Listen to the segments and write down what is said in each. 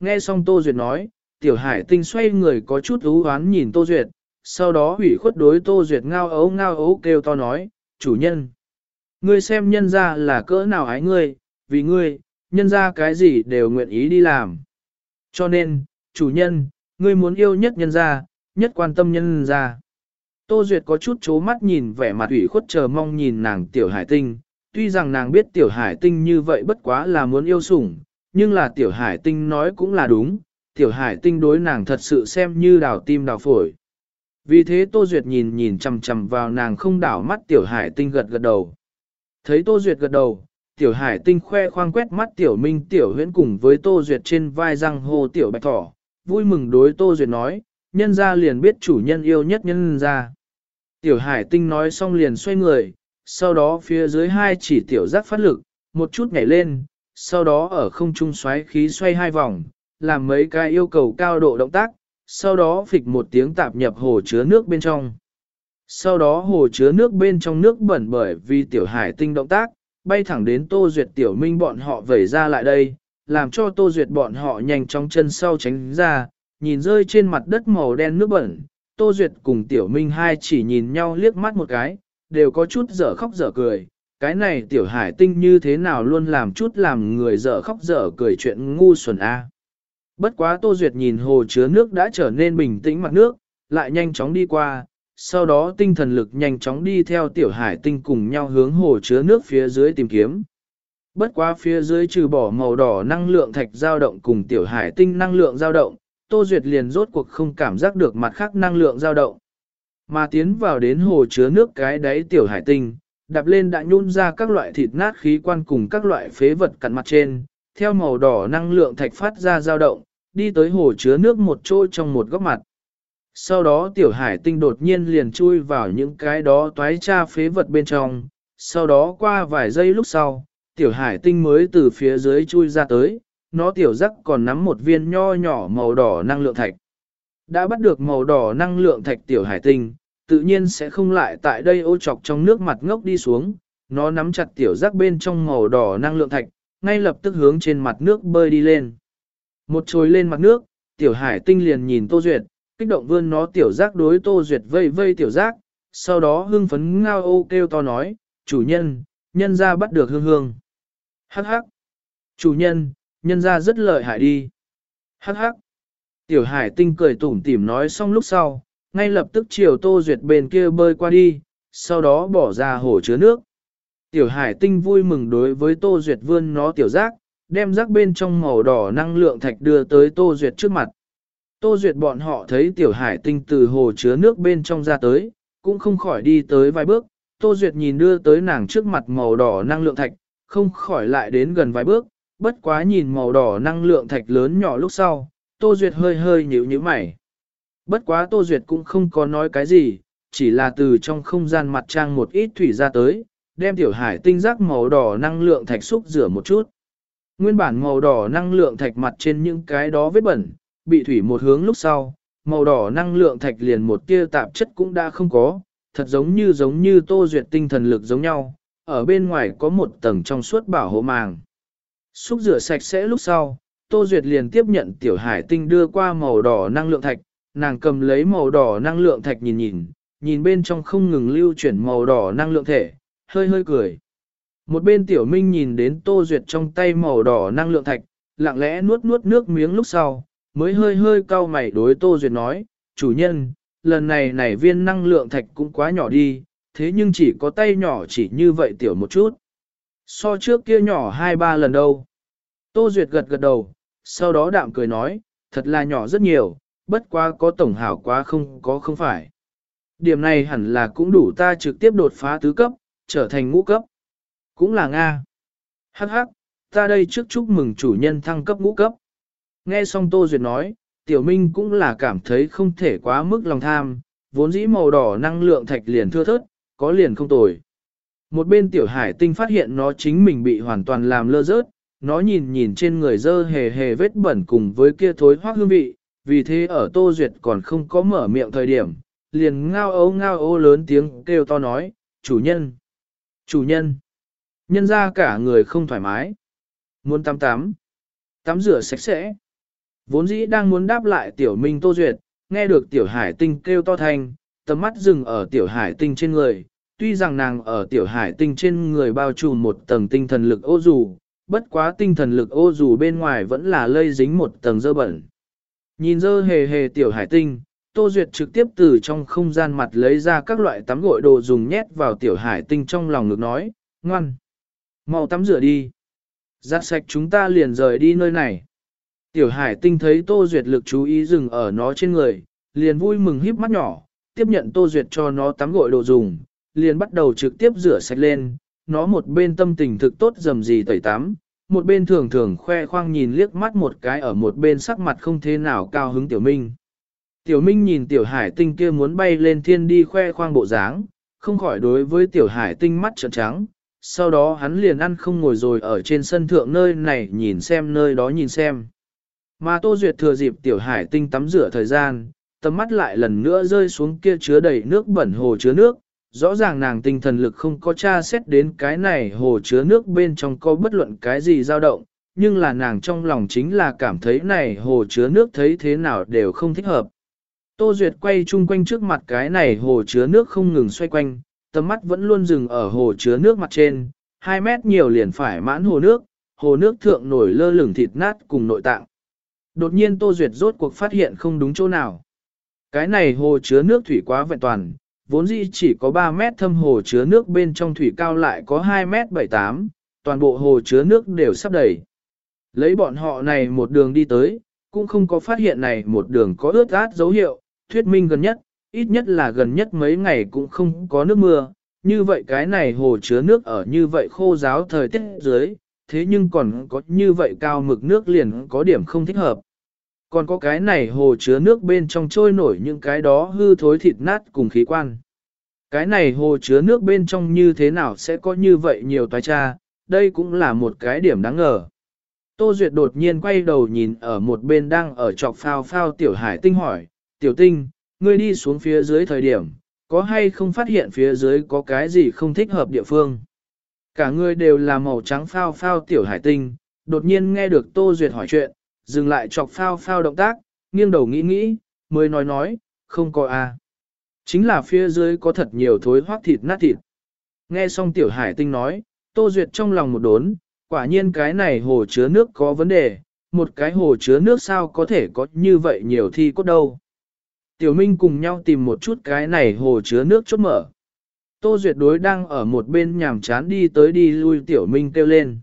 Nghe xong Tô Duyệt nói, tiểu hải tinh xoay người có chút ú hoán nhìn Tô Duyệt, sau đó hủy khuất đối Tô Duyệt ngao ấu ngao ấu kêu to nói, chủ nhân. Ngươi xem nhân ra là cỡ nào ái ngươi, vì ngươi, nhân ra cái gì đều nguyện ý đi làm. Cho nên, chủ nhân, ngươi muốn yêu nhất nhân ra, nhất quan tâm nhân ra. Tô Duyệt có chút chố mắt nhìn vẻ mặt ủy khuất chờ mong nhìn nàng tiểu hải tinh, tuy rằng nàng biết tiểu hải tinh như vậy bất quá là muốn yêu sủng, nhưng là tiểu hải tinh nói cũng là đúng, tiểu hải tinh đối nàng thật sự xem như đào tim đào phổi. Vì thế Tô Duyệt nhìn nhìn chằm chằm vào nàng không đảo mắt tiểu hải tinh gật gật đầu. Thấy Tô Duyệt gật đầu, tiểu hải tinh khoe khoang quét mắt tiểu minh tiểu huyễn cùng với Tô Duyệt trên vai răng hồ tiểu bạch thỏ, vui mừng đối Tô Duyệt nói, nhân ra liền biết chủ nhân yêu nhất nhân ra. Tiểu hải tinh nói xong liền xoay người, sau đó phía dưới hai chỉ tiểu giác phát lực, một chút nhảy lên, sau đó ở không trung xoáy khí xoay hai vòng, làm mấy cái yêu cầu cao độ động tác, sau đó phịch một tiếng tạp nhập hồ chứa nước bên trong. Sau đó hồ chứa nước bên trong nước bẩn bởi vì tiểu hải tinh động tác, bay thẳng đến Tô Duyệt tiểu minh bọn họ vẩy ra lại đây, làm cho Tô Duyệt bọn họ nhanh chóng chân sau tránh ra, nhìn rơi trên mặt đất màu đen nước bẩn. Tô Duyệt cùng tiểu minh hai chỉ nhìn nhau liếc mắt một cái, đều có chút dở khóc dở cười. Cái này tiểu hải tinh như thế nào luôn làm chút làm người dở khóc dở cười chuyện ngu xuẩn a. Bất quá Tô Duyệt nhìn hồ chứa nước đã trở nên bình tĩnh mặt nước, lại nhanh chóng đi qua, sau đó tinh thần lực nhanh chóng đi theo tiểu hải tinh cùng nhau hướng hồ chứa nước phía dưới tìm kiếm. Bất quá phía dưới trừ bỏ màu đỏ năng lượng thạch dao động cùng tiểu hải tinh năng lượng dao động, Tô Duyệt liền rốt cuộc không cảm giác được mặt khác năng lượng dao động. Mà tiến vào đến hồ chứa nước cái đáy tiểu hải tinh, đạp lên đã nhun ra các loại thịt nát khí quan cùng các loại phế vật cặn mặt trên, theo màu đỏ năng lượng thạch phát ra dao động, đi tới hồ chứa nước một chỗ trong một góc mặt. Sau đó tiểu hải tinh đột nhiên liền chui vào những cái đó toái tra phế vật bên trong, sau đó qua vài giây lúc sau, tiểu hải tinh mới từ phía dưới chui ra tới, nó tiểu rắc còn nắm một viên nho nhỏ màu đỏ năng lượng thạch. Đã bắt được màu đỏ năng lượng thạch tiểu hải tinh, tự nhiên sẽ không lại tại đây ô chọc trong nước mặt ngốc đi xuống, nó nắm chặt tiểu giác bên trong màu đỏ năng lượng thạch, ngay lập tức hướng trên mặt nước bơi đi lên. Một trồi lên mặt nước, tiểu hải tinh liền nhìn Tô Duyệt, kích động vươn nó tiểu giác đối Tô Duyệt vây vây tiểu giác, sau đó hưng phấn ngao ô kêu to nói, chủ nhân, nhân ra bắt được hương hương. Hắc hắc, chủ nhân, nhân ra rất lợi hại đi. Hắc hắc, tiểu hải tinh cười tủm tỉm nói xong lúc sau, ngay lập tức chiều Tô Duyệt bên kia bơi qua đi, sau đó bỏ ra hồ chứa nước. Tiểu hải tinh vui mừng đối với Tô Duyệt vươn nó tiểu giác, đem rác bên trong màu đỏ năng lượng thạch đưa tới Tô Duyệt trước mặt. Tô Duyệt bọn họ thấy tiểu hải tinh từ hồ chứa nước bên trong ra tới, cũng không khỏi đi tới vài bước. Tô Duyệt nhìn đưa tới nàng trước mặt màu đỏ năng lượng thạch, không khỏi lại đến gần vài bước, bất quá nhìn màu đỏ năng lượng thạch lớn nhỏ lúc sau, Tô Duyệt hơi hơi nhíu nhíu mày. Bất quá Tô Duyệt cũng không có nói cái gì, chỉ là từ trong không gian mặt trang một ít thủy ra tới, đem tiểu hải tinh giác màu đỏ năng lượng thạch xúc rửa một chút. Nguyên bản màu đỏ năng lượng thạch mặt trên những cái đó vết bẩn, bị thủy một hướng lúc sau, màu đỏ năng lượng thạch liền một tia tạp chất cũng đã không có, thật giống như giống như tô duyệt tinh thần lực giống nhau, ở bên ngoài có một tầng trong suốt bảo hộ màng. Xúc rửa sạch sẽ lúc sau, tô duyệt liền tiếp nhận tiểu hải tinh đưa qua màu đỏ năng lượng thạch, nàng cầm lấy màu đỏ năng lượng thạch nhìn nhìn, nhìn bên trong không ngừng lưu chuyển màu đỏ năng lượng thể, hơi hơi cười. Một bên tiểu minh nhìn đến tô duyệt trong tay màu đỏ năng lượng thạch, lặng lẽ nuốt nuốt nước miếng lúc sau, mới hơi hơi cau mày đối tô duyệt nói, chủ nhân, lần này này viên năng lượng thạch cũng quá nhỏ đi, thế nhưng chỉ có tay nhỏ chỉ như vậy tiểu một chút. So trước kia nhỏ hai ba lần đâu. Tô duyệt gật gật đầu, sau đó đạm cười nói, thật là nhỏ rất nhiều, bất quá có tổng hảo quá không có không phải. Điểm này hẳn là cũng đủ ta trực tiếp đột phá tứ cấp, trở thành ngũ cấp. Cũng là Nga. Hắc hắc, ta đây trước chúc mừng chủ nhân thăng cấp ngũ cấp. Nghe xong Tô Duyệt nói, Tiểu Minh cũng là cảm thấy không thể quá mức lòng tham, vốn dĩ màu đỏ năng lượng thạch liền thưa thớt, có liền không tồi. Một bên Tiểu Hải Tinh phát hiện nó chính mình bị hoàn toàn làm lơ rớt, nó nhìn nhìn trên người dơ hề hề vết bẩn cùng với kia thối hoác hương vị, vì thế ở Tô Duyệt còn không có mở miệng thời điểm, liền ngao ấu ngao ấu lớn tiếng kêu to nói, chủ nhân, chủ nhân. Nhân ra cả người không thoải mái. Muốn tắm tắm. Tắm rửa sạch sẽ. Vốn dĩ đang muốn đáp lại tiểu minh tô duyệt, nghe được tiểu hải tinh kêu to thành tầm mắt dừng ở tiểu hải tinh trên người. Tuy rằng nàng ở tiểu hải tinh trên người bao trùm một tầng tinh thần lực ô dù, bất quá tinh thần lực ô dù bên ngoài vẫn là lây dính một tầng dơ bẩn. Nhìn dơ hề hề tiểu hải tinh, Tô Duyệt trực tiếp từ trong không gian mặt lấy ra các loại tắm gội đồ dùng nhét vào tiểu hải tinh trong lòng ngực nói, ngoan, mau tắm rửa đi. Giặt sạch chúng ta liền rời đi nơi này. Tiểu hải tinh thấy Tô Duyệt lực chú ý dừng ở nó trên người, liền vui mừng híp mắt nhỏ, tiếp nhận Tô Duyệt cho nó tắm gội đồ dùng, liền bắt đầu trực tiếp rửa sạch lên, nó một bên tâm tình thực tốt dầm gì tẩy tắm, một bên thường thường khoe khoang nhìn liếc mắt một cái ở một bên sắc mặt không thế nào cao hứng Tiểu Minh. Tiểu Minh nhìn Tiểu Hải Tinh kia muốn bay lên thiên đi khoe khoang bộ dáng, không khỏi đối với Tiểu Hải Tinh mắt trợn trắng, sau đó hắn liền ăn không ngồi rồi ở trên sân thượng nơi này nhìn xem nơi đó nhìn xem. Mà Tô Duyệt thừa dịp Tiểu Hải Tinh tắm rửa thời gian, tầm mắt lại lần nữa rơi xuống kia chứa đầy nước bẩn hồ chứa nước, rõ ràng nàng tinh thần lực không có tra xét đến cái này hồ chứa nước bên trong có bất luận cái gì dao động, nhưng là nàng trong lòng chính là cảm thấy này hồ chứa nước thấy thế nào đều không thích hợp. Tô Duyệt quay chung quanh trước mặt cái này hồ chứa nước không ngừng xoay quanh, tầm mắt vẫn luôn dừng ở hồ chứa nước mặt trên, 2 mét nhiều liền phải mãn hồ nước, hồ nước thượng nổi lơ lửng thịt nát cùng nội tạng. Đột nhiên Tô Duyệt rốt cuộc phát hiện không đúng chỗ nào. Cái này hồ chứa nước thủy quá vẹn toàn, vốn dĩ chỉ có 3 mét thâm hồ chứa nước bên trong thủy cao lại có 2 mét 78, toàn bộ hồ chứa nước đều sắp đầy. Lấy bọn họ này một đường đi tới, cũng không có phát hiện này một đường có ướt át dấu hiệu, thuyết minh gần nhất, ít nhất là gần nhất mấy ngày cũng không có nước mưa, như vậy cái này hồ chứa nước ở như vậy khô giáo thời tiết dưới, thế nhưng còn có như vậy cao mực nước liền có điểm không thích hợp. Còn có cái này hồ chứa nước bên trong trôi nổi những cái đó hư thối thịt nát cùng khí quan. Cái này hồ chứa nước bên trong như thế nào sẽ có như vậy nhiều toái cha, đây cũng là một cái điểm đáng ngờ. Tô Duyệt đột nhiên quay đầu nhìn ở một bên đang ở trọc phao phao tiểu hải tinh hỏi, tiểu tinh, ngươi đi xuống phía dưới thời điểm, có hay không phát hiện phía dưới có cái gì không thích hợp địa phương. Cả người đều là màu trắng phao phao tiểu hải tinh, đột nhiên nghe được Tô Duyệt hỏi chuyện, dừng lại chọc phao phao động tác, nghiêng đầu nghĩ nghĩ, mới nói nói, không có a. À. Chính là phía dưới có thật nhiều thối hoác thịt nát thịt. Nghe xong tiểu hải tinh nói, Tô Duyệt trong lòng một đốn, quả nhiên cái này hồ chứa nước có vấn đề, một cái hồ chứa nước sao có thể có như vậy nhiều thi cốt đâu. Tiểu Minh cùng nhau tìm một chút cái này hồ chứa nước chốt mở. Tô Duyệt đối đang ở một bên nhàm chán đi tới đi lui Tiểu Minh kêu lên.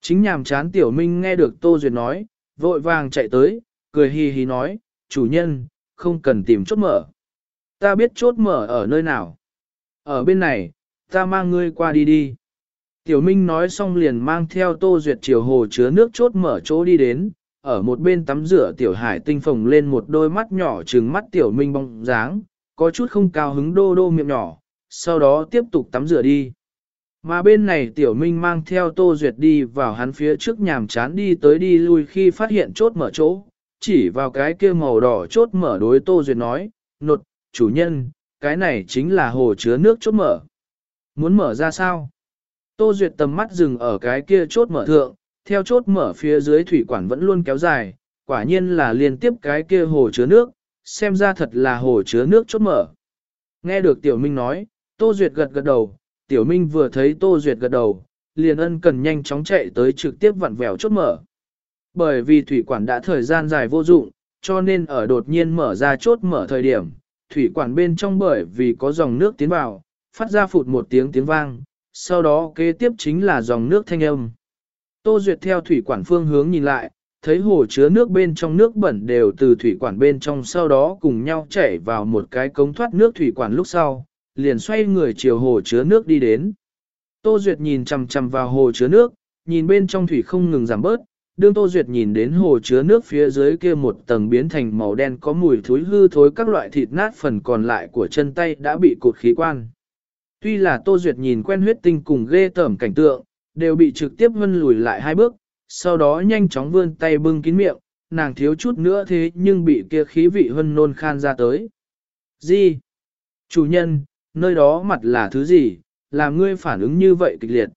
Chính nhàm chán Tiểu Minh nghe được Tô Duyệt nói, vội vàng chạy tới, cười hì hì nói, chủ nhân, không cần tìm chốt mở. Ta biết chốt mở ở nơi nào. Ở bên này, ta mang ngươi qua đi đi. Tiểu Minh nói xong liền mang theo Tô Duyệt chiều hồ chứa nước chốt mở chỗ đi đến, ở một bên tắm rửa Tiểu Hải tinh phồng lên một đôi mắt nhỏ trừng mắt Tiểu Minh bóng dáng, có chút không cao hứng đô đô miệng nhỏ, sau đó tiếp tục tắm rửa đi. Mà bên này Tiểu Minh mang theo Tô Duyệt đi vào hắn phía trước nhàm chán đi tới đi lui khi phát hiện chốt mở chỗ, chỉ vào cái kia màu đỏ chốt mở đối Tô Duyệt nói, nột, chủ nhân, cái này chính là hồ chứa nước chốt mở. Muốn mở ra sao? Tô Duyệt tầm mắt dừng ở cái kia chốt mở thượng, theo chốt mở phía dưới thủy quản vẫn luôn kéo dài, quả nhiên là liên tiếp cái kia hồ chứa nước, xem ra thật là hồ chứa nước chốt mở. Nghe được Tiểu Minh nói, Tô Duyệt gật gật đầu, Tiểu Minh vừa thấy Tô Duyệt gật đầu, liền ân cần nhanh chóng chạy tới trực tiếp vặn vẹo chốt mở. Bởi vì thủy quản đã thời gian dài vô dụng, cho nên ở đột nhiên mở ra chốt mở thời điểm, thủy quản bên trong bởi vì có dòng nước tiến vào, phát ra phụt một tiếng tiếng vang, sau đó kế tiếp chính là dòng nước thanh âm. Tô Duyệt theo thủy quản phương hướng nhìn lại, thấy hồ chứa nước bên trong nước bẩn đều từ thủy quản bên trong sau đó cùng nhau chảy vào một cái cống thoát nước thủy quản lúc sau, liền xoay người chiều hồ chứa nước đi đến. Tô Duyệt nhìn chằm chằm vào hồ chứa nước, nhìn bên trong thủy không ngừng giảm bớt, đương Tô Duyệt nhìn đến hồ chứa nước phía dưới kia một tầng biến thành màu đen có mùi thối hư thối các loại thịt nát phần còn lại của chân tay đã bị cột khí quan. Tuy là Tô Duyệt nhìn quen huyết tinh cùng ghê tởm cảnh tượng, đều bị trực tiếp vân lùi lại hai bước, sau đó nhanh chóng vươn tay bưng kín miệng, nàng thiếu chút nữa thế nhưng bị kia khí vị hân nôn khan ra tới. Gì? Chủ nhân, nơi đó mặt là thứ gì, làm ngươi phản ứng như vậy kịch liệt.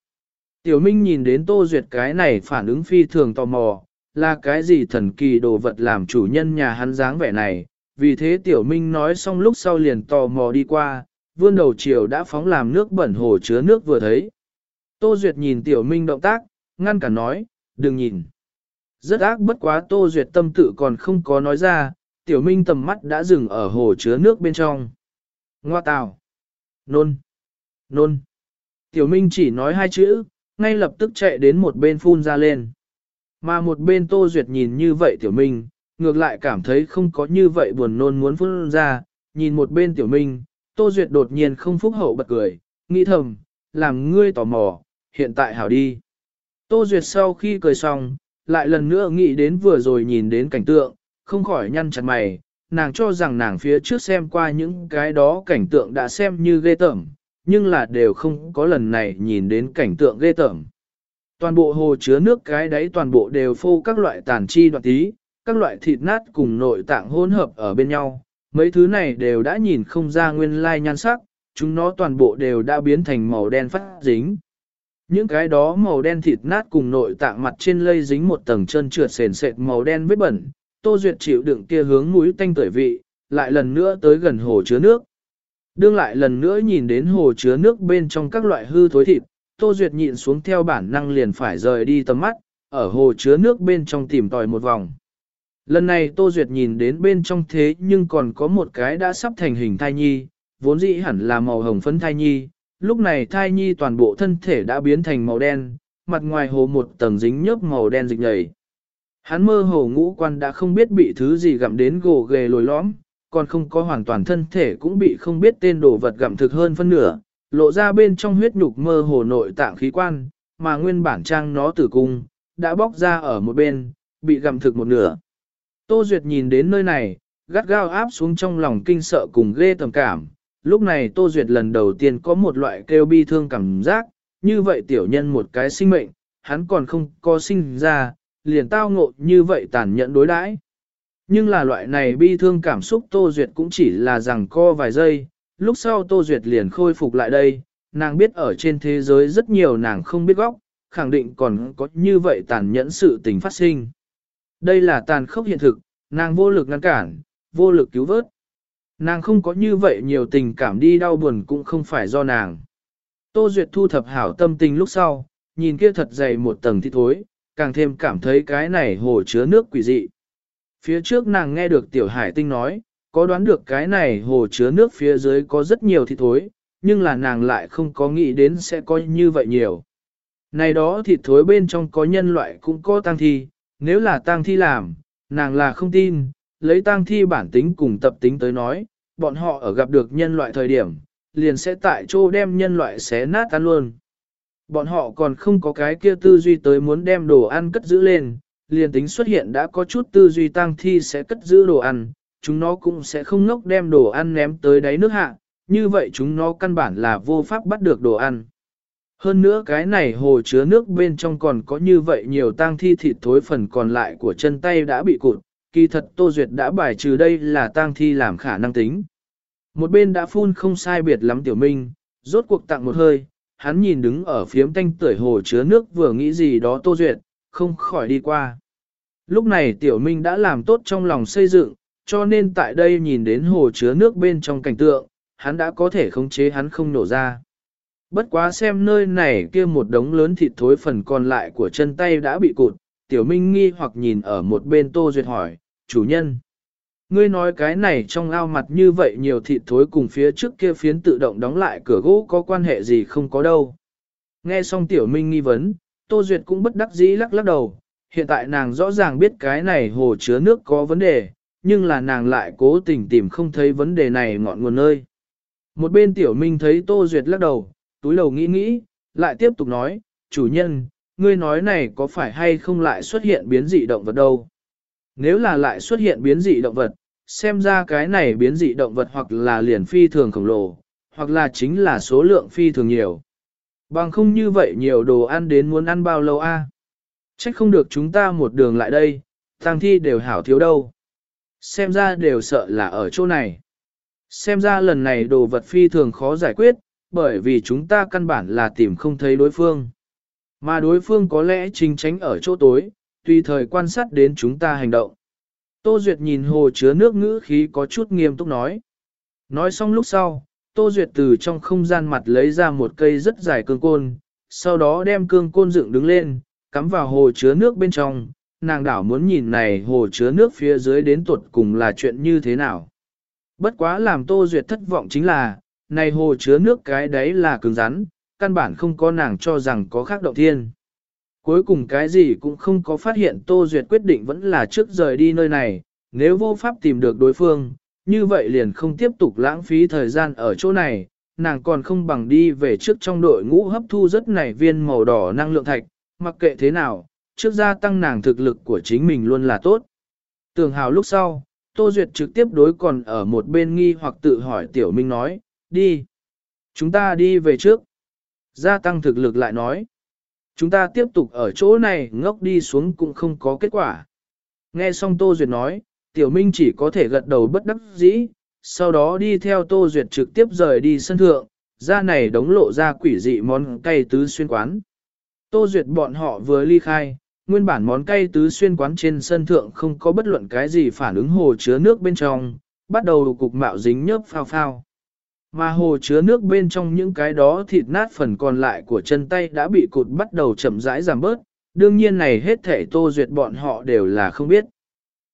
Tiểu Minh nhìn đến Tô Duyệt cái này phản ứng phi thường tò mò, là cái gì thần kỳ đồ vật làm chủ nhân nhà hắn dáng vẻ này, vì thế tiểu minh nói xong lúc sau liền tò mò đi qua, vươn đầu chiều đã phóng làm nước bẩn hồ chứa nước vừa thấy. Tô Duyệt nhìn tiểu minh động tác, ngăn cả nói, đừng nhìn. Rất ác bất quá Tô Duyệt tâm tự còn không có nói ra, tiểu minh tầm mắt đã dừng ở hồ chứa nước bên trong. Ngoa tào. Nôn. Nôn. Tiểu minh chỉ nói hai chữ, ngay lập tức chạy đến một bên phun ra lên. Mà một bên Tô Duyệt nhìn như vậy tiểu minh, ngược lại cảm thấy không có như vậy buồn nôn muốn phun ra, nhìn một bên tiểu minh, Tô Duyệt đột nhiên không phúc hậu bật cười, nghĩ thầm, làm ngươi tò mò, hiện tại hảo đi. Tô Duyệt sau khi cười xong, lại lần nữa nghĩ đến vừa rồi nhìn đến cảnh tượng, không khỏi nhăn chặt mày, nàng cho rằng nàng phía trước xem qua những cái đó cảnh tượng đã xem như ghê tởm, nhưng là đều không có lần này nhìn đến cảnh tượng ghê tởm. Toàn bộ hồ chứa nước cái đấy toàn bộ đều phô các loại tàn chi đoạn tí, các loại thịt nát cùng nội tạng hỗn hợp ở bên nhau, mấy thứ này đều đã nhìn không ra nguyên lai nhan sắc, chúng nó toàn bộ đều đã biến thành màu đen phát dính. Những cái đó màu đen thịt nát cùng nội tạng mặt trên lây dính một tầng chân trượt sền sệt màu đen vết bẩn, Tô Duyệt chịu đựng kia hướng mũi tanh tưởi vị, lại lần nữa tới gần hồ chứa nước. Đương lại lần nữa nhìn đến hồ chứa nước bên trong các loại hư thối thịt, Tô Duyệt nhịn xuống theo bản năng liền phải rời đi tầm mắt, ở hồ chứa nước bên trong tìm tòi một vòng. Lần này Tô Duyệt nhìn đến bên trong thế nhưng còn có một cái đã sắp thành hình thai nhi, vốn dĩ hẳn là màu hồng phấn thai nhi, lúc này thai nhi toàn bộ thân thể đã biến thành màu đen, mặt ngoài hồ một tầng dính nhớp màu đen dịch nhầy. Hắn mơ hồ ngũ quan đã không biết bị thứ gì gặm đến gồ ghề lồi lõm, còn không có hoàn toàn thân thể cũng bị không biết tên đồ vật gặm thực hơn phân nửa, lộ ra bên trong huyết nhục mơ hồ nội tạng khí quan, mà nguyên bản trang nó tử cung, đã bóc ra ở một bên, bị gặm thực một nửa. Tô Duyệt nhìn đến nơi này, gắt gao áp xuống trong lòng kinh sợ cùng ghê tầm cảm. Lúc này Tô Duyệt lần đầu tiên có một loại kêu bi thương cảm giác, như vậy tiểu nhân một cái sinh mệnh, hắn còn không có sinh ra, liền tao ngộ như vậy tàn nhẫn đối đãi. Nhưng là loại này bi thương cảm xúc Tô Duyệt cũng chỉ là rằng co vài giây, lúc sau Tô Duyệt liền khôi phục lại đây, nàng biết ở trên thế giới rất nhiều nàng không biết góc, khẳng định còn có như vậy tàn nhẫn sự tình phát sinh. Đây là tàn khốc hiện thực, nàng vô lực ngăn cản, vô lực cứu vớt. Nàng không có như vậy nhiều tình cảm đi đau buồn cũng không phải do nàng. Tô Duyệt thu thập hảo tâm tình lúc sau, nhìn kia thật dày một tầng thi thối, càng thêm cảm thấy cái này hồ chứa nước quỷ dị. Phía trước nàng nghe được tiểu hải tinh nói, có đoán được cái này hồ chứa nước phía dưới có rất nhiều thịt thối, nhưng là nàng lại không có nghĩ đến sẽ có như vậy nhiều. Này đó thịt thối bên trong có nhân loại cũng có tăng thi, nếu là tang thi làm, nàng là không tin, lấy tang thi bản tính cùng tập tính tới nói, bọn họ ở gặp được nhân loại thời điểm, liền sẽ tại chỗ đem nhân loại xé nát tan luôn. Bọn họ còn không có cái kia tư duy tới muốn đem đồ ăn cất giữ lên, liền tính xuất hiện đã có chút tư duy tang thi sẽ cất giữ đồ ăn, chúng nó cũng sẽ không ngốc đem đồ ăn ném tới đáy nước hạ, như vậy chúng nó căn bản là vô pháp bắt được đồ ăn. Hơn nữa cái này hồ chứa nước bên trong còn có như vậy nhiều tang thi thịt thối phần còn lại của chân tay đã bị cụt, kỳ thật Tô Duyệt đã bài trừ đây là tang thi làm khả năng tính. Một bên đã phun không sai biệt lắm tiểu minh, rốt cuộc tặng một hơi, hắn nhìn đứng ở phiếm tanh tưởi hồ chứa nước vừa nghĩ gì đó Tô Duyệt, không khỏi đi qua. Lúc này tiểu minh đã làm tốt trong lòng xây dựng, cho nên tại đây nhìn đến hồ chứa nước bên trong cảnh tượng, hắn đã có thể khống chế hắn không nổ ra. Bất quá xem nơi này kia một đống lớn thịt thối phần còn lại của chân tay đã bị cụt, tiểu minh nghi hoặc nhìn ở một bên tô duyệt hỏi, chủ nhân. Ngươi nói cái này trong ao mặt như vậy nhiều thịt thối cùng phía trước kia phiến tự động đóng lại cửa gỗ có quan hệ gì không có đâu. Nghe xong tiểu minh nghi vấn, tô duyệt cũng bất đắc dĩ lắc lắc đầu, hiện tại nàng rõ ràng biết cái này hồ chứa nước có vấn đề, nhưng là nàng lại cố tình tìm không thấy vấn đề này ngọn nguồn nơi. Một bên tiểu minh thấy tô duyệt lắc đầu, túi lầu nghĩ nghĩ, lại tiếp tục nói, chủ nhân, ngươi nói này có phải hay không lại xuất hiện biến dị động vật đâu? Nếu là lại xuất hiện biến dị động vật, xem ra cái này biến dị động vật hoặc là liền phi thường khổng lồ, hoặc là chính là số lượng phi thường nhiều. Bằng không như vậy nhiều đồ ăn đến muốn ăn bao lâu a? À? Trách không được chúng ta một đường lại đây, tăng thi đều hảo thiếu đâu. Xem ra đều sợ là ở chỗ này. Xem ra lần này đồ vật phi thường khó giải quyết, bởi vì chúng ta căn bản là tìm không thấy đối phương. Mà đối phương có lẽ chính tránh ở chỗ tối, tùy thời quan sát đến chúng ta hành động. Tô Duyệt nhìn hồ chứa nước ngữ khí có chút nghiêm túc nói. Nói xong lúc sau, Tô Duyệt từ trong không gian mặt lấy ra một cây rất dài cương côn, sau đó đem cương côn dựng đứng lên, cắm vào hồ chứa nước bên trong, nàng đảo muốn nhìn này hồ chứa nước phía dưới đến tuột cùng là chuyện như thế nào. Bất quá làm Tô Duyệt thất vọng chính là, này hồ chứa nước cái đấy là cứng rắn, căn bản không có nàng cho rằng có khác động thiên. Cuối cùng cái gì cũng không có phát hiện Tô Duyệt quyết định vẫn là trước rời đi nơi này, nếu vô pháp tìm được đối phương, như vậy liền không tiếp tục lãng phí thời gian ở chỗ này, nàng còn không bằng đi về trước trong đội ngũ hấp thu rất nảy viên màu đỏ năng lượng thạch, mặc kệ thế nào, trước gia tăng nàng thực lực của chính mình luôn là tốt. Tường hào lúc sau, Tô Duyệt trực tiếp đối còn ở một bên nghi hoặc tự hỏi Tiểu Minh nói, đi. Chúng ta đi về trước. Gia tăng thực lực lại nói. Chúng ta tiếp tục ở chỗ này ngốc đi xuống cũng không có kết quả. Nghe xong Tô Duyệt nói, Tiểu Minh chỉ có thể gật đầu bất đắc dĩ, sau đó đi theo Tô Duyệt trực tiếp rời đi sân thượng, ra này đống lộ ra quỷ dị món cay tứ xuyên quán. Tô Duyệt bọn họ vừa ly khai, nguyên bản món cay tứ xuyên quán trên sân thượng không có bất luận cái gì phản ứng hồ chứa nước bên trong, bắt đầu cục mạo dính nhớp phao phao. Mà hồ chứa nước bên trong những cái đó thịt nát phần còn lại của chân tay đã bị cụt bắt đầu chậm rãi giảm bớt, đương nhiên này hết thể tô duyệt bọn họ đều là không biết.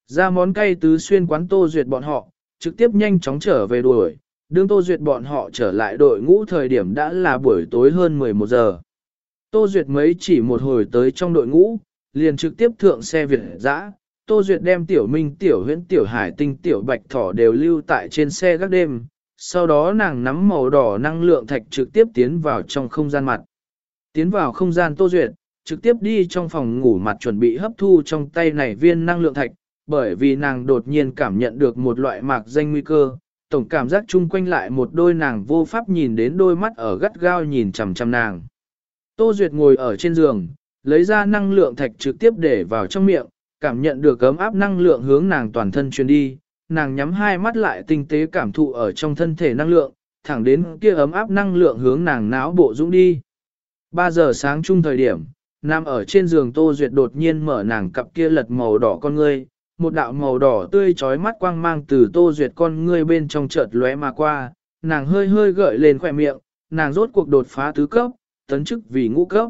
Ra món cay tứ xuyên quán tô duyệt bọn họ, trực tiếp nhanh chóng trở về đuổi, đương tô duyệt bọn họ trở lại đội ngũ thời điểm đã là buổi tối hơn 11 giờ. Tô duyệt mấy chỉ một hồi tới trong đội ngũ, liền trực tiếp thượng xe Việt dã. Tô Duyệt đem tiểu minh tiểu huyễn tiểu hải tinh tiểu bạch thỏ đều lưu tại trên xe gác đêm, sau đó nàng nắm màu đỏ năng lượng thạch trực tiếp tiến vào trong không gian mặt. Tiến vào không gian Tô Duyệt, trực tiếp đi trong phòng ngủ mặt chuẩn bị hấp thu trong tay này viên năng lượng thạch, bởi vì nàng đột nhiên cảm nhận được một loại mạc danh nguy cơ, tổng cảm giác chung quanh lại một đôi nàng vô pháp nhìn đến đôi mắt ở gắt gao nhìn chằm chằm nàng. Tô Duyệt ngồi ở trên giường, lấy ra năng lượng thạch trực tiếp để vào trong miệng, cảm nhận được ấm áp năng lượng hướng nàng toàn thân truyền đi, nàng nhắm hai mắt lại tinh tế cảm thụ ở trong thân thể năng lượng, thẳng đến kia ấm áp năng lượng hướng nàng não bộ dũng đi. 3 giờ sáng chung thời điểm, nằm ở trên giường Tô Duyệt đột nhiên mở nàng cặp kia lật màu đỏ con ngươi, một đạo màu đỏ tươi chói mắt quang mang từ Tô Duyệt con ngươi bên trong chợt lóe mà qua, nàng hơi hơi gợi lên khỏe miệng, nàng rốt cuộc đột phá tứ cấp, tấn chức vì ngũ cấp.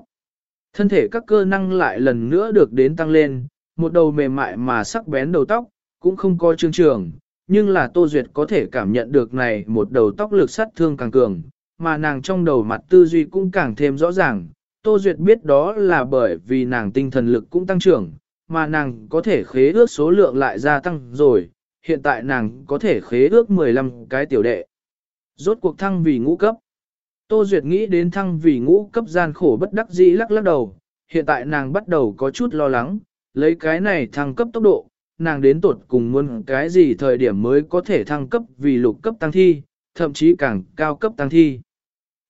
Thân thể các cơ năng lại lần nữa được đến tăng lên, một đầu mềm mại mà sắc bén đầu tóc, cũng không có trương trường, nhưng là Tô Duyệt có thể cảm nhận được này một đầu tóc lực sát thương càng cường, mà nàng trong đầu mặt tư duy cũng càng thêm rõ ràng. Tô Duyệt biết đó là bởi vì nàng tinh thần lực cũng tăng trưởng, mà nàng có thể khế ước số lượng lại gia tăng rồi, hiện tại nàng có thể khế ước 15 cái tiểu đệ. Rốt cuộc thăng vì ngũ cấp. Tô Duyệt nghĩ đến thăng vì ngũ cấp gian khổ bất đắc dĩ lắc lắc đầu, hiện tại nàng bắt đầu có chút lo lắng, lấy cái này thăng cấp tốc độ, nàng đến tột cùng muốn cái gì thời điểm mới có thể thăng cấp vì lục cấp tăng thi, thậm chí càng cao cấp tăng thi.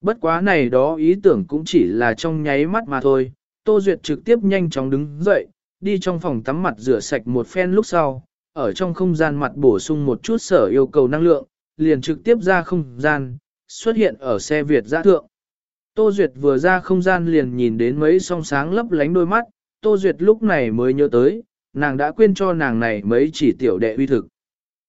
Bất quá này đó ý tưởng cũng chỉ là trong nháy mắt mà thôi, Tô Duyệt trực tiếp nhanh chóng đứng dậy, đi trong phòng tắm mặt rửa sạch một phen lúc sau, ở trong không gian mặt bổ sung một chút sở yêu cầu năng lượng, liền trực tiếp ra không gian, xuất hiện ở xe Việt giã thượng. Tô Duyệt vừa ra không gian liền nhìn đến mấy song sáng lấp lánh đôi mắt, Tô Duyệt lúc này mới nhớ tới, nàng đã quên cho nàng này mấy chỉ tiểu đệ uy thực.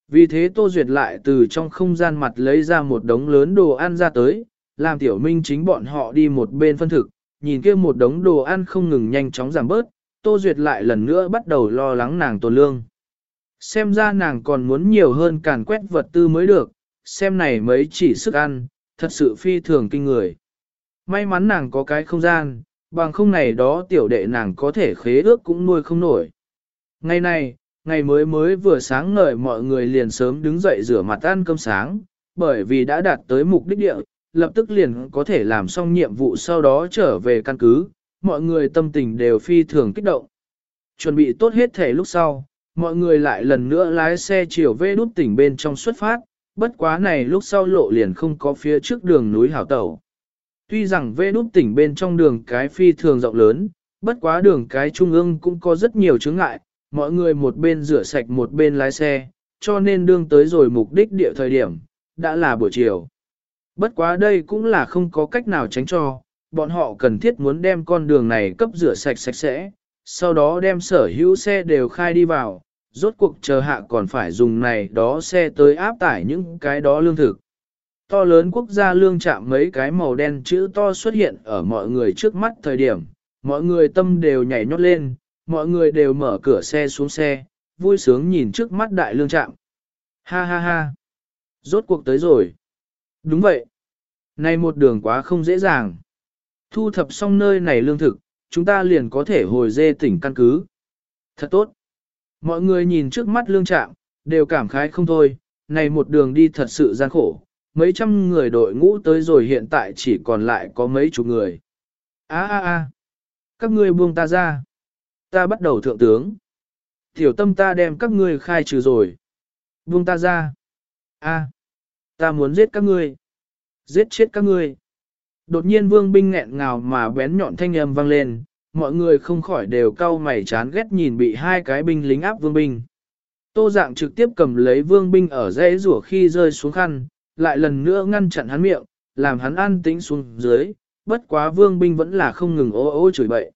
Vì thế Tô Duyệt lại từ trong không gian mặt lấy ra một đống lớn đồ ăn ra tới, làm tiểu minh chính bọn họ đi một bên phân thực, nhìn kia một đống đồ ăn không ngừng nhanh chóng giảm bớt, Tô Duyệt lại lần nữa bắt đầu lo lắng nàng tồn lương. Xem ra nàng còn muốn nhiều hơn càn quét vật tư mới được, xem này mấy chỉ sức ăn, thật sự phi thường kinh người. May mắn nàng có cái không gian, bằng không này đó tiểu đệ nàng có thể khế ước cũng nuôi không nổi. Ngày này, ngày mới mới vừa sáng ngời mọi người liền sớm đứng dậy rửa mặt ăn cơm sáng, bởi vì đã đạt tới mục đích địa, lập tức liền có thể làm xong nhiệm vụ sau đó trở về căn cứ, mọi người tâm tình đều phi thường kích động. Chuẩn bị tốt hết thể lúc sau, mọi người lại lần nữa lái xe chiều về đút tỉnh bên trong xuất phát, bất quá này lúc sau lộ liền không có phía trước đường núi hảo tẩu. Tuy rằng vê đút tỉnh bên trong đường cái phi thường rộng lớn, bất quá đường cái trung ương cũng có rất nhiều chướng ngại, mọi người một bên rửa sạch một bên lái xe, cho nên đương tới rồi mục đích địa thời điểm, đã là buổi chiều. Bất quá đây cũng là không có cách nào tránh cho, bọn họ cần thiết muốn đem con đường này cấp rửa sạch sạch sẽ, sau đó đem sở hữu xe đều khai đi vào, rốt cuộc chờ hạ còn phải dùng này đó xe tới áp tải những cái đó lương thực. To lớn quốc gia lương chạm mấy cái màu đen chữ to xuất hiện ở mọi người trước mắt thời điểm, mọi người tâm đều nhảy nhót lên, mọi người đều mở cửa xe xuống xe, vui sướng nhìn trước mắt đại lương trạm. Ha ha ha! Rốt cuộc tới rồi. Đúng vậy. Này một đường quá không dễ dàng. Thu thập xong nơi này lương thực, chúng ta liền có thể hồi dê tỉnh căn cứ. Thật tốt. Mọi người nhìn trước mắt lương trạm, đều cảm khái không thôi, này một đường đi thật sự gian khổ, mấy trăm người đội ngũ tới rồi hiện tại chỉ còn lại có mấy chục người. Á á á, các ngươi buông ta ra. Ta bắt đầu thượng tướng. Tiểu tâm ta đem các ngươi khai trừ rồi. Buông ta ra. A, ta muốn giết các ngươi. Giết chết các ngươi. Đột nhiên vương binh nghẹn ngào mà bén nhọn thanh âm vang lên, mọi người không khỏi đều cau mày chán ghét nhìn bị hai cái binh lính áp vương binh. Tô dạng trực tiếp cầm lấy vương binh ở dãy rủa khi rơi xuống khăn, lại lần nữa ngăn chặn hắn miệng, làm hắn an tĩnh xuống dưới, bất quá vương binh vẫn là không ngừng ô ô chửi bậy.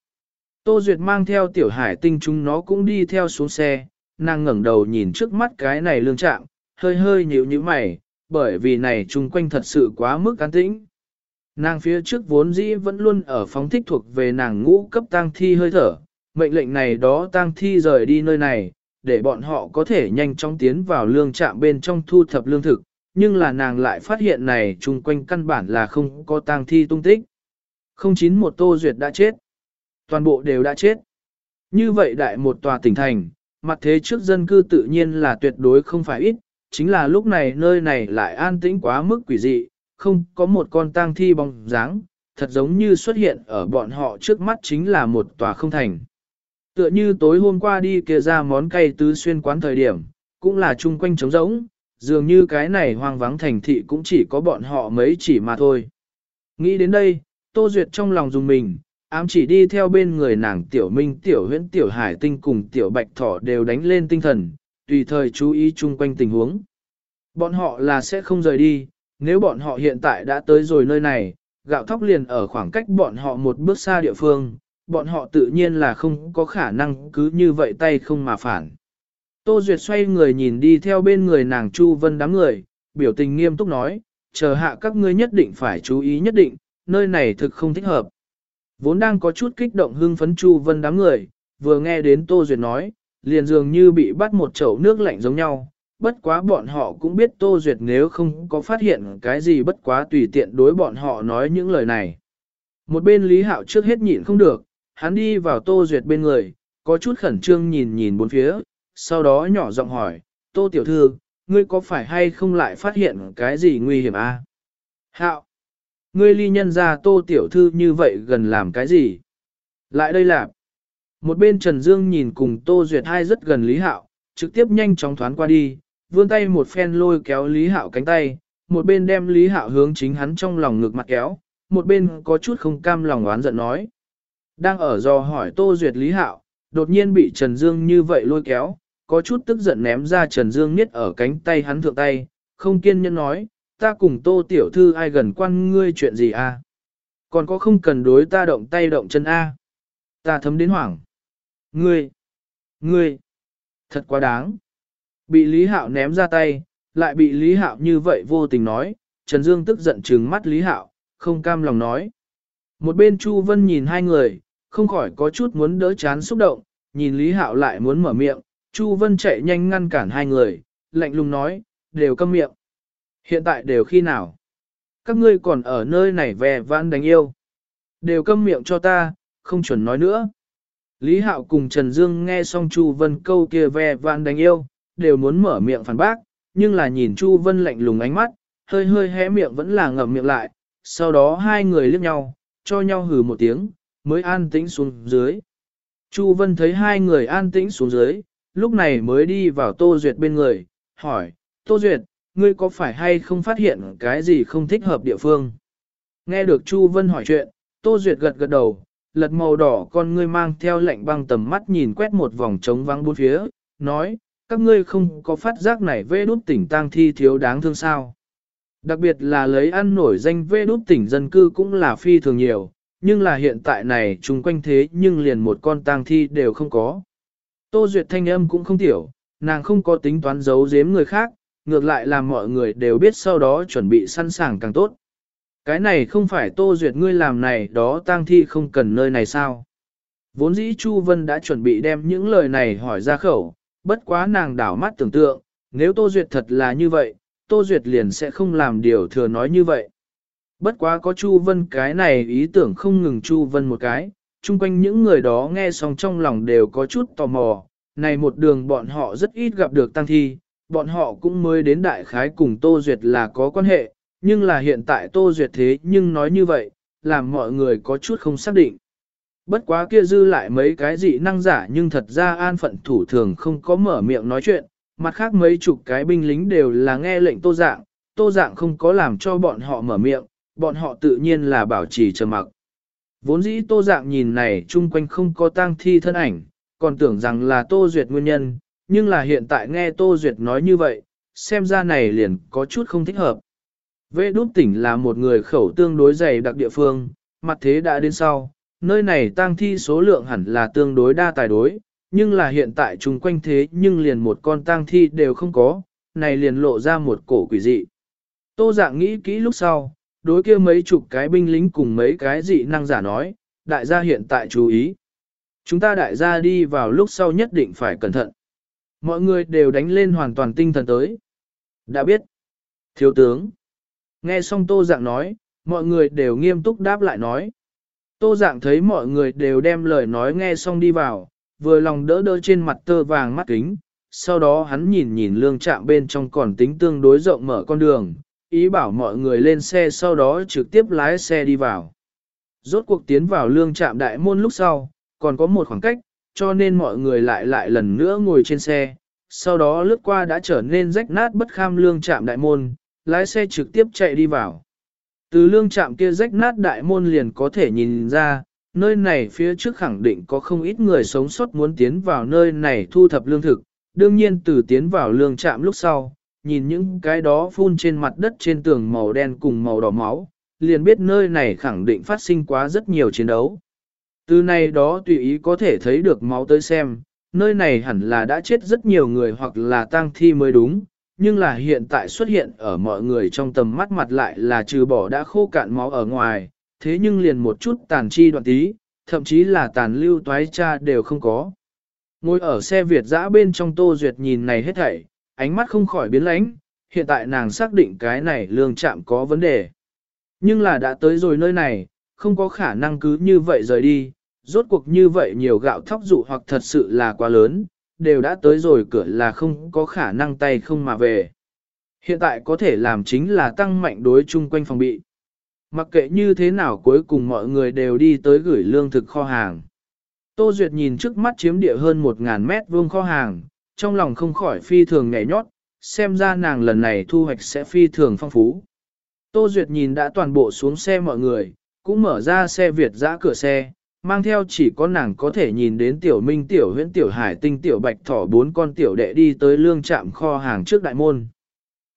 Tô Duyệt mang theo tiểu hải tinh chúng nó cũng đi theo xuống xe, nàng ngẩng đầu nhìn trước mắt cái này lương trạng, hơi hơi nhíu nhíu mày, bởi vì này chung quanh thật sự quá mức an tĩnh. Nàng phía trước vốn dĩ vẫn luôn ở phóng thích thuộc về nàng ngũ cấp tang thi hơi thở, mệnh lệnh này đó tang thi rời đi nơi này, để bọn họ có thể nhanh chóng tiến vào lương trạm bên trong thu thập lương thực, nhưng là nàng lại phát hiện này chung quanh căn bản là không có tang thi tung tích. Không chín một tô duyệt đã chết. Toàn bộ đều đã chết. Như vậy đại một tòa tỉnh thành, mặt thế trước dân cư tự nhiên là tuyệt đối không phải ít, chính là lúc này nơi này lại an tĩnh quá mức quỷ dị, không có một con tang thi bóng dáng, thật giống như xuất hiện ở bọn họ trước mắt chính là một tòa không thành. Tựa như tối hôm qua đi kia ra món cay tứ xuyên quán thời điểm, cũng là chung quanh trống rỗng, dường như cái này hoang vắng thành thị cũng chỉ có bọn họ mấy chỉ mà thôi. Nghĩ đến đây, Tô Duyệt trong lòng dùng mình, ám chỉ đi theo bên người nàng tiểu minh tiểu huyễn tiểu hải tinh cùng tiểu bạch thỏ đều đánh lên tinh thần, tùy thời chú ý chung quanh tình huống. Bọn họ là sẽ không rời đi, nếu bọn họ hiện tại đã tới rồi nơi này, gạo thóc liền ở khoảng cách bọn họ một bước xa địa phương, bọn họ tự nhiên là không có khả năng cứ như vậy tay không mà phản. Tô Duyệt xoay người nhìn đi theo bên người nàng Chu Vân đám người, biểu tình nghiêm túc nói, chờ hạ các ngươi nhất định phải chú ý nhất định, nơi này thực không thích hợp. Vốn đang có chút kích động hưng phấn Chu Vân đám người, vừa nghe đến Tô Duyệt nói, liền dường như bị bắt một chậu nước lạnh giống nhau. Bất quá bọn họ cũng biết Tô Duyệt nếu không có phát hiện cái gì bất quá tùy tiện đối bọn họ nói những lời này. Một bên Lý Hạo trước hết nhịn không được, hắn đi vào Tô Duyệt bên người, có chút khẩn trương nhìn nhìn bốn phía, sau đó nhỏ giọng hỏi, Tô Tiểu Thư, ngươi có phải hay không lại phát hiện cái gì nguy hiểm a? À? Hạo, ngươi ly nhân ra Tô Tiểu Thư như vậy gần làm cái gì? Lại đây làm. Một bên Trần Dương nhìn cùng Tô Duyệt hai rất gần Lý Hạo, trực tiếp nhanh chóng thoán qua đi, vươn tay một phen lôi kéo Lý Hạo cánh tay, một bên đem Lý Hạo hướng chính hắn trong lòng ngực mặt kéo, một bên có chút không cam lòng oán giận nói. Đang ở do hỏi Tô Duyệt Lý Hạo, đột nhiên bị Trần Dương như vậy lôi kéo, có chút tức giận ném ra Trần Dương niết ở cánh tay hắn thượng tay, không kiên nhẫn nói, ta cùng Tô Tiểu Thư ai gần quan ngươi chuyện gì a? À? Còn có không cần đối ta động tay động chân a? À? Ta thấm đến hoảng. Ngươi, ngươi, thật quá đáng. Bị Lý Hạo ném ra tay, lại bị Lý Hạo như vậy vô tình nói, Trần Dương tức giận trừng mắt Lý Hạo, không cam lòng nói. Một bên Chu Vân nhìn hai người, không khỏi có chút muốn đỡ chán xúc động, nhìn Lý Hạo lại muốn mở miệng, Chu Vân chạy nhanh ngăn cản hai người, lạnh lùng nói, đều câm miệng. Hiện tại đều khi nào? Các ngươi còn ở nơi này về vãn đánh yêu. Đều câm miệng cho ta, không chuẩn nói nữa. Lý Hạo cùng Trần Dương nghe xong Chu Vân câu kia ve vãn đánh yêu, đều muốn mở miệng phản bác, nhưng là nhìn Chu Vân lạnh lùng ánh mắt, hơi hơi hé miệng vẫn là ngậm miệng lại, sau đó hai người liếc nhau, cho nhau hừ một tiếng, mới an tĩnh xuống dưới. Chu Vân thấy hai người an tĩnh xuống dưới, lúc này mới đi vào Tô Duyệt bên người, hỏi, Tô Duyệt, ngươi có phải hay không phát hiện cái gì không thích hợp địa phương? Nghe được Chu Vân hỏi chuyện, Tô Duyệt gật gật đầu, lật màu đỏ con ngươi mang theo lệnh băng tầm mắt nhìn quét một vòng trống vắng bốn phía, nói, các ngươi không có phát giác này vê đút tỉnh tang thi thiếu đáng thương sao. Đặc biệt là lấy ăn nổi danh vê đút tỉnh dân cư cũng là phi thường nhiều, nhưng là hiện tại này chung quanh thế nhưng liền một con tang thi đều không có. Tô Duyệt thanh âm cũng không tiểu, nàng không có tính toán giấu giếm người khác, ngược lại làm mọi người đều biết sau đó chuẩn bị sẵn sàng càng tốt. Cái này không phải Tô Duyệt ngươi làm này đó tang thi không cần nơi này sao? Vốn dĩ Chu Vân đã chuẩn bị đem những lời này hỏi ra khẩu, bất quá nàng đảo mắt tưởng tượng, nếu Tô Duyệt thật là như vậy, Tô Duyệt liền sẽ không làm điều thừa nói như vậy. Bất quá có Chu Vân cái này ý tưởng không ngừng Chu Vân một cái, chung quanh những người đó nghe xong trong lòng đều có chút tò mò, này một đường bọn họ rất ít gặp được tăng thi, bọn họ cũng mới đến đại khái cùng Tô Duyệt là có quan hệ, nhưng là hiện tại Tô Duyệt thế nhưng nói như vậy, làm mọi người có chút không xác định. Bất quá kia dư lại mấy cái dị năng giả nhưng thật ra an phận thủ thường không có mở miệng nói chuyện, mặt khác mấy chục cái binh lính đều là nghe lệnh tô dạng, tô dạng không có làm cho bọn họ mở miệng, bọn họ tự nhiên là bảo trì trầm mặc. Vốn dĩ tô dạng nhìn này chung quanh không có tang thi thân ảnh, còn tưởng rằng là tô duyệt nguyên nhân, nhưng là hiện tại nghe tô duyệt nói như vậy, xem ra này liền có chút không thích hợp. Vệ Đút tỉnh là một người khẩu tương đối dày đặc địa phương, mặt thế đã đến sau, nơi này tang thi số lượng hẳn là tương đối đa tài đối, nhưng là hiện tại chung quanh thế nhưng liền một con tang thi đều không có, này liền lộ ra một cổ quỷ dị. Tô dạng nghĩ kỹ lúc sau, đối kia mấy chục cái binh lính cùng mấy cái dị năng giả nói, đại gia hiện tại chú ý. Chúng ta đại gia đi vào lúc sau nhất định phải cẩn thận. Mọi người đều đánh lên hoàn toàn tinh thần tới. Đã biết. Thiếu tướng. Nghe xong tô dạng nói, mọi người đều nghiêm túc đáp lại nói. Tô dạng thấy mọi người đều đem lời nói nghe xong đi vào, vừa lòng đỡ đỡ trên mặt tơ vàng mắt kính, sau đó hắn nhìn nhìn lương trạm bên trong còn tính tương đối rộng mở con đường, ý bảo mọi người lên xe sau đó trực tiếp lái xe đi vào. Rốt cuộc tiến vào lương trạm đại môn lúc sau, còn có một khoảng cách, cho nên mọi người lại lại lần nữa ngồi trên xe, sau đó lướt qua đã trở nên rách nát bất kham lương trạm đại môn, lái xe trực tiếp chạy đi vào. Từ lương trạm kia rách nát đại môn liền có thể nhìn ra, nơi này phía trước khẳng định có không ít người sống sót muốn tiến vào nơi này thu thập lương thực, đương nhiên từ tiến vào lương trạm lúc sau, nhìn những cái đó phun trên mặt đất trên tường màu đen cùng màu đỏ máu, liền biết nơi này khẳng định phát sinh quá rất nhiều chiến đấu. Từ này đó tùy ý có thể thấy được máu tới xem, nơi này hẳn là đã chết rất nhiều người hoặc là tang thi mới đúng, nhưng là hiện tại xuất hiện ở mọi người trong tầm mắt mặt lại là trừ bỏ đã khô cạn máu ở ngoài, thế nhưng liền một chút tàn chi đoạn tí, thậm chí là tàn lưu toái cha đều không có. Ngồi ở xe Việt dã bên trong Tô Duyệt nhìn này hết thảy, ánh mắt không khỏi biến lãnh, hiện tại nàng xác định cái này lương chạm có vấn đề. Nhưng là đã tới rồi nơi này, không có khả năng cứ như vậy rời đi, rốt cuộc như vậy nhiều gạo thóc dụ hoặc thật sự là quá lớn, đều đã tới rồi cửa là không có khả năng tay không mà về. Hiện tại có thể làm chính là tăng mạnh đối chung quanh phòng bị. Mặc kệ như thế nào cuối cùng mọi người đều đi tới gửi lương thực kho hàng. Tô Duyệt nhìn trước mắt chiếm địa hơn 1.000 mét vuông kho hàng, trong lòng không khỏi phi thường nhảy nhót, xem ra nàng lần này thu hoạch sẽ phi thường phong phú. Tô Duyệt nhìn đã toàn bộ xuống xe mọi người, cũng mở ra xe Việt giã cửa xe, mang theo chỉ có nàng có thể nhìn đến tiểu minh tiểu huyễn tiểu hải tinh tiểu bạch thỏ bốn con tiểu đệ đi tới lương trạm kho hàng trước đại môn.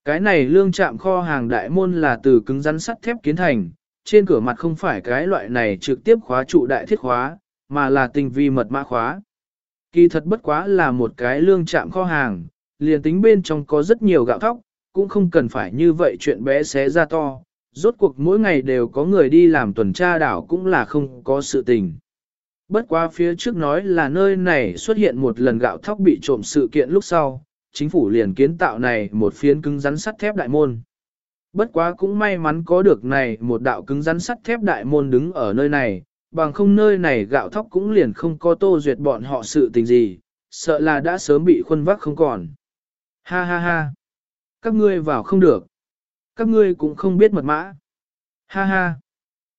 Cái này lương trạm kho hàng đại môn là từ cứng rắn sắt thép kiến thành, trên cửa mặt không phải cái loại này trực tiếp khóa trụ đại thiết khóa, mà là tinh vi mật mã khóa. Kỳ thật bất quá là một cái lương trạm kho hàng, liền tính bên trong có rất nhiều gạo thóc, cũng không cần phải như vậy chuyện bé xé ra to, rốt cuộc mỗi ngày đều có người đi làm tuần tra đảo cũng là không có sự tình. Bất quá phía trước nói là nơi này xuất hiện một lần gạo thóc bị trộm sự kiện lúc sau, chính phủ liền kiến tạo này một phiến cứng rắn sắt thép đại môn. Bất quá cũng may mắn có được này một đạo cứng rắn sắt thép đại môn đứng ở nơi này, bằng không nơi này gạo thóc cũng liền không có tô duyệt bọn họ sự tình gì, sợ là đã sớm bị khuân vác không còn. Ha ha ha, các ngươi vào không được, các ngươi cũng không biết mật mã. Ha ha,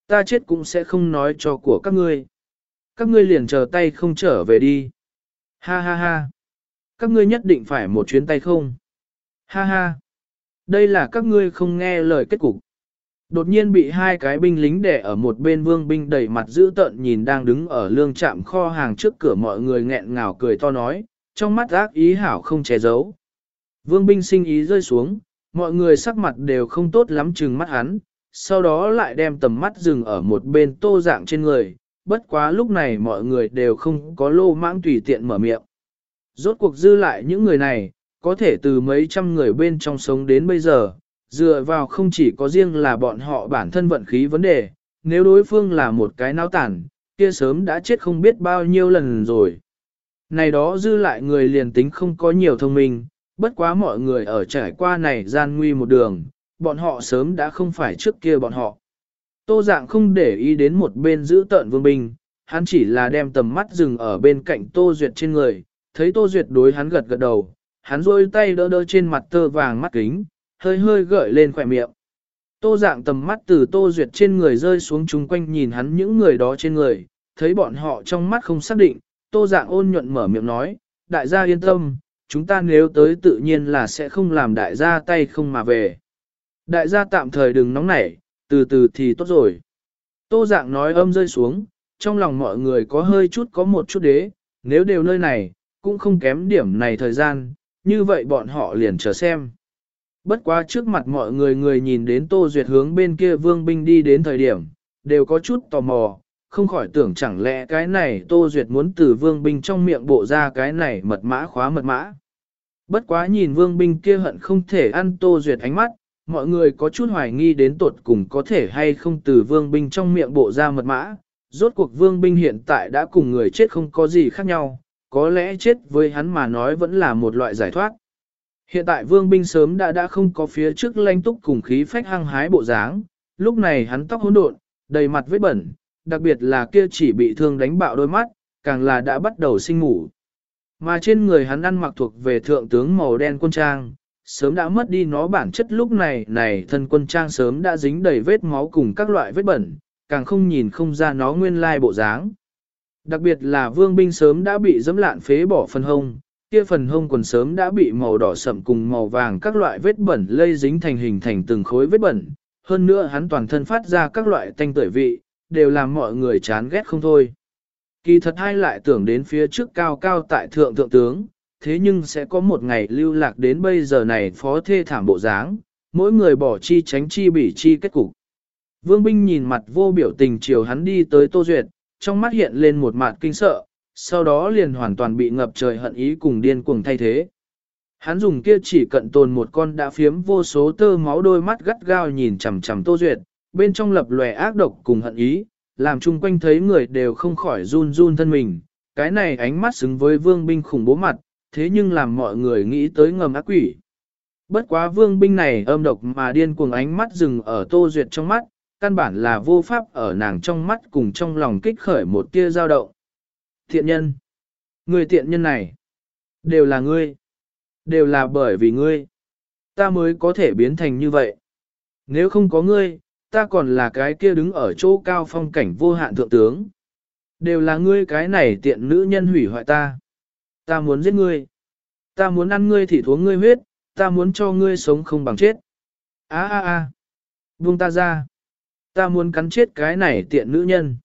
ta chết cũng sẽ không nói cho của các ngươi. Các ngươi liền chờ tay không trở về đi. Ha ha ha, các ngươi nhất định phải một chuyến tay không. Ha ha, đây là các ngươi không nghe lời kết cục. Đột nhiên bị hai cái binh lính đè ở một bên vương binh đầy mặt dữ tợn nhìn đang đứng ở lương trạm kho hàng trước cửa mọi người nghẹn ngào cười to nói, trong mắt ác ý hảo không che giấu. Vương binh sinh ý rơi xuống, mọi người sắc mặt đều không tốt lắm chừng mắt hắn, sau đó lại đem tầm mắt dừng ở một bên tô dạng trên người, bất quá lúc này mọi người đều không có lô mãng tùy tiện mở miệng. Rốt cuộc dư lại những người này, có thể từ mấy trăm người bên trong sống đến bây giờ, dựa vào không chỉ có riêng là bọn họ bản thân vận khí vấn đề, nếu đối phương là một cái náo tản, kia sớm đã chết không biết bao nhiêu lần rồi. Này đó dư lại người liền tính không có nhiều thông minh, bất quá mọi người ở trải qua này gian nguy một đường, bọn họ sớm đã không phải trước kia bọn họ. Tô dạng không để ý đến một bên giữ tợn vương binh, hắn chỉ là đem tầm mắt dừng ở bên cạnh Tô Duyệt trên người, thấy Tô Duyệt đối hắn gật gật đầu, hắn rôi tay đỡ đỡ trên mặt tơ vàng mắt kính, hơi hơi gợi lên khỏe miệng. Tô dạng tầm mắt từ Tô Duyệt trên người rơi xuống chung quanh nhìn hắn những người đó trên người, thấy bọn họ trong mắt không xác định, Tô dạng ôn nhuận mở miệng nói, đại gia yên tâm, chúng ta nếu tới tự nhiên là sẽ không làm đại gia tay không mà về. Đại gia tạm thời đừng nóng nảy, từ từ thì tốt rồi. Tô dạng nói âm rơi xuống, trong lòng mọi người có hơi chút có một chút đế, nếu đều nơi này, cũng không kém điểm này thời gian, như vậy bọn họ liền chờ xem. Bất quá trước mặt mọi người người nhìn đến Tô Duyệt hướng bên kia vương binh đi đến thời điểm, đều có chút tò mò, không khỏi tưởng chẳng lẽ cái này Tô Duyệt muốn từ vương binh trong miệng bộ ra cái này mật mã khóa mật mã. Bất quá nhìn vương binh kia hận không thể ăn Tô Duyệt ánh mắt, mọi người có chút hoài nghi đến tột cùng có thể hay không từ vương binh trong miệng bộ ra mật mã. Rốt cuộc vương binh hiện tại đã cùng người chết không có gì khác nhau, có lẽ chết với hắn mà nói vẫn là một loại giải thoát. Hiện tại vương binh sớm đã đã không có phía trước lanh túc cùng khí phách hăng hái bộ dáng, lúc này hắn tóc hỗn độn, đầy mặt vết bẩn, đặc biệt là kia chỉ bị thương đánh bạo đôi mắt, càng là đã bắt đầu sinh ngủ. Mà trên người hắn ăn mặc thuộc về thượng tướng màu đen quân trang, sớm đã mất đi nó bản chất lúc này này thân quân trang sớm đã dính đầy vết máu cùng các loại vết bẩn, càng không nhìn không ra nó nguyên lai bộ dáng. Đặc biệt là vương binh sớm đã bị dẫm lạn phế bỏ phần hông, kia phần hông quần sớm đã bị màu đỏ sậm cùng màu vàng các loại vết bẩn lây dính thành hình thành từng khối vết bẩn, hơn nữa hắn toàn thân phát ra các loại tanh tưởi vị, đều làm mọi người chán ghét không thôi. Kỳ thật hai lại tưởng đến phía trước cao cao tại thượng thượng tướng, thế nhưng sẽ có một ngày lưu lạc đến bây giờ này phó thê thảm bộ dáng, mỗi người bỏ chi tránh chi bỉ chi kết cục. Vương binh nhìn mặt vô biểu tình chiều hắn đi tới Tô Duyệt, trong mắt hiện lên một mặt kinh sợ, sau đó liền hoàn toàn bị ngập trời hận ý cùng điên cuồng thay thế. Hắn dùng kia chỉ cận tồn một con đã phiếm vô số tơ máu đôi mắt gắt gao nhìn chằm chằm Tô Duyệt, bên trong lập lòe ác độc cùng hận ý, làm chung quanh thấy người đều không khỏi run run thân mình. Cái này ánh mắt xứng với vương binh khủng bố mặt, thế nhưng làm mọi người nghĩ tới ngầm ác quỷ. Bất quá vương binh này âm độc mà điên cuồng ánh mắt dừng ở Tô Duyệt trong mắt, căn bản là vô pháp ở nàng trong mắt cùng trong lòng kích khởi một tia dao động. Thiện nhân. Người thiện nhân này. Đều là ngươi. Đều là bởi vì ngươi. Ta mới có thể biến thành như vậy. Nếu không có ngươi, ta còn là cái kia đứng ở chỗ cao phong cảnh vô hạn thượng tướng. Đều là ngươi cái này tiện nữ nhân hủy hoại ta. Ta muốn giết ngươi. Ta muốn ăn ngươi thì uống ngươi huyết, ta muốn cho ngươi sống không bằng chết. Á á á. Buông ta ra. Ta muốn cắn chết cái này tiện nữ nhân.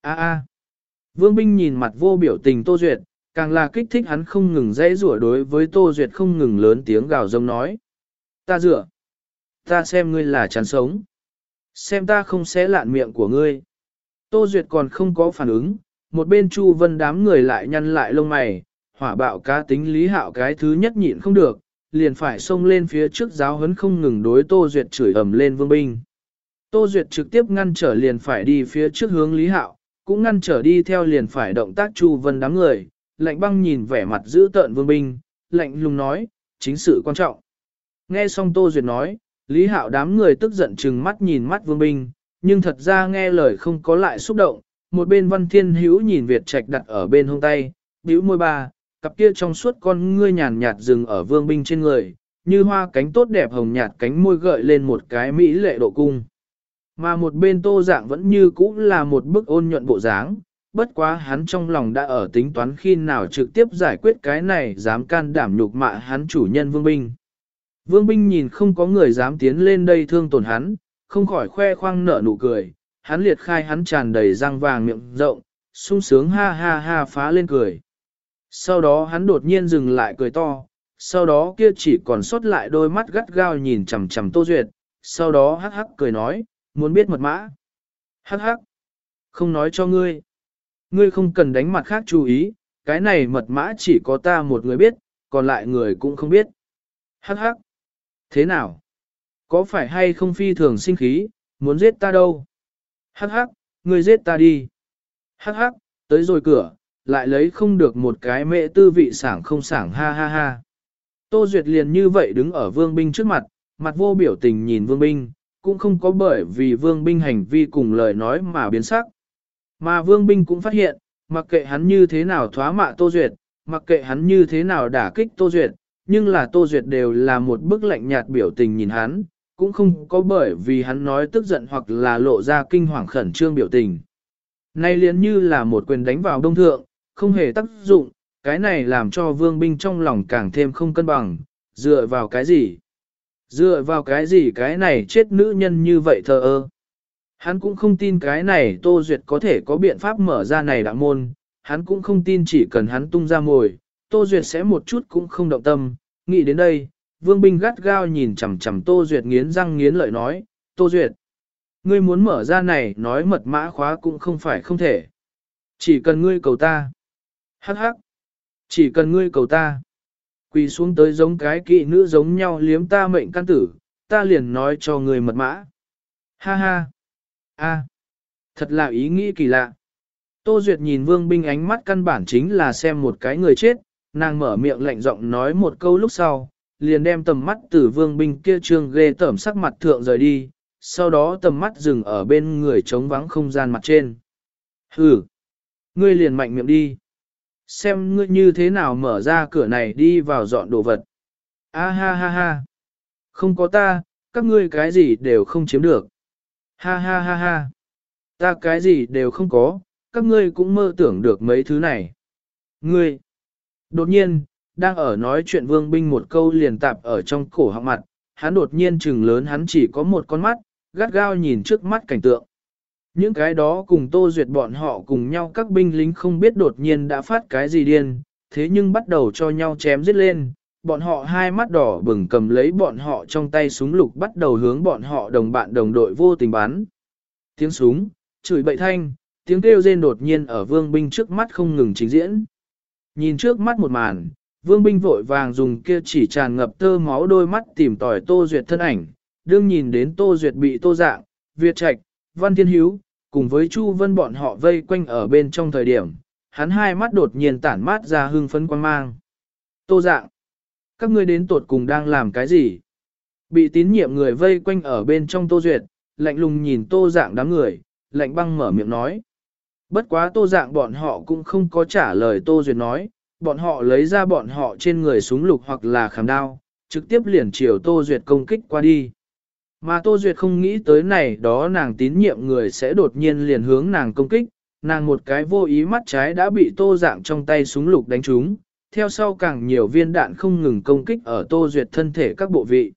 Á á. Vương binh nhìn mặt vô biểu tình Tô Duyệt, càng là kích thích hắn không ngừng dãy rủa đối với Tô Duyệt không ngừng lớn tiếng gào rông nói. Ta dựa. Ta xem ngươi là chán sống. Xem ta không xé lạn miệng của ngươi. Tô Duyệt còn không có phản ứng, một bên Chu Vân đám người lại nhăn lại lông mày, hỏa bạo cá tính lý hạo cái thứ nhất nhịn không được, liền phải xông lên phía trước giáo huấn không ngừng đối Tô Duyệt chửi ầm lên vương binh. Tô Duyệt trực tiếp ngăn trở liền phải đi phía trước hướng Lý Hạo, cũng ngăn trở đi theo liền phải động tác Chu Vân đám người, lạnh băng nhìn vẻ mặt giữ tợn vương binh, lạnh lùng nói, chính sự quan trọng. Nghe xong Tô Duyệt nói, Lý Hạo đám người tức giận chừng mắt nhìn mắt vương binh, nhưng thật ra nghe lời không có lại xúc động, một bên văn thiên hữu nhìn Việt Trạch đặt ở bên hông tay, bĩu môi ba, cặp kia trong suốt con ngươi nhàn nhạt dừng ở vương binh trên người, như hoa cánh tốt đẹp hồng nhạt cánh môi gợi lên một cái mỹ lệ độ cung. Mà một bên tô dạng vẫn như cũ là một bức ôn nhuận bộ dáng, bất quá hắn trong lòng đã ở tính toán khi nào trực tiếp giải quyết cái này dám can đảm nhục mạ hắn chủ nhân vương binh. Vương binh nhìn không có người dám tiến lên đây thương tổn hắn, không khỏi khoe khoang nở nụ cười, hắn liệt khai hắn tràn đầy răng vàng miệng rộng, sung sướng ha ha ha phá lên cười. Sau đó hắn đột nhiên dừng lại cười to, sau đó kia chỉ còn sót lại đôi mắt gắt gao nhìn chằm chằm Tô Duyệt, sau đó hắc hắc cười nói, muốn biết mật mã. Hắc hắc, không nói cho ngươi. Ngươi không cần đánh mặt khác chú ý, cái này mật mã chỉ có ta một người biết, còn lại người cũng không biết. Hắc hắc, thế nào? Có phải hay không phi thường sinh khí, muốn giết ta đâu? Hắc hắc, ngươi giết ta đi. Hắc hắc, tới rồi cửa, lại lấy không được một cái mẹ tư vị sảng không sảng ha ha ha. Tô Duyệt liền như vậy đứng ở vương binh trước mặt, mặt vô biểu tình nhìn vương binh, cũng không có bởi vì vương binh hành vi cùng lời nói mà biến sắc. Mà vương binh cũng phát hiện, mặc kệ hắn như thế nào thoá mạ Tô Duyệt, mặc kệ hắn như thế nào đả kích Tô Duyệt, nhưng là Tô Duyệt đều là một bức lạnh nhạt biểu tình nhìn hắn, cũng không có bởi vì hắn nói tức giận hoặc là lộ ra kinh hoàng khẩn trương biểu tình. Nay liền như là một quyền đánh vào đông thượng, không hề tác dụng, cái này làm cho vương binh trong lòng càng thêm không cân bằng, dựa vào cái gì? Dựa vào cái gì cái này chết nữ nhân như vậy thờ ơ? Hắn cũng không tin cái này Tô Duyệt có thể có biện pháp mở ra này đạo môn, hắn cũng không tin chỉ cần hắn tung ra mồi, Tô Duyệt sẽ một chút cũng không động tâm, nghĩ đến đây, Vương Binh gắt gao nhìn chằm chằm Tô Duyệt nghiến răng nghiến lợi nói, Tô Duyệt, ngươi muốn mở ra này nói mật mã khóa cũng không phải không thể. Chỉ cần ngươi cầu ta. Hắc hắc. Chỉ cần ngươi cầu ta. Quỳ xuống tới giống cái kỵ nữ giống nhau liếm ta mệnh căn tử, ta liền nói cho ngươi mật mã. Ha ha. A. Thật là ý nghĩ kỳ lạ. Tô Duyệt nhìn Vương Binh ánh mắt căn bản chính là xem một cái người chết, nàng mở miệng lạnh giọng nói một câu lúc sau, liền đem tầm mắt từ Vương Binh kia trương ghê tởm sắc mặt thượng rời đi, sau đó tầm mắt dừng ở bên người trống vắng không gian mặt trên. Hừ, ngươi liền mạnh miệng đi. Xem ngươi như thế nào mở ra cửa này đi vào dọn đồ vật. A ha ha ha. Không có ta, các ngươi cái gì đều không chiếm được. Ha ha ha ha. Ta cái gì đều không có, các ngươi cũng mơ tưởng được mấy thứ này. Ngươi. Đột nhiên, đang ở nói chuyện vương binh một câu liền tạp ở trong cổ họng mặt, hắn đột nhiên trừng lớn hắn chỉ có một con mắt, gắt gao nhìn trước mắt cảnh tượng. Những cái đó cùng tô duyệt bọn họ cùng nhau các binh lính không biết đột nhiên đã phát cái gì điên, thế nhưng bắt đầu cho nhau chém giết lên, bọn họ hai mắt đỏ bừng cầm lấy bọn họ trong tay súng lục bắt đầu hướng bọn họ đồng bạn đồng đội vô tình bắn. Tiếng súng, chửi bậy thanh, tiếng kêu rên đột nhiên ở vương binh trước mắt không ngừng trình diễn. Nhìn trước mắt một màn, vương binh vội vàng dùng kia chỉ tràn ngập tơ máu đôi mắt tìm tòi tô duyệt thân ảnh, đương nhìn đến tô duyệt bị tô dạng, Việt Trạch, Văn Thiên Hiếu, cùng với Chu Vân bọn họ vây quanh ở bên trong thời điểm, hắn hai mắt đột nhiên tản mát ra hưng phấn quang mang. Tô dạng, các ngươi đến tột cùng đang làm cái gì? Bị tín nhiệm người vây quanh ở bên trong Tô Duyệt, lạnh lùng nhìn Tô dạng đám người, lạnh băng mở miệng nói. Bất quá Tô dạng bọn họ cũng không có trả lời Tô Duyệt nói, bọn họ lấy ra bọn họ trên người súng lục hoặc là khảm đao, trực tiếp liền chiều Tô Duyệt công kích qua đi. Mà Tô Duyệt không nghĩ tới này đó nàng tín nhiệm người sẽ đột nhiên liền hướng nàng công kích, nàng một cái vô ý mắt trái đã bị Tô dạng trong tay súng lục đánh trúng, theo sau càng nhiều viên đạn không ngừng công kích ở Tô Duyệt thân thể các bộ vị.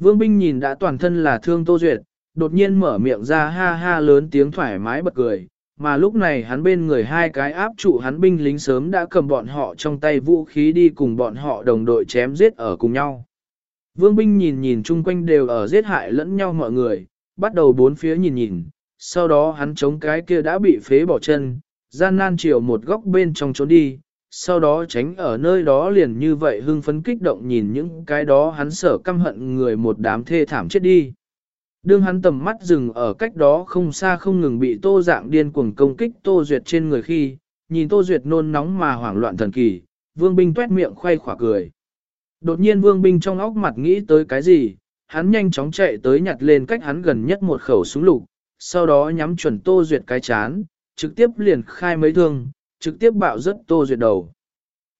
Vương binh nhìn đã toàn thân là thương Tô Duyệt, đột nhiên mở miệng ra ha ha lớn tiếng thoải mái bật cười, mà lúc này hắn bên người hai cái áp trụ hắn binh lính sớm đã cầm bọn họ trong tay vũ khí đi cùng bọn họ đồng đội chém giết ở cùng nhau. Vương binh nhìn nhìn chung quanh đều ở giết hại lẫn nhau mọi người, bắt đầu bốn phía nhìn nhìn, sau đó hắn chống cái kia đã bị phế bỏ chân, gian nan chiều một góc bên trong trốn đi, sau đó tránh ở nơi đó liền như vậy hưng phấn kích động nhìn những cái đó hắn sở căm hận người một đám thê thảm chết đi. Đương hắn tầm mắt dừng ở cách đó không xa không ngừng bị tô dạng điên cuồng công kích tô duyệt trên người khi, nhìn tô duyệt nôn nóng mà hoảng loạn thần kỳ, vương binh tuét miệng khoay khỏa cười. Đột nhiên vương binh trong óc mặt nghĩ tới cái gì, hắn nhanh chóng chạy tới nhặt lên cách hắn gần nhất một khẩu súng lục, sau đó nhắm chuẩn tô duyệt cái chán, trực tiếp liền khai mấy thương, trực tiếp bạo rất tô duyệt đầu.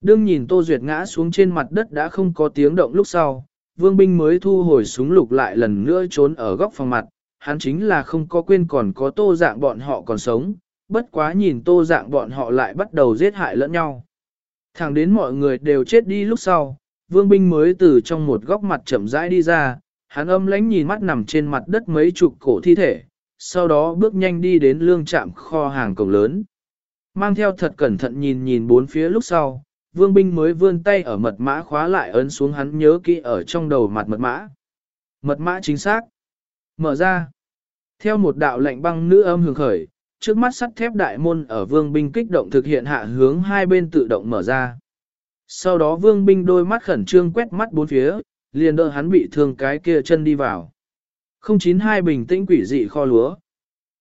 Đương nhìn tô duyệt ngã xuống trên mặt đất đã không có tiếng động lúc sau, vương binh mới thu hồi súng lục lại lần nữa trốn ở góc phòng mặt, hắn chính là không có quên còn có tô dạng bọn họ còn sống, bất quá nhìn tô dạng bọn họ lại bắt đầu giết hại lẫn nhau. Thẳng đến mọi người đều chết đi lúc sau, vương binh mới từ trong một góc mặt chậm rãi đi ra, hắn âm lánh nhìn mắt nằm trên mặt đất mấy chục cổ thi thể, sau đó bước nhanh đi đến lương trạm kho hàng cổng lớn. Mang theo thật cẩn thận nhìn nhìn bốn phía lúc sau, vương binh mới vươn tay ở mật mã khóa lại ấn xuống hắn nhớ kỹ ở trong đầu mặt mật mã. Mật mã chính xác. Mở ra. Theo một đạo lệnh băng nữ âm hưởng khởi, trước mắt sắt thép đại môn ở vương binh kích động thực hiện hạ hướng hai bên tự động mở ra. Sau đó vương binh đôi mắt khẩn trương quét mắt bốn phía, liền đỡ hắn bị thương cái kia chân đi vào. 092 bình tĩnh quỷ dị kho lúa.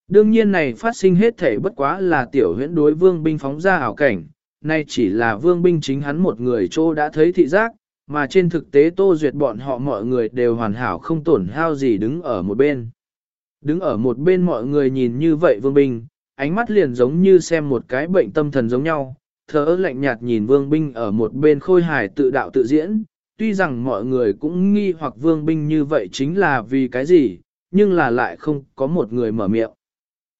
Đương nhiên này phát sinh hết thể bất quá là tiểu huyễn đối vương binh phóng ra ảo cảnh, nay chỉ là vương binh chính hắn một người chỗ đã thấy thị giác, mà trên thực tế tô duyệt bọn họ mọi người đều hoàn hảo không tổn hao gì đứng ở một bên. Đứng ở một bên mọi người nhìn như vậy vương binh, ánh mắt liền giống như xem một cái bệnh tâm thần giống nhau, thở lạnh nhạt nhìn vương binh ở một bên khôi hài tự đạo tự diễn, tuy rằng mọi người cũng nghi hoặc vương binh như vậy chính là vì cái gì, nhưng là lại không có một người mở miệng.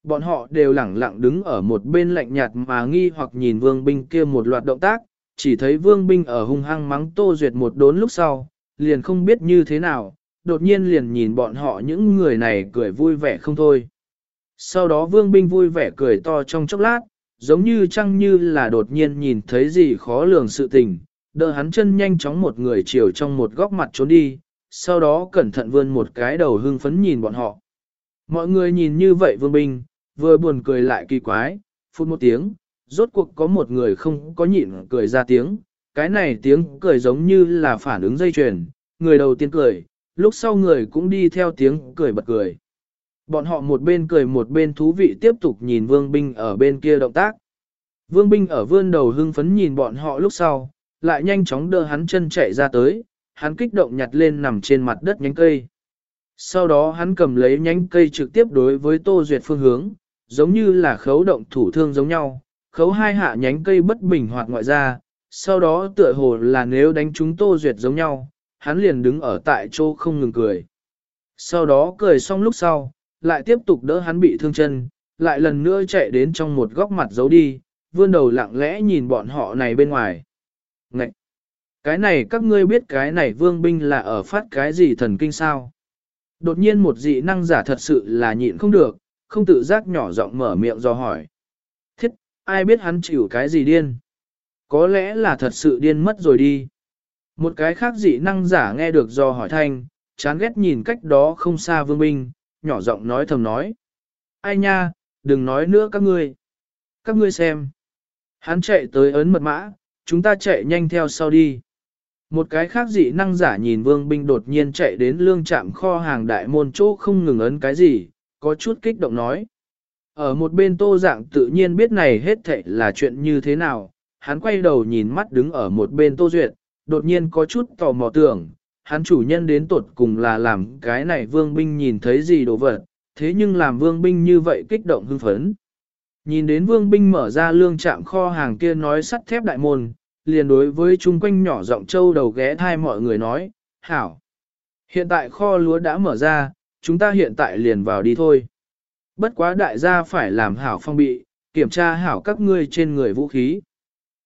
Bọn họ đều lẳng lặng đứng ở một bên lạnh nhạt mà nghi hoặc nhìn vương binh kia một loạt động tác, chỉ thấy vương binh ở hung hăng mắng tô duyệt một đốn lúc sau, liền không biết như thế nào, đột nhiên liền nhìn bọn họ những người này cười vui vẻ không thôi. Sau đó vương binh vui vẻ cười to trong chốc lát, giống như chăng như là đột nhiên nhìn thấy gì khó lường sự tình, đỡ hắn chân nhanh chóng một người chiều trong một góc mặt trốn đi, sau đó cẩn thận vươn một cái đầu hưng phấn nhìn bọn họ. Mọi người nhìn như vậy vương binh, vừa buồn cười lại kỳ quái, phút một tiếng, rốt cuộc có một người không có nhịn cười ra tiếng, cái này tiếng cười giống như là phản ứng dây chuyền, người đầu tiên cười, lúc sau người cũng đi theo tiếng cười bật cười. Bọn họ một bên cười một bên thú vị tiếp tục nhìn vương binh ở bên kia động tác. Vương binh ở vươn đầu hưng phấn nhìn bọn họ lúc sau, lại nhanh chóng đỡ hắn chân chạy ra tới, hắn kích động nhặt lên nằm trên mặt đất nhánh cây. Sau đó hắn cầm lấy nhánh cây trực tiếp đối với Tô Duyệt phương hướng, giống như là khấu động thủ thương giống nhau, khấu hai hạ nhánh cây bất bình hoạt ngoại ra, sau đó tựa hồ là nếu đánh chúng Tô Duyệt giống nhau, hắn liền đứng ở tại chỗ không ngừng cười. Sau đó cười xong lúc sau, lại tiếp tục đỡ hắn bị thương chân, lại lần nữa chạy đến trong một góc mặt giấu đi, vươn đầu lặng lẽ nhìn bọn họ này bên ngoài. Ngậy! Cái này các ngươi biết cái này vương binh là ở phát cái gì thần kinh sao? Đột nhiên một dị năng giả thật sự là nhịn không được, không tự giác nhỏ giọng mở miệng do hỏi. Thiết, ai biết hắn chịu cái gì điên? Có lẽ là thật sự điên mất rồi đi. Một cái khác dị năng giả nghe được do hỏi thanh, chán ghét nhìn cách đó không xa vương binh, nhỏ giọng nói thầm nói. Ai nha, đừng nói nữa các ngươi. Các ngươi xem. Hắn chạy tới ấn mật mã, chúng ta chạy nhanh theo sau đi. Một cái khác dị năng giả nhìn vương binh đột nhiên chạy đến lương trạm kho hàng đại môn chỗ không ngừng ấn cái gì, có chút kích động nói. Ở một bên tô dạng tự nhiên biết này hết thệ là chuyện như thế nào, hắn quay đầu nhìn mắt đứng ở một bên tô duyệt, đột nhiên có chút tò mò tưởng, hắn chủ nhân đến tột cùng là làm cái này vương binh nhìn thấy gì đồ vật, thế nhưng làm vương binh như vậy kích động hưng phấn. Nhìn đến vương binh mở ra lương trạm kho hàng kia nói sắt thép đại môn, liền đối với chung quanh nhỏ giọng châu đầu ghé thai mọi người nói, hảo. Hiện tại kho lúa đã mở ra, chúng ta hiện tại liền vào đi thôi. Bất quá đại gia phải làm hảo phong bị, kiểm tra hảo các ngươi trên người vũ khí.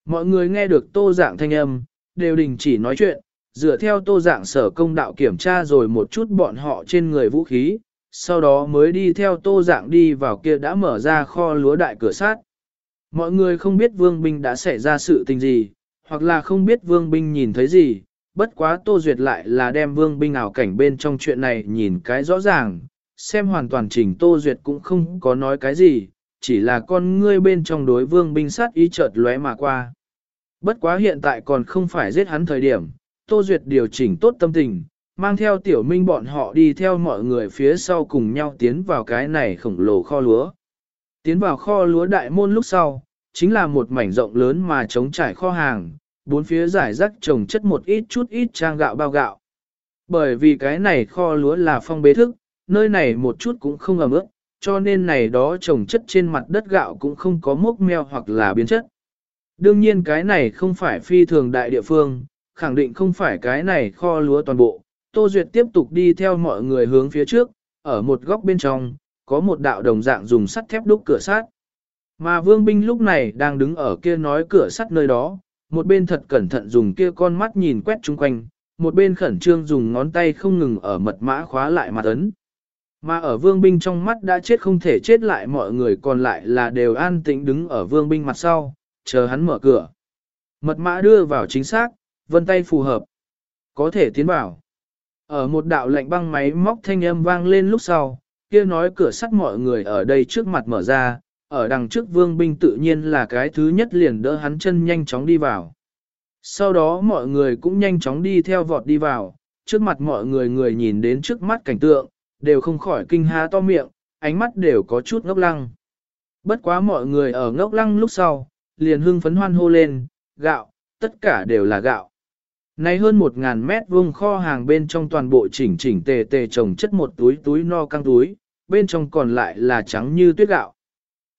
Mọi người nghe được tô dạng thanh âm, đều đình chỉ nói chuyện, dựa theo tô dạng sở công đạo kiểm tra rồi một chút bọn họ trên người vũ khí, sau đó mới đi theo tô dạng đi vào kia đã mở ra kho lúa đại cửa sát. Mọi người không biết vương binh đã xảy ra sự tình gì, hoặc là không biết vương binh nhìn thấy gì, bất quá tô duyệt lại là đem vương binh ảo cảnh bên trong chuyện này nhìn cái rõ ràng, xem hoàn toàn trình tô duyệt cũng không có nói cái gì, chỉ là con ngươi bên trong đối vương binh sát ý chợt lóe mà qua. Bất quá hiện tại còn không phải giết hắn thời điểm, Tô Duyệt điều chỉnh tốt tâm tình, mang theo tiểu minh bọn họ đi theo mọi người phía sau cùng nhau tiến vào cái này khổng lồ kho lúa. Tiến vào kho lúa đại môn lúc sau, chính là một mảnh rộng lớn mà chống trải kho hàng, bốn phía giải rác trồng chất một ít chút ít trang gạo bao gạo. Bởi vì cái này kho lúa là phong bế thức, nơi này một chút cũng không ẩm ướt, cho nên này đó trồng chất trên mặt đất gạo cũng không có mốc meo hoặc là biến chất. Đương nhiên cái này không phải phi thường đại địa phương, khẳng định không phải cái này kho lúa toàn bộ. Tô Duyệt tiếp tục đi theo mọi người hướng phía trước, ở một góc bên trong, có một đạo đồng dạng dùng sắt thép đúc cửa sắt. Mà Vương Binh lúc này đang đứng ở kia nói cửa sắt nơi đó, một bên thật cẩn thận dùng kia con mắt nhìn quét chung quanh, một bên khẩn trương dùng ngón tay không ngừng ở mật mã khóa lại mặt ấn. Mà ở Vương Binh trong mắt đã chết không thể chết lại mọi người còn lại là đều an tĩnh đứng ở Vương Binh mặt sau, chờ hắn mở cửa. Mật mã đưa vào chính xác, vân tay phù hợp. Có thể tiến vào. Ở một đạo lệnh băng máy móc thanh âm vang lên lúc sau, kia nói cửa sắt mọi người ở đây trước mặt mở ra, ở đằng trước vương binh tự nhiên là cái thứ nhất liền đỡ hắn chân nhanh chóng đi vào. Sau đó mọi người cũng nhanh chóng đi theo vọt đi vào, trước mặt mọi người người nhìn đến trước mắt cảnh tượng, đều không khỏi kinh há to miệng, ánh mắt đều có chút ngốc lăng. Bất quá mọi người ở ngốc lăng lúc sau, liền hưng phấn hoan hô lên, gạo, tất cả đều là gạo. Này hơn một ngàn mét vuông kho hàng bên trong toàn bộ chỉnh chỉnh tề tề trồng chất một túi túi no căng túi, bên trong còn lại là trắng như tuyết gạo.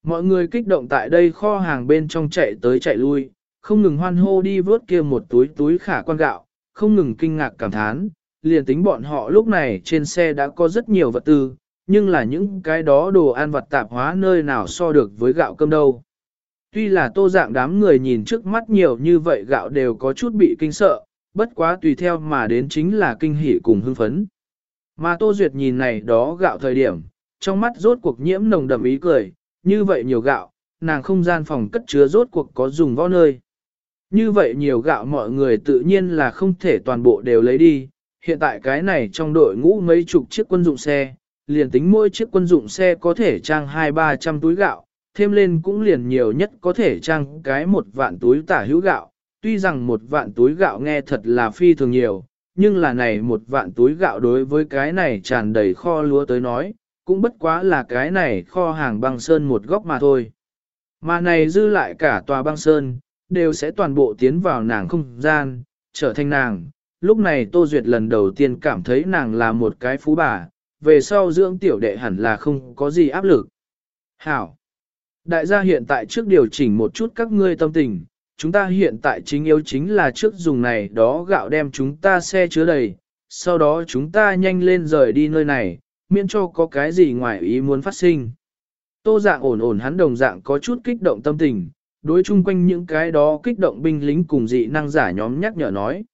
Mọi người kích động tại đây kho hàng bên trong chạy tới chạy lui, không ngừng hoan hô đi vớt kia một túi túi khả quan gạo, không ngừng kinh ngạc cảm thán, liền tính bọn họ lúc này trên xe đã có rất nhiều vật tư, nhưng là những cái đó đồ ăn vật tạp hóa nơi nào so được với gạo cơm đâu. Tuy là tô dạng đám người nhìn trước mắt nhiều như vậy gạo đều có chút bị kinh sợ, bất quá tùy theo mà đến chính là kinh hỉ cùng hưng phấn. Mà Tô Duyệt nhìn này đó gạo thời điểm, trong mắt rốt cuộc nhiễm nồng đậm ý cười, như vậy nhiều gạo, nàng không gian phòng cất chứa rốt cuộc có dùng võ nơi. Như vậy nhiều gạo mọi người tự nhiên là không thể toàn bộ đều lấy đi, hiện tại cái này trong đội ngũ mấy chục chiếc quân dụng xe, liền tính mỗi chiếc quân dụng xe có thể trang hai ba trăm túi gạo, thêm lên cũng liền nhiều nhất có thể trang cái một vạn túi tả hữu gạo, tuy rằng một vạn túi gạo nghe thật là phi thường nhiều, nhưng là này một vạn túi gạo đối với cái này tràn đầy kho lúa tới nói, cũng bất quá là cái này kho hàng băng sơn một góc mà thôi. Mà này dư lại cả tòa băng sơn, đều sẽ toàn bộ tiến vào nàng không gian, trở thành nàng. Lúc này Tô Duyệt lần đầu tiên cảm thấy nàng là một cái phú bà, về sau dưỡng tiểu đệ hẳn là không có gì áp lực. Hảo! Đại gia hiện tại trước điều chỉnh một chút các ngươi tâm tình, chúng ta hiện tại chính yếu chính là trước dùng này đó gạo đem chúng ta xe chứa đầy, sau đó chúng ta nhanh lên rời đi nơi này, miễn cho có cái gì ngoài ý muốn phát sinh. Tô dạng ổn ổn hắn đồng dạng có chút kích động tâm tình, đối chung quanh những cái đó kích động binh lính cùng dị năng giả nhóm nhắc nhở nói.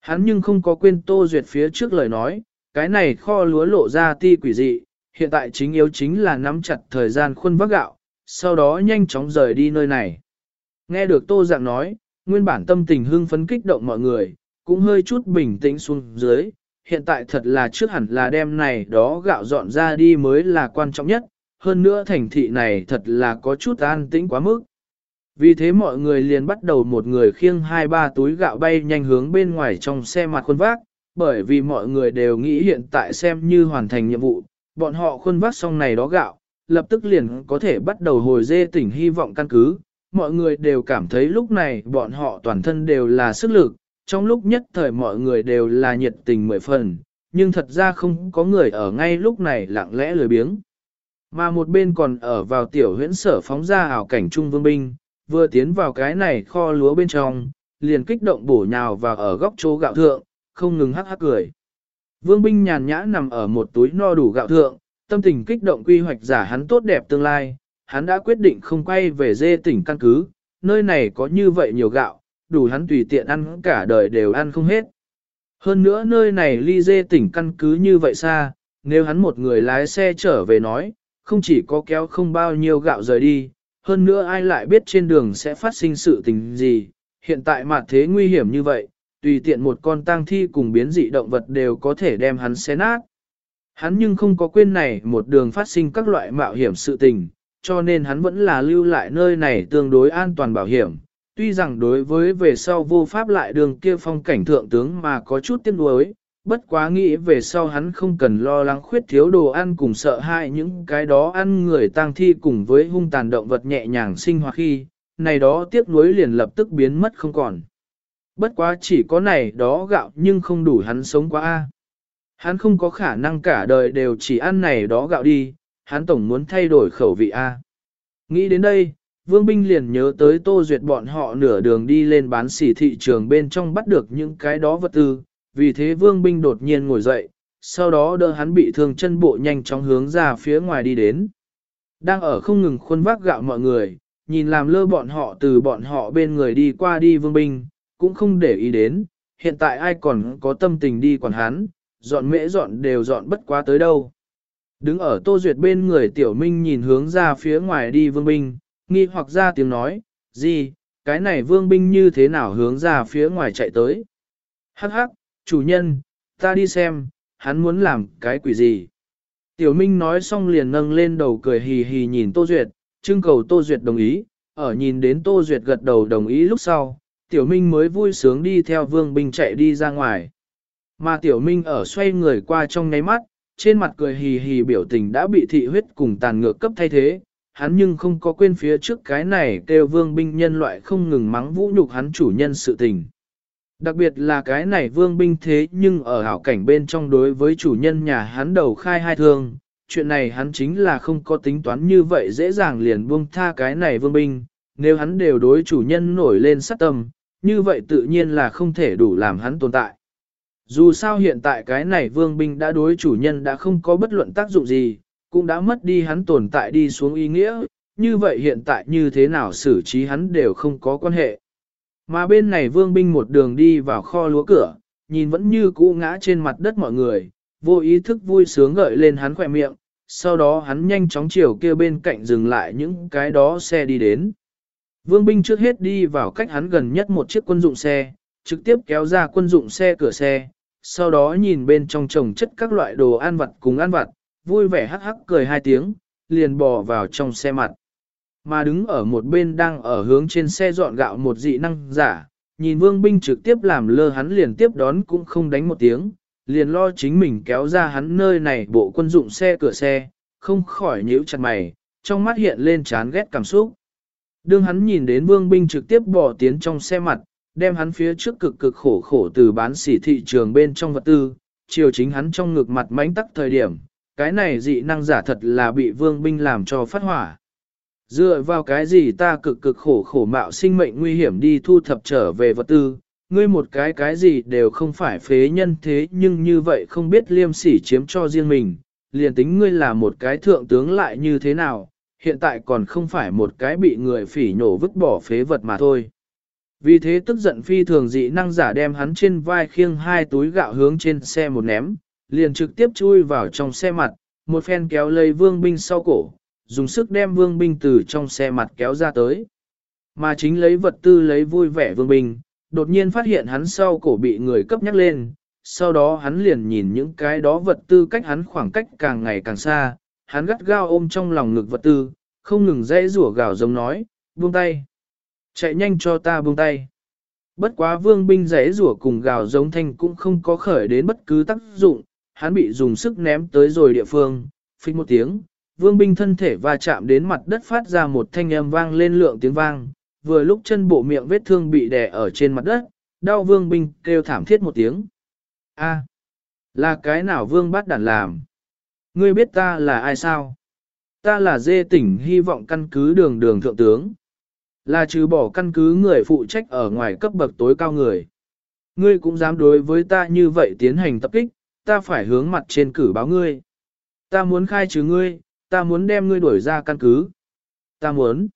Hắn nhưng không có quên Tô Duyệt phía trước lời nói, cái này kho lúa lộ ra ti quỷ dị, hiện tại chính yếu chính là nắm chặt thời gian khuôn vác gạo, sau đó nhanh chóng rời đi nơi này. Nghe được Tô Dạng nói, nguyên bản tâm tình hưng phấn kích động mọi người, cũng hơi chút bình tĩnh xuống dưới, hiện tại thật là trước hẳn là đem này đó gạo dọn ra đi mới là quan trọng nhất, hơn nữa thành thị này thật là có chút an tĩnh quá mức. Vì thế mọi người liền bắt đầu một người khiêng hai ba túi gạo bay nhanh hướng bên ngoài trong xe mặt khuôn vác, bởi vì mọi người đều nghĩ hiện tại xem như hoàn thành nhiệm vụ, bọn họ khuôn vác xong này đó gạo, lập tức liền có thể bắt đầu hồi dê tỉnh hy vọng căn cứ, mọi người đều cảm thấy lúc này bọn họ toàn thân đều là sức lực, trong lúc nhất thời mọi người đều là nhiệt tình mười phần, nhưng thật ra không có người ở ngay lúc này lặng lẽ lười biếng. Mà một bên còn ở vào tiểu huyễn sở phóng ra ảo cảnh trung vương binh, vừa tiến vào cái này kho lúa bên trong, liền kích động bổ nhào vào ở góc chỗ gạo thượng, không ngừng hắc hắc cười. Vương binh nhàn nhã nằm ở một túi no đủ gạo thượng, tâm tình kích động quy hoạch giả hắn tốt đẹp tương lai, hắn đã quyết định không quay về dê tỉnh căn cứ, nơi này có như vậy nhiều gạo, đủ hắn tùy tiện ăn cả đời đều ăn không hết. Hơn nữa nơi này ly dê tỉnh căn cứ như vậy xa, nếu hắn một người lái xe trở về nói, không chỉ có kéo không bao nhiêu gạo rời đi, hơn nữa ai lại biết trên đường sẽ phát sinh sự tình gì, hiện tại mà thế nguy hiểm như vậy, tùy tiện một con tang thi cùng biến dị động vật đều có thể đem hắn xé nát. Hắn nhưng không có quên này một đường phát sinh các loại mạo hiểm sự tình, cho nên hắn vẫn là lưu lại nơi này tương đối an toàn bảo hiểm. Tuy rằng đối với về sau vô pháp lại đường kia phong cảnh thượng tướng mà có chút tiếc nuối, bất quá nghĩ về sau hắn không cần lo lắng khuyết thiếu đồ ăn cùng sợ hãi những cái đó ăn người tang thi cùng với hung tàn động vật nhẹ nhàng sinh hoạt khi, này đó tiếc nuối liền lập tức biến mất không còn. Bất quá chỉ có này đó gạo nhưng không đủ hắn sống quá a. Hắn không có khả năng cả đời đều chỉ ăn này đó gạo đi, hắn tổng muốn thay đổi khẩu vị A. Nghĩ đến đây, Vương Binh liền nhớ tới Tô Duyệt bọn họ nửa đường đi lên bán xỉ thị trường bên trong bắt được những cái đó vật tư, vì thế Vương Binh đột nhiên ngồi dậy, sau đó đỡ hắn bị thương chân bộ nhanh chóng hướng ra phía ngoài đi đến. Đang ở không ngừng khuôn vác gạo mọi người, nhìn làm lơ bọn họ từ bọn họ bên người đi qua đi Vương Binh, cũng không để ý đến, hiện tại ai còn có tâm tình đi quản hắn, dọn mễ dọn đều dọn bất quá tới đâu. Đứng ở Tô Duyệt bên người Tiểu Minh nhìn hướng ra phía ngoài đi vương binh, nghi hoặc ra tiếng nói, gì, cái này vương binh như thế nào hướng ra phía ngoài chạy tới. Hắc hắc, chủ nhân, ta đi xem, hắn muốn làm cái quỷ gì. Tiểu Minh nói xong liền nâng lên đầu cười hì hì nhìn Tô Duyệt, trưng cầu Tô Duyệt đồng ý, ở nhìn đến Tô Duyệt gật đầu đồng ý lúc sau, Tiểu Minh mới vui sướng đi theo Vương Binh chạy đi ra ngoài. Mà Tiểu Minh ở xoay người qua trong nháy mắt, trên mặt cười hì hì biểu tình đã bị thị huyết cùng tàn ngược cấp thay thế, hắn nhưng không có quên phía trước cái này kêu Vương Binh nhân loại không ngừng mắng vũ nhục hắn chủ nhân sự tình. Đặc biệt là cái này vương binh thế nhưng ở hảo cảnh bên trong đối với chủ nhân nhà hắn đầu khai hai thương, chuyện này hắn chính là không có tính toán như vậy dễ dàng liền buông tha cái này vương binh, nếu hắn đều đối chủ nhân nổi lên sát tâm, như vậy tự nhiên là không thể đủ làm hắn tồn tại. Dù sao hiện tại cái này vương binh đã đối chủ nhân đã không có bất luận tác dụng gì, cũng đã mất đi hắn tồn tại đi xuống ý nghĩa, như vậy hiện tại như thế nào xử trí hắn đều không có quan hệ. Mà bên này vương binh một đường đi vào kho lúa cửa, nhìn vẫn như cũ ngã trên mặt đất mọi người, vô ý thức vui sướng gợi lên hắn khỏe miệng, sau đó hắn nhanh chóng chiều kia bên cạnh dừng lại những cái đó xe đi đến. Vương binh trước hết đi vào cách hắn gần nhất một chiếc quân dụng xe, trực tiếp kéo ra quân dụng xe cửa xe, sau đó nhìn bên trong trồng chất các loại đồ ăn vặt cùng ăn vặt, vui vẻ hắc hắc cười hai tiếng, liền bò vào trong xe mặt mà đứng ở một bên đang ở hướng trên xe dọn gạo một dị năng giả, nhìn vương binh trực tiếp làm lơ hắn liền tiếp đón cũng không đánh một tiếng, liền lo chính mình kéo ra hắn nơi này bộ quân dụng xe cửa xe, không khỏi nhíu chặt mày, trong mắt hiện lên chán ghét cảm xúc. Đương hắn nhìn đến vương binh trực tiếp bỏ tiến trong xe mặt, đem hắn phía trước cực cực khổ khổ từ bán sỉ thị trường bên trong vật tư, chiều chính hắn trong ngực mặt mánh tắc thời điểm, cái này dị năng giả thật là bị vương binh làm cho phát hỏa. Dựa vào cái gì ta cực cực khổ khổ mạo sinh mệnh nguy hiểm đi thu thập trở về vật tư, ngươi một cái cái gì đều không phải phế nhân thế nhưng như vậy không biết liêm sỉ chiếm cho riêng mình, liền tính ngươi là một cái thượng tướng lại như thế nào, hiện tại còn không phải một cái bị người phỉ nhổ vứt bỏ phế vật mà thôi. Vì thế tức giận phi thường dị năng giả đem hắn trên vai khiêng hai túi gạo hướng trên xe một ném, liền trực tiếp chui vào trong xe mặt, một phen kéo lấy vương binh sau cổ, dùng sức đem vương binh từ trong xe mặt kéo ra tới. Mà chính lấy vật tư lấy vui vẻ vương binh, đột nhiên phát hiện hắn sau cổ bị người cấp nhắc lên, sau đó hắn liền nhìn những cái đó vật tư cách hắn khoảng cách càng ngày càng xa, hắn gắt gao ôm trong lòng ngực vật tư, không ngừng dãy rủa gào giống nói, buông tay. Chạy nhanh cho ta buông tay. Bất quá vương binh rẽ rủa cùng gào giống thanh cũng không có khởi đến bất cứ tác dụng, hắn bị dùng sức ném tới rồi địa phương, phích một tiếng, vương binh thân thể va chạm đến mặt đất phát ra một thanh âm vang lên lượng tiếng vang, vừa lúc chân bộ miệng vết thương bị đè ở trên mặt đất, đau vương binh kêu thảm thiết một tiếng. A, là cái nào vương bắt đản làm? Ngươi biết ta là ai sao? Ta là dê tỉnh hy vọng căn cứ đường đường thượng tướng. Là trừ bỏ căn cứ người phụ trách ở ngoài cấp bậc tối cao người. Ngươi cũng dám đối với ta như vậy tiến hành tập kích, ta phải hướng mặt trên cử báo ngươi. Ta muốn khai trừ ngươi, ta muốn đem ngươi đuổi ra căn cứ. Ta muốn.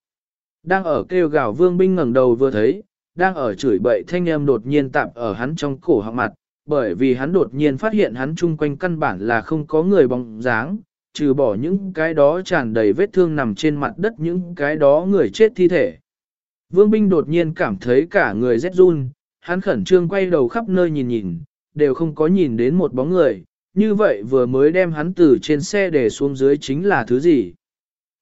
Đang ở kêu gào vương binh ngẩng đầu vừa thấy, đang ở chửi bậy thanh em đột nhiên tạm ở hắn trong cổ họng mặt, bởi vì hắn đột nhiên phát hiện hắn chung quanh căn bản là không có người bóng dáng, trừ bỏ những cái đó tràn đầy vết thương nằm trên mặt đất những cái đó người chết thi thể. Vương binh đột nhiên cảm thấy cả người rét run, hắn khẩn trương quay đầu khắp nơi nhìn nhìn, đều không có nhìn đến một bóng người, như vậy vừa mới đem hắn từ trên xe để xuống dưới chính là thứ gì?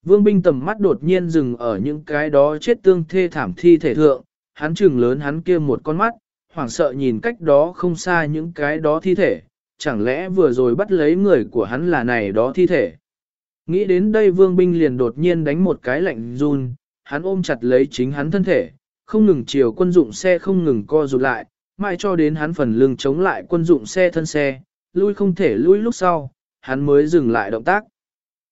Vương binh tầm mắt đột nhiên dừng ở những cái đó chết tương thê thảm thi thể thượng, hắn trừng lớn hắn kia một con mắt, hoảng sợ nhìn cách đó không xa những cái đó thi thể, chẳng lẽ vừa rồi bắt lấy người của hắn là này đó thi thể. Nghĩ đến đây vương binh liền đột nhiên đánh một cái lạnh run, hắn ôm chặt lấy chính hắn thân thể, không ngừng chiều quân dụng xe không ngừng co rụt lại, mãi cho đến hắn phần lưng chống lại quân dụng xe thân xe, lui không thể lui lúc sau, hắn mới dừng lại động tác.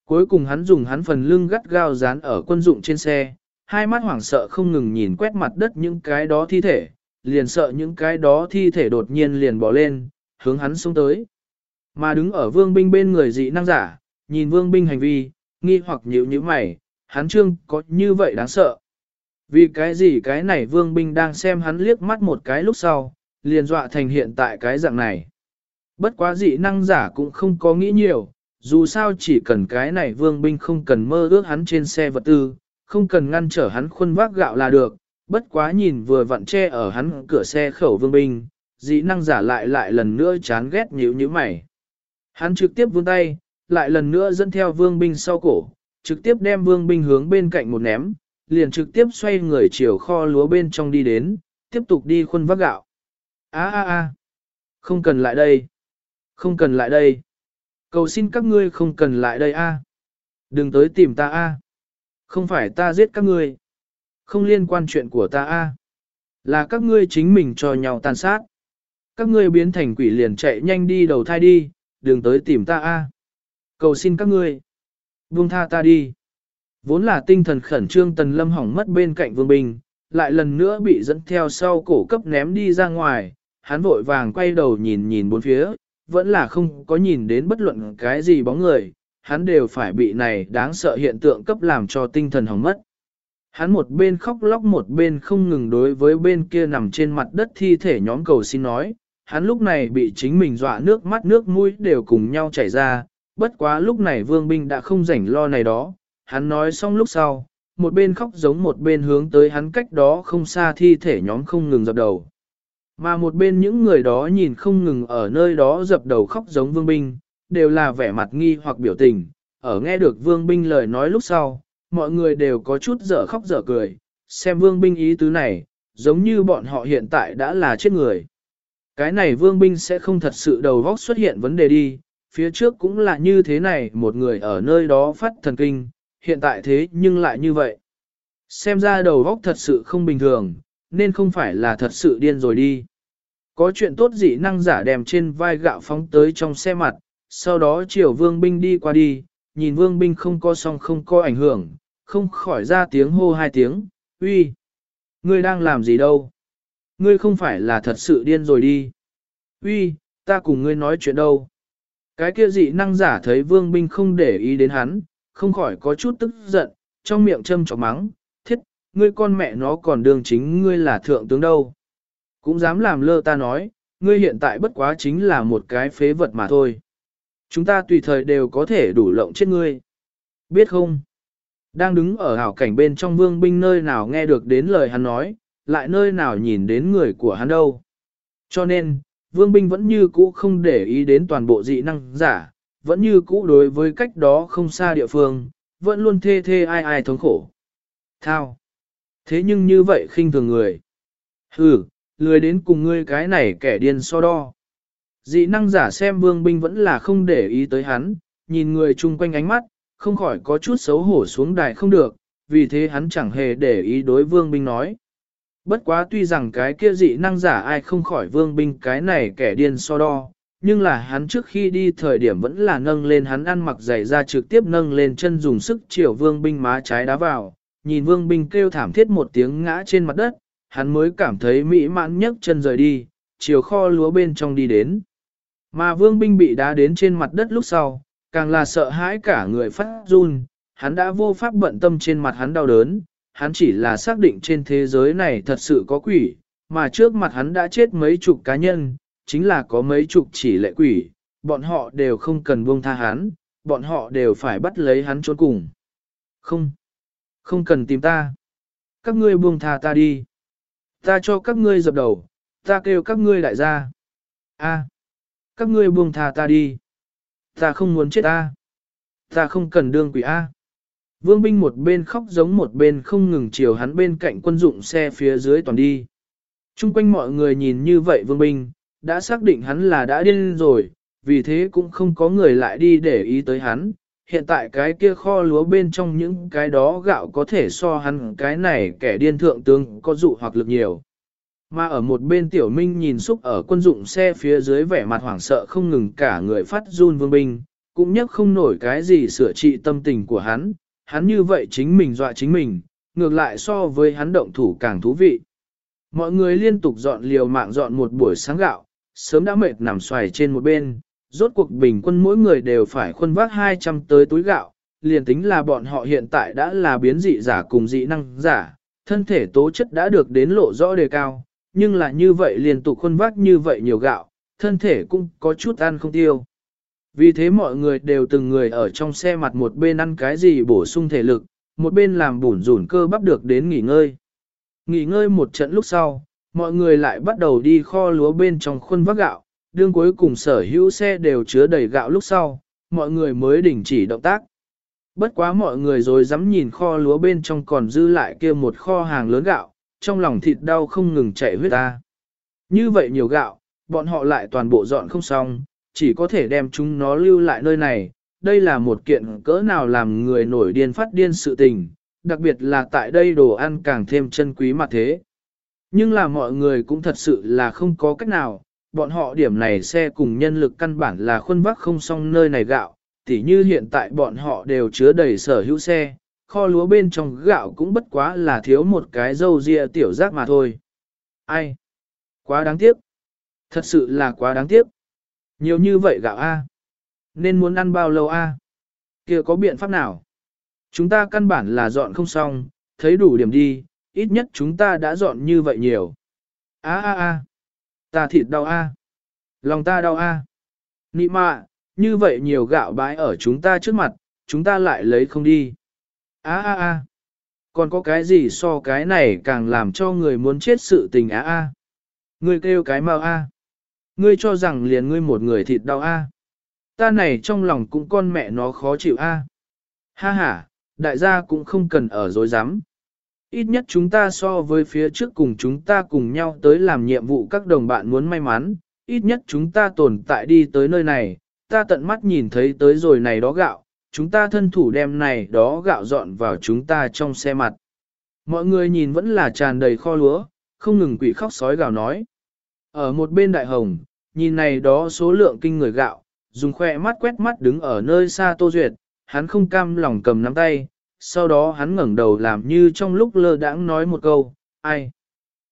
Cuối cùng hắn dùng hắn phần lưng gắt gao dán ở quân dụng trên xe, hai mắt hoảng sợ không ngừng nhìn quét mặt đất những cái đó thi thể, liền sợ những cái đó thi thể đột nhiên liền bỏ lên, hướng hắn xuống tới. Mà đứng ở vương binh bên người dị năng giả, nhìn vương binh hành vi, nghi hoặc nhíu như mày, hắn trương có như vậy đáng sợ. Vì cái gì cái này vương binh đang xem hắn liếc mắt một cái lúc sau, liền dọa thành hiện tại cái dạng này. Bất quá dị năng giả cũng không có nghĩ nhiều, dù sao chỉ cần cái này vương binh không cần mơ ước hắn trên xe vật tư, không cần ngăn trở hắn khuân vác gạo là được, bất quá nhìn vừa vặn che ở hắn cửa xe khẩu vương binh, dị năng giả lại lại lần nữa chán ghét nhíu như mày. Hắn trực tiếp vươn tay, lại lần nữa dẫn theo vương binh sau cổ, trực tiếp đem vương binh hướng bên cạnh một ném, liền trực tiếp xoay người chiều kho lúa bên trong đi đến, tiếp tục đi khuân vác gạo. A a a, không cần lại đây, không cần lại đây. Cầu xin các ngươi không cần lại đây a. Đừng tới tìm ta a. Không phải ta giết các ngươi. Không liên quan chuyện của ta a. Là các ngươi chính mình cho nhau tàn sát. Các ngươi biến thành quỷ liền chạy nhanh đi đầu thai đi, đừng tới tìm ta a. Cầu xin các ngươi. Buông tha ta đi. Vốn là tinh thần khẩn trương tần lâm hỏng mất bên cạnh vương bình, lại lần nữa bị dẫn theo sau cổ cấp ném đi ra ngoài, hắn vội vàng quay đầu nhìn nhìn bốn phía, vẫn là không có nhìn đến bất luận cái gì bóng người, hắn đều phải bị này đáng sợ hiện tượng cấp làm cho tinh thần hỏng mất. Hắn một bên khóc lóc một bên không ngừng đối với bên kia nằm trên mặt đất thi thể nhóm cầu xin nói, hắn lúc này bị chính mình dọa nước mắt nước mũi đều cùng nhau chảy ra, bất quá lúc này vương binh đã không rảnh lo này đó, hắn nói xong lúc sau, một bên khóc giống một bên hướng tới hắn cách đó không xa thi thể nhóm không ngừng dập đầu. Mà một bên những người đó nhìn không ngừng ở nơi đó dập đầu khóc giống vương binh, đều là vẻ mặt nghi hoặc biểu tình, ở nghe được vương binh lời nói lúc sau, mọi người đều có chút dở khóc dở cười, xem vương binh ý tứ này, giống như bọn họ hiện tại đã là chết người. Cái này vương binh sẽ không thật sự đầu vóc xuất hiện vấn đề đi, phía trước cũng là như thế này một người ở nơi đó phát thần kinh, hiện tại thế nhưng lại như vậy. Xem ra đầu óc thật sự không bình thường, nên không phải là thật sự điên rồi đi. Có chuyện tốt dị năng giả đèm trên vai gạo phóng tới trong xe mặt, sau đó chiều vương binh đi qua đi, nhìn vương binh không có song không có ảnh hưởng, không khỏi ra tiếng hô hai tiếng, uy, ngươi đang làm gì đâu? Ngươi không phải là thật sự điên rồi đi. Uy, ta cùng ngươi nói chuyện đâu? Cái kia dị năng giả thấy vương binh không để ý đến hắn, không khỏi có chút tức giận, trong miệng châm chọc mắng, thiết, ngươi con mẹ nó còn đương chính ngươi là thượng tướng đâu. Cũng dám làm lơ ta nói, ngươi hiện tại bất quá chính là một cái phế vật mà thôi. Chúng ta tùy thời đều có thể đủ lộng chết ngươi. Biết không? Đang đứng ở hảo cảnh bên trong vương binh nơi nào nghe được đến lời hắn nói, lại nơi nào nhìn đến người của hắn đâu. Cho nên, vương binh vẫn như cũ không để ý đến toàn bộ dị năng giả, vẫn như cũ đối với cách đó không xa địa phương, vẫn luôn thê thê ai ai thống khổ. Thao! Thế nhưng như vậy khinh thường người. Hừ, lười đến cùng ngươi cái này kẻ điên so đo. Dị năng giả xem vương binh vẫn là không để ý tới hắn, nhìn người chung quanh ánh mắt, không khỏi có chút xấu hổ xuống đài không được, vì thế hắn chẳng hề để ý đối vương binh nói. Bất quá tuy rằng cái kia dị năng giả ai không khỏi vương binh cái này kẻ điên so đo, nhưng là hắn trước khi đi thời điểm vẫn là nâng lên hắn ăn mặc giày ra trực tiếp nâng lên chân dùng sức chiều vương binh má trái đá vào, nhìn vương binh kêu thảm thiết một tiếng ngã trên mặt đất, hắn mới cảm thấy mỹ mãn nhấc chân rời đi, chiều kho lúa bên trong đi đến. Mà vương binh bị đá đến trên mặt đất lúc sau, càng là sợ hãi cả người phát run, hắn đã vô pháp bận tâm trên mặt hắn đau đớn, hắn chỉ là xác định trên thế giới này thật sự có quỷ, mà trước mặt hắn đã chết mấy chục cá nhân, chính là có mấy chục chỉ lệ quỷ, bọn họ đều không cần buông tha hắn, bọn họ đều phải bắt lấy hắn trốn cùng. Không, không cần tìm ta. Các ngươi buông tha ta đi. Ta cho các ngươi dập đầu, ta kêu các ngươi đại gia. A, các ngươi buông tha ta đi. Ta không muốn chết ta. Ta không cần đương quỷ A. Vương binh một bên khóc giống một bên không ngừng chiều hắn bên cạnh quân dụng xe phía dưới toàn đi. Trung quanh mọi người nhìn như vậy vương binh, đã xác định hắn là đã điên rồi, vì thế cũng không có người lại đi để ý tới hắn. Hiện tại cái kia kho lúa bên trong những cái đó gạo có thể so hắn cái này kẻ điên thượng tướng có dụ hoặc lực nhiều. Mà ở một bên tiểu minh nhìn xúc ở quân dụng xe phía dưới vẻ mặt hoảng sợ không ngừng cả người phát run vương binh, cũng nhắc không nổi cái gì sửa trị tâm tình của hắn, hắn như vậy chính mình dọa chính mình, ngược lại so với hắn động thủ càng thú vị. Mọi người liên tục dọn liều mạng dọn một buổi sáng gạo, sớm đã mệt nằm xoài trên một bên, rốt cuộc bình quân mỗi người đều phải khuân vác 200 tới túi gạo, liền tính là bọn họ hiện tại đã là biến dị giả cùng dị năng giả, thân thể tố chất đã được đến lộ rõ đề cao, nhưng là như vậy liên tục khuân vác như vậy nhiều gạo, thân thể cũng có chút ăn không tiêu. Vì thế mọi người đều từng người ở trong xe mặt một bên ăn cái gì bổ sung thể lực, một bên làm bủn rủn cơ bắp được đến nghỉ ngơi. Nghỉ ngơi một trận lúc sau, mọi người lại bắt đầu đi kho lúa bên trong khuôn vác gạo, đương cuối cùng sở hữu xe đều chứa đầy gạo lúc sau, mọi người mới đình chỉ động tác. Bất quá mọi người rồi dám nhìn kho lúa bên trong còn dư lại kia một kho hàng lớn gạo, trong lòng thịt đau không ngừng chạy huyết ta. Như vậy nhiều gạo, bọn họ lại toàn bộ dọn không xong, chỉ có thể đem chúng nó lưu lại nơi này. Đây là một kiện cỡ nào làm người nổi điên phát điên sự tình, đặc biệt là tại đây đồ ăn càng thêm chân quý mà thế. Nhưng là mọi người cũng thật sự là không có cách nào, bọn họ điểm này xe cùng nhân lực căn bản là khuân vác không xong nơi này gạo, tỉ như hiện tại bọn họ đều chứa đầy sở hữu xe, kho lúa bên trong gạo cũng bất quá là thiếu một cái dâu ria tiểu giác mà thôi. Ai? Quá đáng tiếc. Thật sự là quá đáng tiếc. Nhiều như vậy gạo A. Nên muốn ăn bao lâu A? kia có biện pháp nào? Chúng ta căn bản là dọn không xong, thấy đủ điểm đi, ít nhất chúng ta đã dọn như vậy nhiều. A a a, ta thịt đau a, lòng ta đau a. Nị mạ, như vậy nhiều gạo bãi ở chúng ta trước mặt, chúng ta lại lấy không đi. A a a, còn có cái gì so cái này càng làm cho người muốn chết sự tình a a. Ngươi kêu cái mau a. Ngươi cho rằng liền ngươi một người thịt đau a. Ta này trong lòng cũng con mẹ nó khó chịu a. Ha ha, đại gia cũng không cần ở dối rắm Ít nhất chúng ta so với phía trước cùng chúng ta cùng nhau tới làm nhiệm vụ các đồng bạn muốn may mắn, ít nhất chúng ta tồn tại đi tới nơi này, ta tận mắt nhìn thấy tới rồi này đó gạo, chúng ta thân thủ đem này đó gạo dọn vào chúng ta trong xe mặt. Mọi người nhìn vẫn là tràn đầy kho lúa, không ngừng quỷ khóc sói gào nói. Ở một bên đại hồng, nhìn này đó số lượng kinh người gạo, dùng khoe mắt quét mắt đứng ở nơi xa Tô Duyệt, hắn không cam lòng cầm nắm tay, sau đó hắn ngẩng đầu làm như trong lúc lơ đãng nói một câu, ai?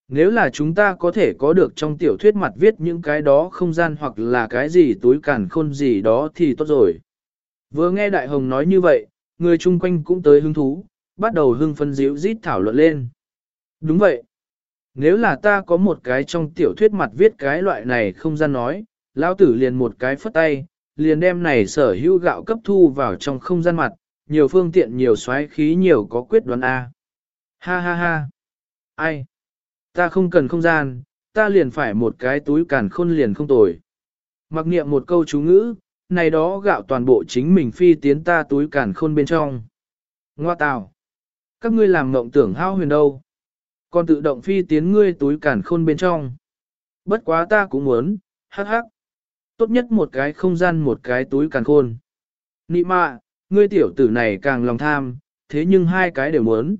Nếu là chúng ta có thể có được trong tiểu thuyết mặt viết những cái đó không gian hoặc là cái gì túi cản khôn gì đó thì tốt rồi. Vừa nghe Đại Hồng nói như vậy, người chung quanh cũng tới hứng thú, bắt đầu hưng phân díu rít thảo luận lên. Đúng vậy. Nếu là ta có một cái trong tiểu thuyết mặt viết cái loại này không gian nói, lão tử liền một cái phất tay, liền đem này sở hữu gạo cấp thu vào trong không gian mặt, nhiều phương tiện nhiều xoáy khí nhiều có quyết đoán A. Ha ha ha. Ai? Ta không cần không gian, ta liền phải một cái túi càn khôn liền không tồi. Mặc niệm một câu chú ngữ, này đó gạo toàn bộ chính mình phi tiến ta túi càn khôn bên trong. Ngoa tào. Các ngươi làm mộng tưởng hao huyền đâu. Còn tự động phi tiến ngươi túi càn khôn bên trong. Bất quá ta cũng muốn, hắc hắc. Tốt nhất một cái không gian một cái túi càn khôn. Nị mạ, ngươi tiểu tử này càng lòng tham, thế nhưng hai cái đều muốn.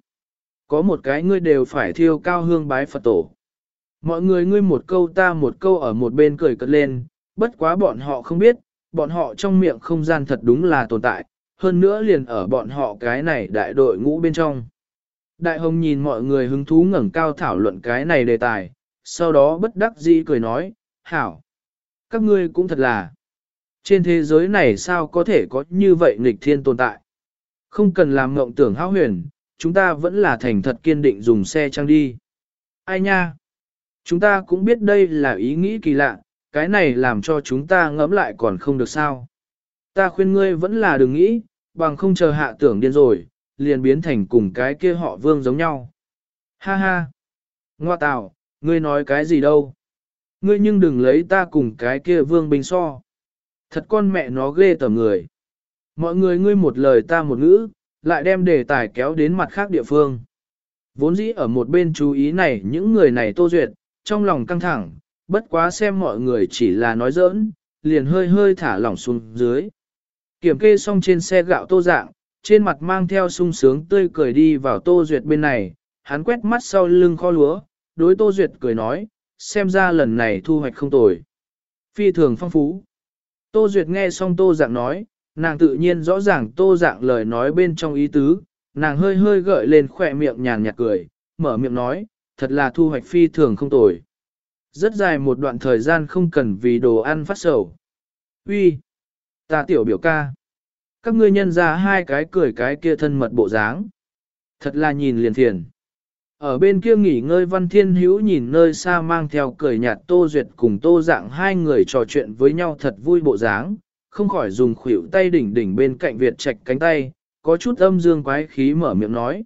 Có một cái ngươi đều phải thiêu cao hương bái Phật tổ. Mọi người ngươi một câu ta một câu ở một bên cười cất lên, bất quá bọn họ không biết, bọn họ trong miệng không gian thật đúng là tồn tại, hơn nữa liền ở bọn họ cái này đại đội ngũ bên trong. Đại hồng nhìn mọi người hứng thú ngẩng cao thảo luận cái này đề tài, sau đó bất đắc dĩ cười nói, hảo, các ngươi cũng thật là, trên thế giới này sao có thể có như vậy nghịch thiên tồn tại? Không cần làm ngộng tưởng hão huyền, chúng ta vẫn là thành thật kiên định dùng xe trang đi. Ai nha? Chúng ta cũng biết đây là ý nghĩ kỳ lạ, cái này làm cho chúng ta ngẫm lại còn không được sao. Ta khuyên ngươi vẫn là đừng nghĩ, bằng không chờ hạ tưởng điên rồi, liền biến thành cùng cái kia họ vương giống nhau. Ha ha! Ngoa tạo, ngươi nói cái gì đâu? Ngươi nhưng đừng lấy ta cùng cái kia vương bình so. Thật con mẹ nó ghê tởm người. Mọi người ngươi một lời ta một ngữ, lại đem đề tài kéo đến mặt khác địa phương. Vốn dĩ ở một bên chú ý này những người này tô duyệt, trong lòng căng thẳng, bất quá xem mọi người chỉ là nói giỡn, liền hơi hơi thả lỏng xuống dưới. Kiểm kê xong trên xe gạo tô dạng, trên mặt mang theo sung sướng tươi cười đi vào tô duyệt bên này, hắn quét mắt sau lưng kho lúa, đối tô duyệt cười nói, xem ra lần này thu hoạch không tồi. Phi thường phong phú. Tô Duyệt nghe xong Tô Dạng nói, nàng tự nhiên rõ ràng Tô Dạng lời nói bên trong ý tứ, nàng hơi hơi gợi lên khỏe miệng nhàn nhạt cười, mở miệng nói, thật là thu hoạch phi thường không tồi. Rất dài một đoạn thời gian không cần vì đồ ăn phát sầu. Uy, ta tiểu biểu ca. Các ngươi nhân ra hai cái cười cái kia thân mật bộ dáng. Thật là nhìn liền thiền. Ở bên kia nghỉ ngơi Văn Thiên Hữu nhìn nơi xa mang theo cười nhạt Tô Duyệt cùng Tô Dạng hai người trò chuyện với nhau thật vui bộ dáng, không khỏi dùng khuỷu tay đỉnh đỉnh bên cạnh Việt Trạch cánh tay, có chút âm dương quái khí mở miệng nói.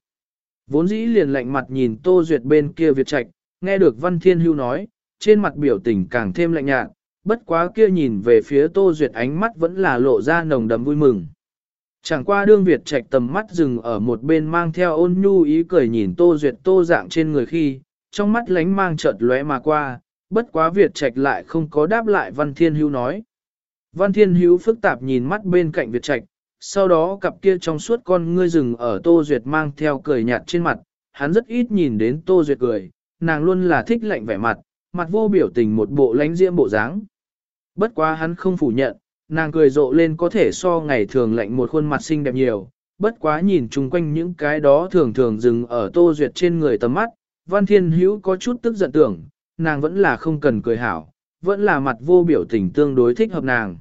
Vốn dĩ liền lạnh mặt nhìn Tô Duyệt bên kia Việt Trạch, nghe được Văn Thiên Hữu nói, trên mặt biểu tình càng thêm lạnh nhạt, bất quá kia nhìn về phía Tô Duyệt ánh mắt vẫn là lộ ra nồng đậm vui mừng. Chẳng qua đương Việt Trạch tầm mắt dừng ở một bên mang theo ôn nhu ý cười nhìn Tô Duyệt Tô dạng trên người khi, trong mắt lánh mang chợt lóe mà qua, bất quá Việt Trạch lại không có đáp lại Văn Thiên Hữu nói. Văn Thiên Hữu phức tạp nhìn mắt bên cạnh Việt Trạch, sau đó cặp kia trong suốt con ngươi rừng ở Tô Duyệt mang theo cười nhạt trên mặt, hắn rất ít nhìn đến Tô Duyệt cười, nàng luôn là thích lạnh vẻ mặt, mặt vô biểu tình một bộ lánh diễm bộ dáng. Bất quá hắn không phủ nhận, nàng cười rộ lên có thể so ngày thường lạnh một khuôn mặt xinh đẹp nhiều, bất quá nhìn chung quanh những cái đó thường thường dừng ở Tô Duyệt trên người tầm mắt, Văn Thiên Hữu có chút tức giận tưởng, nàng vẫn là không cần cười hảo, vẫn là mặt vô biểu tình tương đối thích hợp nàng.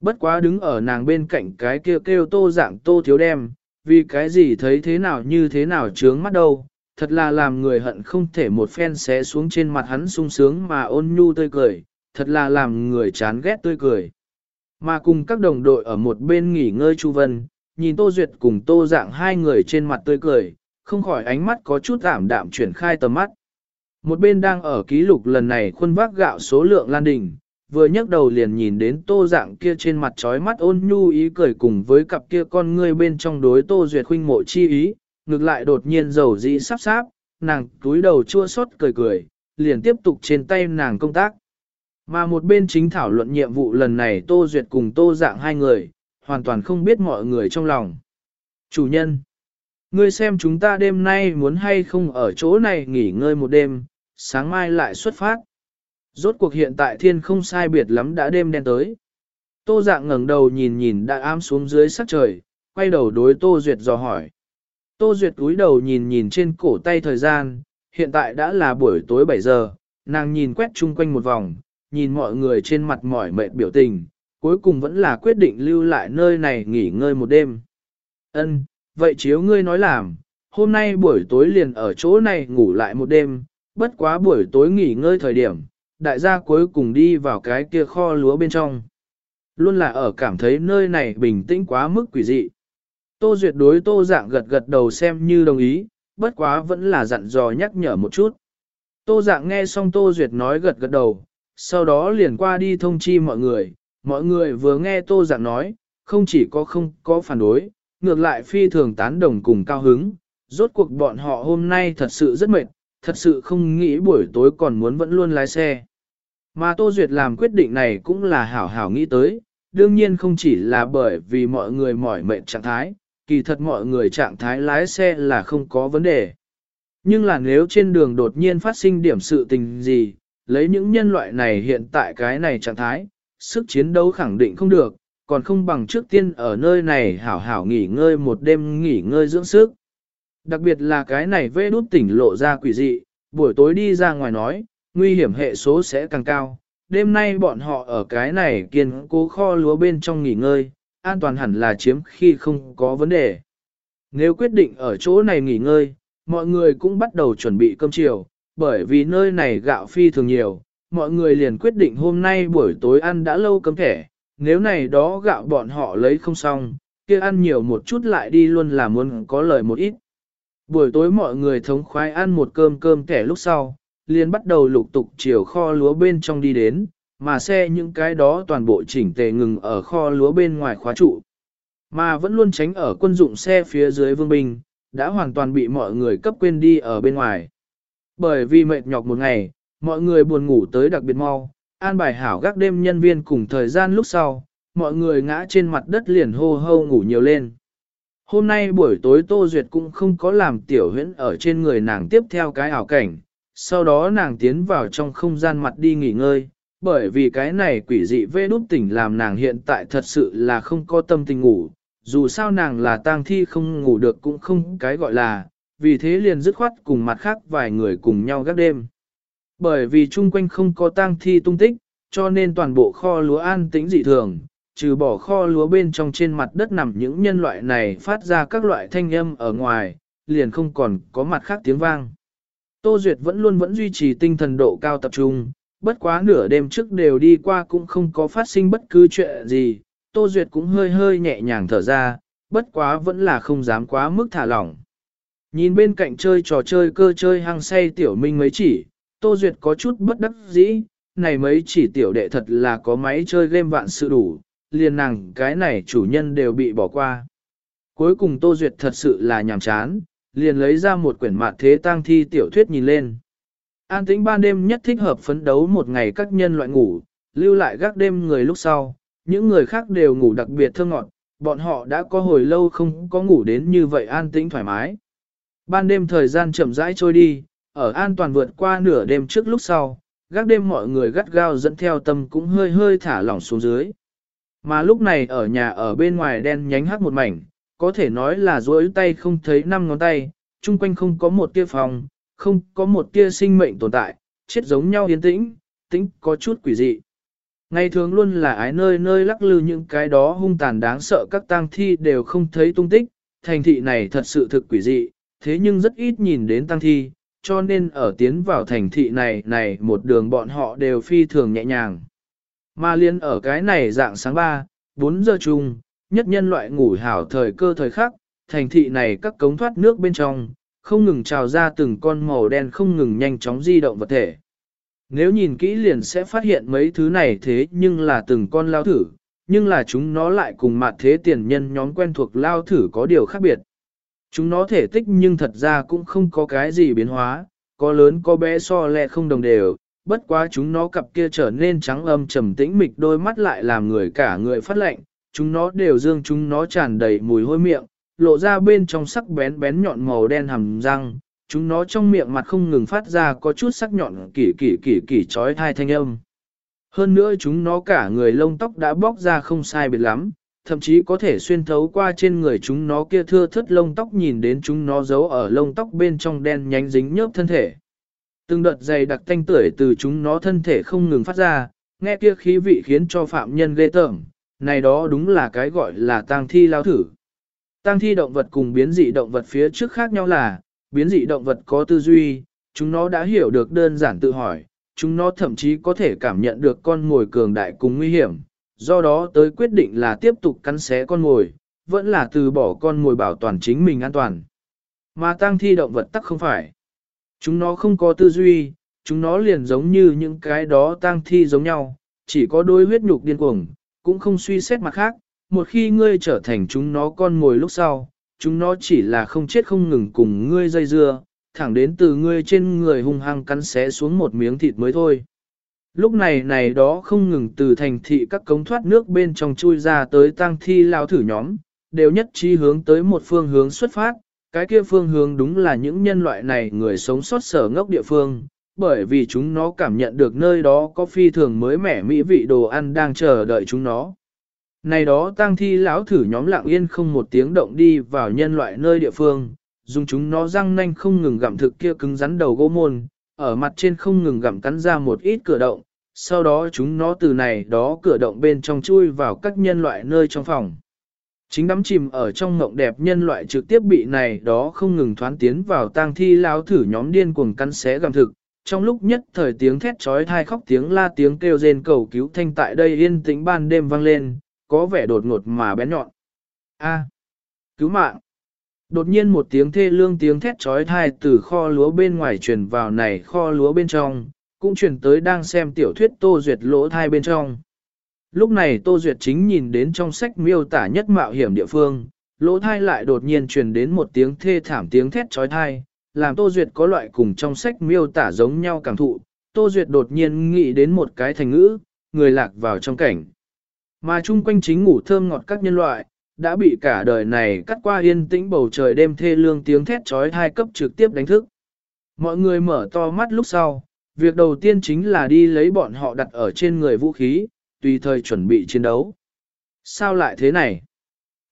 Bất quá đứng ở nàng bên cạnh cái kia kêu, kêu tô dạng tô thiếu đem, vì cái gì thấy thế nào như thế nào trướng mắt đâu, thật là làm người hận không thể một phen xé xuống trên mặt hắn sung sướng mà ôn nhu tươi cười, thật là làm người chán ghét tươi cười. Mà cùng các đồng đội ở một bên nghỉ ngơi Chu Vân, nhìn Tô Duyệt cùng Tô Dạng hai người trên mặt tươi cười, không khỏi ánh mắt có chút ảm đạm chuyển khai tầm mắt. Một bên đang ở ký lục lần này khuôn vác gạo số lượng lan đỉnh, vừa nhấc đầu liền nhìn đến tô dạng kia trên mặt trói mắt ôn nhu ý cười cùng với cặp kia con ngươi bên trong đối tô duyệt khuynh mộ chi ý, ngược lại đột nhiên dầu dĩ sắp sáp, nàng túi đầu chua xót cười cười, liền tiếp tục trên tay nàng công tác. Mà một bên chính thảo luận nhiệm vụ lần này tô duyệt cùng tô dạng hai người, hoàn toàn không biết mọi người trong lòng. Chủ nhân, ngươi xem chúng ta đêm nay muốn hay không ở chỗ này nghỉ ngơi một đêm, sáng mai lại xuất phát. Rốt cuộc hiện tại thiên không sai biệt lắm đã đêm đen tới. Tô dạng ngẩng đầu nhìn nhìn đã ám xuống dưới sắc trời, quay đầu đối Tô Duyệt dò hỏi. Tô Duyệt cúi đầu nhìn nhìn trên cổ tay thời gian, hiện tại đã là buổi tối 7 giờ, nàng nhìn quét chung quanh một vòng, nhìn mọi người trên mặt mỏi mệt biểu tình, cuối cùng vẫn là quyết định lưu lại nơi này nghỉ ngơi một đêm. Ân, vậy chiếu ngươi nói làm, hôm nay buổi tối liền ở chỗ này ngủ lại một đêm, bất quá buổi tối nghỉ ngơi thời điểm, đại gia cuối cùng đi vào cái kia kho lúa bên trong. Luôn là ở cảm thấy nơi này bình tĩnh quá mức quỷ dị. Tô Duyệt đối tô dạng gật gật đầu xem như đồng ý, bất quá vẫn là dặn dò nhắc nhở một chút. Tô dạng nghe xong Tô Duyệt nói gật gật đầu, sau đó liền qua đi thông chi mọi người, mọi người vừa nghe Tô dạng nói, không chỉ có không có phản đối, ngược lại phi thường tán đồng cùng cao hứng, rốt cuộc bọn họ hôm nay thật sự rất mệt, thật sự không nghĩ buổi tối còn muốn vẫn luôn lái xe. Mà Tô Duyệt làm quyết định này cũng là hảo hảo nghĩ tới, đương nhiên không chỉ là bởi vì mọi người mỏi mệt trạng thái, kỳ thật mọi người trạng thái lái xe là không có vấn đề. Nhưng là nếu trên đường đột nhiên phát sinh điểm sự tình gì, lấy những nhân loại này hiện tại cái này trạng thái, sức chiến đấu khẳng định không được, còn không bằng trước tiên ở nơi này hảo hảo nghỉ ngơi một đêm nghỉ ngơi dưỡng sức. Đặc biệt là cái này vê đút tỉnh lộ ra quỷ dị, buổi tối đi ra ngoài nói, nguy hiểm hệ số sẽ càng cao. Đêm nay bọn họ ở cái này kiên cố kho lúa bên trong nghỉ ngơi, an toàn hẳn là chiếm khi không có vấn đề. Nếu quyết định ở chỗ này nghỉ ngơi, mọi người cũng bắt đầu chuẩn bị cơm chiều, bởi vì nơi này gạo phi thường nhiều, mọi người liền quyết định hôm nay buổi tối ăn đã lâu cấm thẻ, nếu này đó gạo bọn họ lấy không xong, kia ăn nhiều một chút lại đi luôn là muốn có lời một ít. Buổi tối mọi người thống khoái ăn một cơm cơm thẻ lúc sau, liền bắt đầu lục tục chiều kho lúa bên trong đi đến, mà xe những cái đó toàn bộ chỉnh tề ngừng ở kho lúa bên ngoài khóa trụ. Mà vẫn luôn tránh ở quân dụng xe phía dưới vương binh, đã hoàn toàn bị mọi người cấp quên đi ở bên ngoài. Bởi vì mệt nhọc một ngày, mọi người buồn ngủ tới đặc biệt mau, an bài hảo gác đêm nhân viên cùng thời gian lúc sau, mọi người ngã trên mặt đất liền hô hô ngủ nhiều lên. Hôm nay buổi tối Tô Duyệt cũng không có làm tiểu huyễn ở trên người nàng tiếp theo cái ảo cảnh, sau đó nàng tiến vào trong không gian mặt đi nghỉ ngơi, bởi vì cái này quỷ dị vê đút tỉnh làm nàng hiện tại thật sự là không có tâm tình ngủ, dù sao nàng là tang thi không ngủ được cũng không cái gọi là, vì thế liền dứt khoát cùng mặt khác vài người cùng nhau gác đêm. Bởi vì chung quanh không có tang thi tung tích, cho nên toàn bộ kho lúa an tĩnh dị thường, trừ bỏ kho lúa bên trong trên mặt đất nằm những nhân loại này phát ra các loại thanh âm ở ngoài, liền không còn có mặt khác tiếng vang. Tô Duyệt vẫn luôn vẫn duy trì tinh thần độ cao tập trung, bất quá nửa đêm trước đều đi qua cũng không có phát sinh bất cứ chuyện gì, Tô Duyệt cũng hơi hơi nhẹ nhàng thở ra, bất quá vẫn là không dám quá mức thả lỏng. Nhìn bên cạnh chơi trò chơi cơ chơi hăng say tiểu minh mấy chỉ, Tô Duyệt có chút bất đắc dĩ, này mấy chỉ tiểu đệ thật là có máy chơi game vạn sự đủ, liền nàng cái này chủ nhân đều bị bỏ qua. Cuối cùng Tô Duyệt thật sự là nhàm chán, liền lấy ra một quyển mạt thế tang thi tiểu thuyết nhìn lên. An tĩnh ban đêm nhất thích hợp phấn đấu một ngày các nhân loại ngủ, lưu lại gác đêm người lúc sau, những người khác đều ngủ đặc biệt thơ ngọt, bọn họ đã có hồi lâu không có ngủ đến như vậy an tĩnh thoải mái. Ban đêm thời gian chậm rãi trôi đi, ở an toàn vượt qua nửa đêm trước lúc sau, gác đêm mọi người gắt gao dẫn theo tâm cũng hơi hơi thả lỏng xuống dưới. Mà lúc này ở nhà ở bên ngoài đen nhánh hắc một mảnh, có thể nói là duỗi tay không thấy năm ngón tay, chung quanh không có một tia phòng, không có một tia sinh mệnh tồn tại, chết giống nhau yên tĩnh, tĩnh có chút quỷ dị. Ngày thường luôn là ái nơi nơi lắc lư những cái đó hung tàn đáng sợ các tang thi đều không thấy tung tích, thành thị này thật sự thực quỷ dị, thế nhưng rất ít nhìn đến tăng thi, cho nên ở tiến vào thành thị này này một đường bọn họ đều phi thường nhẹ nhàng. Mà liên ở cái này dạng sáng 3, 4 giờ chung, nhất nhân loại ngủ hảo thời cơ thời khắc, thành thị này các cống thoát nước bên trong, không ngừng trào ra từng con màu đen không ngừng nhanh chóng di động vật thể. Nếu nhìn kỹ liền sẽ phát hiện mấy thứ này thế nhưng là từng con lao thử, nhưng là chúng nó lại cùng mặt thế tiền nhân nhóm quen thuộc lao thử có điều khác biệt. Chúng nó thể tích nhưng thật ra cũng không có cái gì biến hóa, có lớn có bé so lẹ không đồng đều, bất quá chúng nó cặp kia trở nên trắng âm trầm tĩnh mịch đôi mắt lại làm người cả người phát lạnh. chúng nó đều dương chúng nó tràn đầy mùi hôi miệng, lộ ra bên trong sắc bén bén nhọn màu đen hầm răng, chúng nó trong miệng mặt không ngừng phát ra có chút sắc nhọn kỳ kỳ kỳ kỳ chói thai thanh âm. Hơn nữa chúng nó cả người lông tóc đã bóc ra không sai biệt lắm, thậm chí có thể xuyên thấu qua trên người chúng nó kia thưa thớt lông tóc nhìn đến chúng nó giấu ở lông tóc bên trong đen nhánh dính nhớp thân thể. Từng đợt dày đặc tanh tưởi từ chúng nó thân thể không ngừng phát ra, nghe kia khí vị khiến cho phạm nhân ghê tởm, này đó đúng là cái gọi là tang thi lao thử. Tang thi động vật cùng biến dị động vật phía trước khác nhau là, biến dị động vật có tư duy, chúng nó đã hiểu được đơn giản tự hỏi, chúng nó thậm chí có thể cảm nhận được con ngồi cường đại cùng nguy hiểm, do đó tới quyết định là tiếp tục cắn xé con mồi, vẫn là từ bỏ con mồi bảo toàn chính mình an toàn. Mà tang thi động vật tắc không phải. Chúng nó không có tư duy, chúng nó liền giống như những cái đó tang thi giống nhau, chỉ có đôi huyết nhục điên cuồng, cũng không suy xét mặt khác, một khi ngươi trở thành chúng nó con mồi lúc sau, chúng nó chỉ là không chết không ngừng cùng ngươi dây dưa, thẳng đến từ ngươi trên người hung hăng cắn xé xuống một miếng thịt mới thôi. Lúc này này đó không ngừng từ thành thị các cống thoát nước bên trong chui ra tới tăng thi lao thử nhóm, đều nhất trí hướng tới một phương hướng xuất phát, cái kia phương hướng đúng là những nhân loại này người sống sót sở ngốc địa phương, bởi vì chúng nó cảm nhận được nơi đó có phi thường mới mẻ mỹ vị đồ ăn đang chờ đợi chúng nó. Này đó tang thi lão thử nhóm lặng yên không một tiếng động đi vào nhân loại nơi địa phương, dùng chúng nó răng nanh không ngừng gặm thực kia cứng rắn đầu gỗ môn, ở mặt trên không ngừng gặm cắn ra một ít cửa động, sau đó chúng nó từ này đó cửa động bên trong chui vào các nhân loại nơi trong phòng. Chính đắm chìm ở trong ngộng đẹp nhân loại trực tiếp bị này đó không ngừng thoán tiến vào tang thi lao thử nhóm điên cuồng cắn xé gặm thực. Trong lúc nhất thời tiếng thét trói thai khóc tiếng la tiếng kêu rên cầu cứu thanh tại đây yên tĩnh ban đêm vang lên, có vẻ đột ngột mà bén nhọn. A, cứu mạng! Đột nhiên một tiếng thê lương tiếng thét trói thai từ kho lúa bên ngoài truyền vào này kho lúa bên trong, cũng truyền tới đang xem tiểu thuyết Tô Duyệt lỗ thai bên trong. Lúc này Tô Duyệt chính nhìn đến trong sách miêu tả nhất mạo hiểm địa phương, lỗ thai lại đột nhiên truyền đến một tiếng thê thảm tiếng thét trói thai, làm Tô Duyệt có loại cùng trong sách miêu tả giống nhau cảm thụ. Tô Duyệt đột nhiên nghĩ đến một cái thành ngữ, người lạc vào trong cảnh. Mà chung quanh chính ngủ thơm ngọt các nhân loại, đã bị cả đời này cắt qua yên tĩnh bầu trời đêm thê lương tiếng thét trói thai cấp trực tiếp đánh thức. Mọi người mở to mắt lúc sau, việc đầu tiên chính là đi lấy bọn họ đặt ở trên người vũ khí, tùy thời chuẩn bị chiến đấu. Sao lại thế này?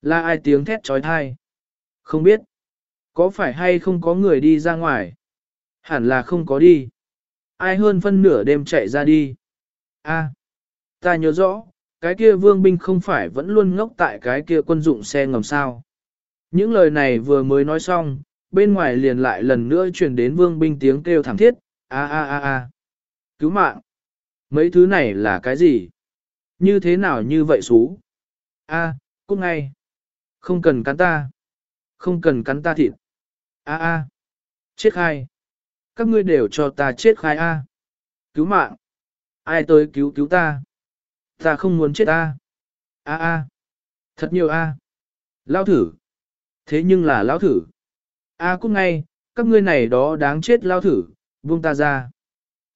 Là ai tiếng thét trói thai? Không biết. Có phải hay không có người đi ra ngoài? Hẳn là không có đi. Ai hơn phân nửa đêm chạy ra đi? A, ta nhớ rõ, cái kia vương binh không phải vẫn luôn ngốc tại cái kia quân dụng xe ngầm sao. Những lời này vừa mới nói xong, bên ngoài liền lại lần nữa truyền đến vương binh tiếng kêu thảm thiết, a a a a. Cứu mạng! Mấy thứ này là cái gì? Như thế nào như vậy xú? A, à, cút ngay! Không cần cắn ta! Không cần cắn ta thịt! A a! Chết khai! Các ngươi đều cho ta chết khai a! Cứu mạng! Ai tới cứu cứu ta? Ta không muốn chết ta. A a. Thật nhiều a. Lao thử. Thế nhưng là lao thử. A à, cút ngay, các ngươi này đó đáng chết lao thử, buông ta ra.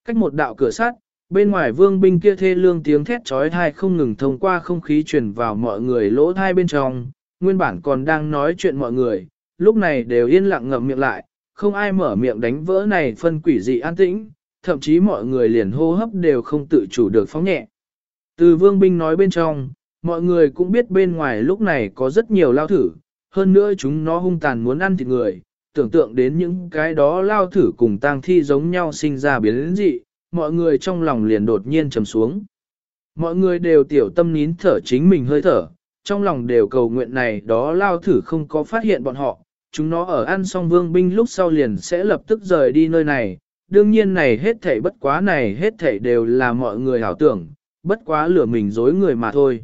Cách một đạo cửa sắt, bên ngoài vương binh kia thê lương tiếng thét trói thai không ngừng thông qua không khí truyền vào mọi người lỗ thai bên trong, nguyên bản còn đang nói chuyện mọi người, lúc này đều yên lặng ngậm miệng lại, không ai mở miệng đánh vỡ này phân quỷ dị an tĩnh, thậm chí mọi người liền hô hấp đều không tự chủ được phóng nhẹ. Từ vương binh nói bên trong, mọi người cũng biết bên ngoài lúc này có rất nhiều lao thử, hơn nữa chúng nó hung tàn muốn ăn thịt người, tưởng tượng đến những cái đó lao thử cùng tang thi giống nhau sinh ra biến dị, mọi người trong lòng liền đột nhiên trầm xuống. Mọi người đều tiểu tâm nín thở chính mình hơi thở, trong lòng đều cầu nguyện này đó lao thử không có phát hiện bọn họ, chúng nó ở ăn xong vương binh lúc sau liền sẽ lập tức rời đi nơi này. Đương nhiên này hết thảy bất quá này hết thảy đều là mọi người hảo tưởng, bất quá lửa mình dối người mà thôi.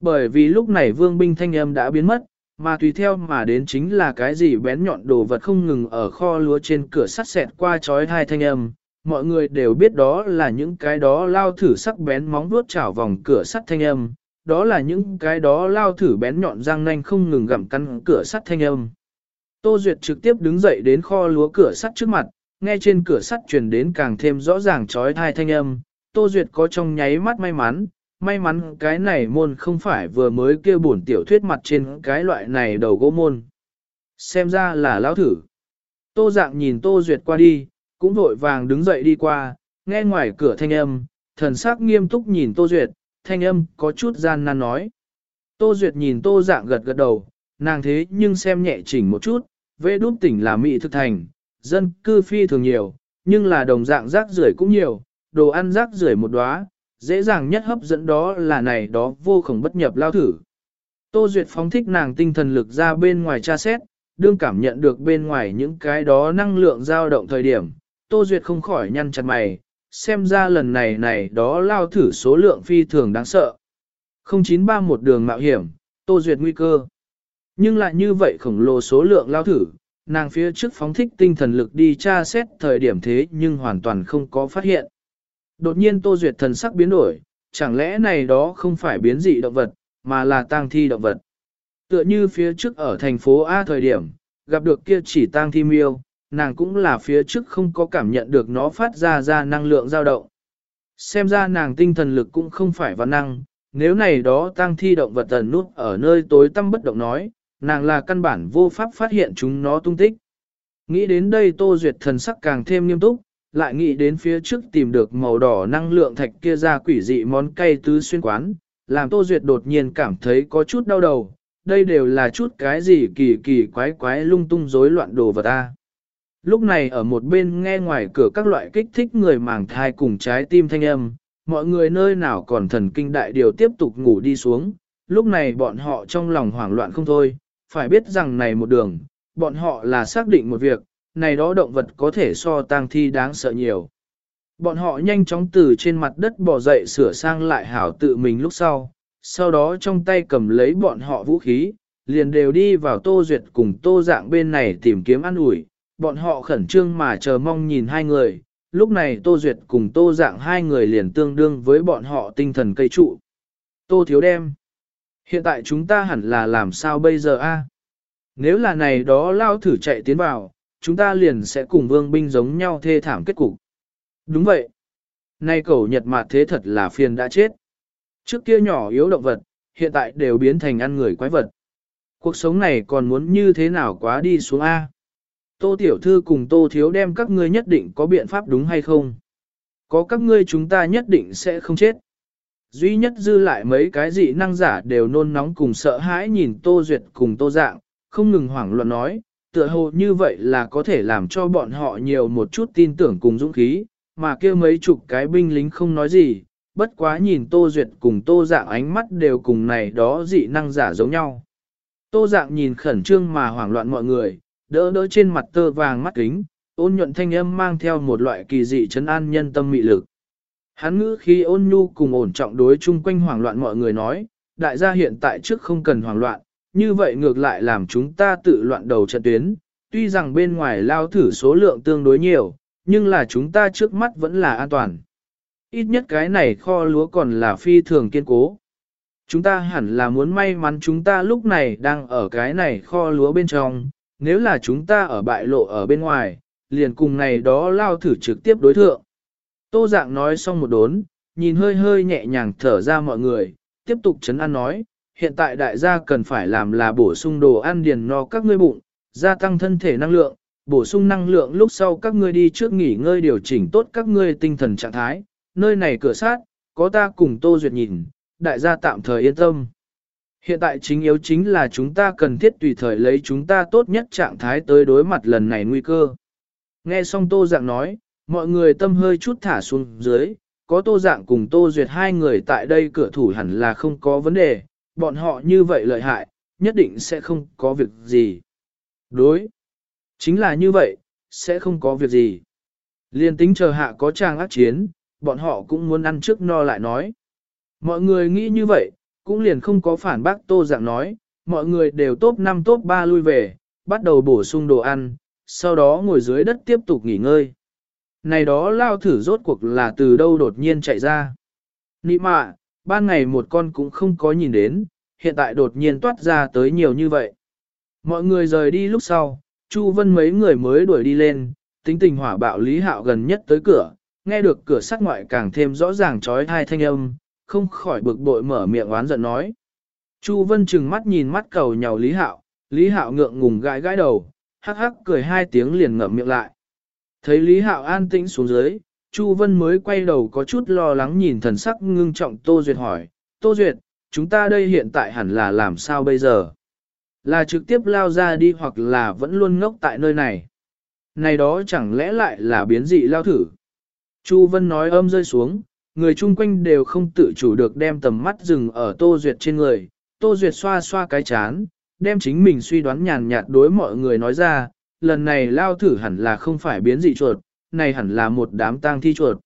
Bởi vì lúc này vương binh thanh âm đã biến mất, mà tùy theo mà đến chính là cái gì bén nhọn đồ vật không ngừng ở kho lúa trên cửa sắt xẹt qua chói hai thanh âm. Mọi người đều biết đó là những cái đó lao thử sắc bén móng vuốt chảo vòng cửa sắt thanh âm, đó là những cái đó lao thử bén nhọn răng nanh không ngừng gặm cắn cửa sắt thanh âm. Tô Duyệt trực tiếp đứng dậy đến kho lúa cửa sắt trước mặt, nghe trên cửa sắt truyền đến càng thêm rõ ràng chói tai thanh âm. Tô Duyệt có trong nháy mắt may mắn, may mắn cái này môn không phải vừa mới kia bổn tiểu thuyết mặt trên cái loại này đầu gỗ môn. Xem ra là lão thử. Tô dạng nhìn Tô Duyệt qua đi, cũng vội vàng đứng dậy đi qua, nghe ngoài cửa thanh âm, thần sắc nghiêm túc nhìn Tô Duyệt, thanh âm có chút gian nan nói. Tô Duyệt nhìn Tô dạng gật gật đầu, nàng thế nhưng xem nhẹ chỉnh một chút, vê đút tỉnh là Mỹ thực thành, dân cư phi thường nhiều, nhưng là đồng dạng rác rưởi cũng nhiều, đồ ăn rác rưởi một đóa, dễ dàng nhất hấp dẫn đó là này đó vô khổng bất nhập lao thử. Tô Duyệt phóng thích nàng tinh thần lực ra bên ngoài tra xét, đương cảm nhận được bên ngoài những cái đó năng lượng dao động thời điểm, Tô Duyệt không khỏi nhăn chặt mày, xem ra lần này này đó lao thử số lượng phi thường đáng sợ. 0931 đường mạo hiểm, Tô Duyệt nguy cơ. Nhưng lại như vậy khổng lồ số lượng lao thử, nàng phía trước phóng thích tinh thần lực đi tra xét thời điểm thế nhưng hoàn toàn không có phát hiện. Đột nhiên Tô Duyệt thần sắc biến đổi, chẳng lẽ này đó không phải biến dị động vật, mà là tang thi động vật. Tựa như phía trước ở thành phố A thời điểm, gặp được kia chỉ tang thi miêu, nàng cũng là phía trước không có cảm nhận được nó phát ra ra năng lượng dao động. Xem ra nàng tinh thần lực cũng không phải văn năng, nếu này đó tang thi động vật tần nút ở nơi tối tăm bất động nói, nàng là căn bản vô pháp phát hiện chúng nó tung tích. Nghĩ đến đây Tô Duyệt thần sắc càng thêm nghiêm túc, lại nghĩ đến phía trước tìm được màu đỏ năng lượng thạch kia ra quỷ dị món cay tứ xuyên quán, làm Tô Duyệt đột nhiên cảm thấy có chút đau đầu, đây đều là chút cái gì kỳ kỳ quái quái lung tung rối loạn đồ vật ta. Lúc này ở một bên nghe ngoài cửa các loại kích thích người màng thai cùng trái tim thanh âm, mọi người nơi nào còn thần kinh đại điều tiếp tục ngủ đi xuống, lúc này bọn họ trong lòng hoảng loạn không thôi, phải biết rằng này một đường, bọn họ là xác định một việc, này đó động vật có thể so tang thi đáng sợ nhiều. Bọn họ nhanh chóng từ trên mặt đất bò dậy sửa sang lại hảo tự mình lúc sau, sau đó trong tay cầm lấy bọn họ vũ khí, liền đều đi vào tô duyệt cùng tô dạng bên này tìm kiếm ăn ủi bọn họ khẩn trương mà chờ mong nhìn hai người, lúc này tô duyệt cùng tô dạng hai người liền tương đương với bọn họ tinh thần cây trụ. Tô thiếu đem. Hiện tại chúng ta hẳn là làm sao bây giờ a? Nếu là này đó lao thử chạy tiến vào, chúng ta liền sẽ cùng vương binh giống nhau thê thảm kết cục. Đúng vậy. Nay cầu nhật mạt thế thật là phiền đã chết. Trước kia nhỏ yếu động vật, hiện tại đều biến thành ăn người quái vật. Cuộc sống này còn muốn như thế nào quá đi xuống A. Tô Tiểu Thư cùng Tô Thiếu đem các ngươi nhất định có biện pháp đúng hay không? Có các ngươi chúng ta nhất định sẽ không chết. Duy nhất dư lại mấy cái dị năng giả đều nôn nóng cùng sợ hãi nhìn Tô Duyệt cùng Tô Dạng, không ngừng hoảng loạn nói, tựa hồ như vậy là có thể làm cho bọn họ nhiều một chút tin tưởng cùng dũng khí, mà kia mấy chục cái binh lính không nói gì, bất quá nhìn Tô Duyệt cùng Tô Dạng ánh mắt đều cùng này đó dị năng giả giống nhau. Tô Dạng nhìn khẩn trương mà hoảng loạn mọi người, đỡ đỡ trên mặt tơ vàng mắt kính, ôn nhuận thanh âm mang theo một loại kỳ dị trấn an nhân tâm mị lực. Hắn ngữ khi ôn nhu cùng ổn trọng đối chung quanh hoảng loạn mọi người nói, đại gia hiện tại trước không cần hoảng loạn, như vậy ngược lại làm chúng ta tự loạn đầu trận tuyến, tuy rằng bên ngoài lao thử số lượng tương đối nhiều, nhưng là chúng ta trước mắt vẫn là an toàn. ít nhất cái này kho lúa còn là phi thường kiên cố. Chúng ta hẳn là muốn may mắn chúng ta lúc này đang ở cái này kho lúa bên trong, nếu là chúng ta ở bại lộ ở bên ngoài, liền cùng này đó lao thử trực tiếp đối thượng. Tô dạng nói xong một đốn, nhìn hơi hơi nhẹ nhàng thở ra mọi người, tiếp tục chấn an nói, hiện tại đại gia cần phải làm là bổ sung đồ ăn điền no các ngươi bụng, gia tăng thân thể năng lượng, bổ sung năng lượng lúc sau các ngươi đi trước nghỉ ngơi điều chỉnh tốt các ngươi tinh thần trạng thái, nơi này cửa sát, có ta cùng Tô Duyệt nhìn, đại gia tạm thời yên tâm. Hiện tại chính yếu chính là chúng ta cần thiết tùy thời lấy chúng ta tốt nhất trạng thái tới đối mặt lần này nguy cơ. Nghe xong Tô Dạng nói, mọi người tâm hơi chút thả xuống dưới, có Tô Dạng cùng Tô Duyệt hai người tại đây cửa thủ hẳn là không có vấn đề, bọn họ như vậy lợi hại, nhất định sẽ không có việc gì. Đối, chính là như vậy, sẽ không có việc gì. Liên tính chờ hạ có trang ác chiến, bọn họ cũng muốn ăn trước no lại nói. Mọi người nghĩ như vậy, cũng liền không có phản bác Tô Dạng nói, mọi người đều top 5 top 3 lui về, bắt đầu bổ sung đồ ăn, sau đó ngồi dưới đất tiếp tục nghỉ ngơi. Này đó lao thử rốt cuộc là từ đâu đột nhiên chạy ra. Nị mạ, ban ngày một con cũng không có nhìn đến, hiện tại đột nhiên toát ra tới nhiều như vậy. Mọi người rời đi lúc sau, Chu Vân mấy người mới đuổi đi lên, tính tình hỏa bạo Lý Hạo gần nhất tới cửa, nghe được cửa sắt ngoại càng thêm rõ ràng trói thai thanh âm, không khỏi bực bội mở miệng oán giận nói. Chu Vân chừng mắt nhìn mắt cầu nhào Lý Hạo, Lý Hạo ngượng ngùng gãi gãi đầu, hắc hắc cười hai tiếng liền ngậm miệng lại. Thấy Lý Hạo an tĩnh xuống dưới, Chu Vân mới quay đầu có chút lo lắng nhìn thần sắc ngưng trọng Tô Duyệt hỏi, Tô Duyệt, chúng ta đây hiện tại hẳn là làm sao bây giờ? Là trực tiếp lao ra đi hoặc là vẫn luôn ngốc tại nơi này? Này đó chẳng lẽ lại là biến dị lao thử? Chu Vân nói âm rơi xuống, người chung quanh đều không tự chủ được đem tầm mắt dừng ở Tô Duyệt trên người. Tô Duyệt xoa xoa cái chán, đem chính mình suy đoán nhàn nhạt đối mọi người nói ra, lần này lao thử hẳn là không phải biến dị chuột, này hẳn là một đám tang thi chuột.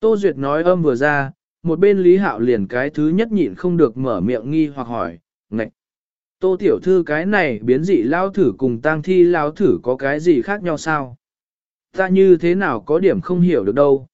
Tô Duyệt nói âm vừa ra, một bên Lý Hạo liền cái thứ nhất nhịn không được mở miệng nghi hoặc hỏi, ngạch. Tô tiểu thư cái này biến dị lao thử cùng tang thi lao thử có cái gì khác nhau sao? Ta như thế nào có điểm không hiểu được đâu.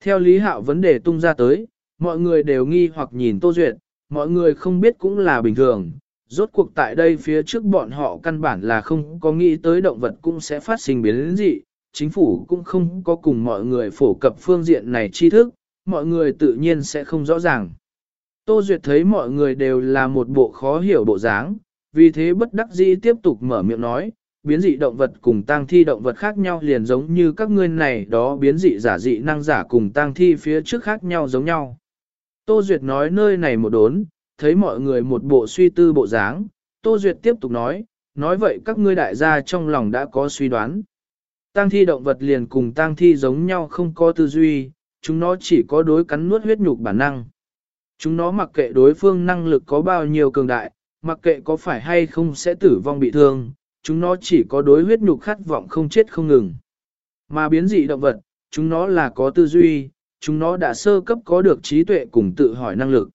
Theo Lý Hạo vấn đề tung ra tới, mọi người đều nghi hoặc nhìn Tô Duyệt, mọi người không biết cũng là bình thường. Rốt cuộc tại đây phía trước bọn họ căn bản là không có nghĩ tới động vật cũng sẽ phát sinh biến dị, chính phủ cũng không có cùng mọi người phổ cập phương diện này tri thức, mọi người tự nhiên sẽ không rõ ràng. Tô Duyệt thấy mọi người đều là một bộ khó hiểu bộ dáng, vì thế bất đắc dĩ tiếp tục mở miệng nói, biến dị động vật cùng tang thi động vật khác nhau liền giống như các ngươi này đó biến dị giả dị năng giả cùng tang thi phía trước khác nhau giống nhau. Tô Duyệt nói nơi này một đốn, thấy mọi người một bộ suy tư bộ dáng, Tô Duyệt tiếp tục nói, nói vậy các ngươi đại gia trong lòng đã có suy đoán. Tang thi động vật liền cùng tang thi giống nhau không có tư duy, chúng nó chỉ có đối cắn nuốt huyết nhục bản năng. Chúng nó mặc kệ đối phương năng lực có bao nhiêu cường đại, mặc kệ có phải hay không sẽ tử vong bị thương, chúng nó chỉ có đối huyết nhục khát vọng không chết không ngừng. Mà biến dị động vật, chúng nó là có tư duy, chúng nó đã sơ cấp có được trí tuệ cùng tự hỏi năng lực.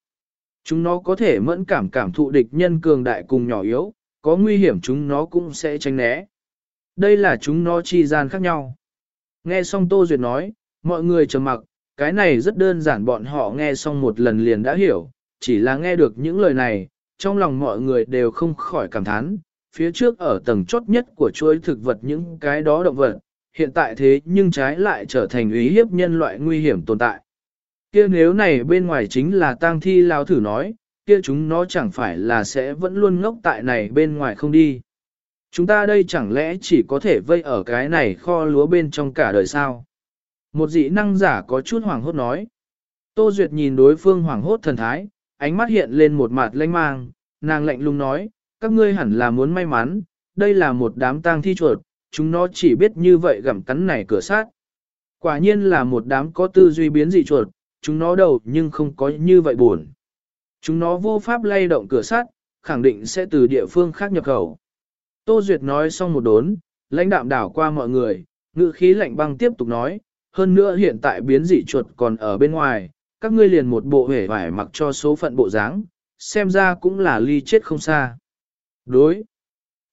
Chúng nó có thể mẫn cảm cảm thụ địch nhân cường đại cùng nhỏ yếu, có nguy hiểm chúng nó cũng sẽ tránh né. Đây là chúng nó chi gian khác nhau. Nghe xong Tô Duyệt nói, mọi người trầm mặc, cái này rất đơn giản bọn họ nghe xong một lần liền đã hiểu, chỉ là nghe được những lời này, trong lòng mọi người đều không khỏi cảm thán, phía trước ở tầng chốt nhất của chuỗi thực vật những cái đó động vật, hiện tại thế nhưng trái lại trở thành uy hiếp nhân loại nguy hiểm tồn tại. kia nếu này bên ngoài chính là tang thi lao thử nói, kia chúng nó chẳng phải là sẽ vẫn luôn ngốc tại này bên ngoài không đi. Chúng ta đây chẳng lẽ chỉ có thể vây ở cái này kho lúa bên trong cả đời sao? Một dị năng giả có chút hoảng hốt nói. Tô Duyệt nhìn đối phương hoảng hốt thần thái, ánh mắt hiện lên một mặt lanh mang, nàng lạnh lùng nói, các ngươi hẳn là muốn may mắn, đây là một đám tang thi chuột, chúng nó chỉ biết như vậy gặm cắn này cửa sát. Quả nhiên là một đám có tư duy biến dị chuột, chúng nó đầu nhưng không có như vậy buồn. Chúng nó vô pháp lay động cửa sắt, khẳng định sẽ từ địa phương khác nhập khẩu. Tô Duyệt nói xong một đốn, lãnh đạm đảo qua mọi người, ngữ khí lạnh băng tiếp tục nói, hơn nữa hiện tại biến dị chuột còn ở bên ngoài, các ngươi liền một bộ hể vải mặc cho số phận bộ dáng, xem ra cũng là ly chết không xa. Đối.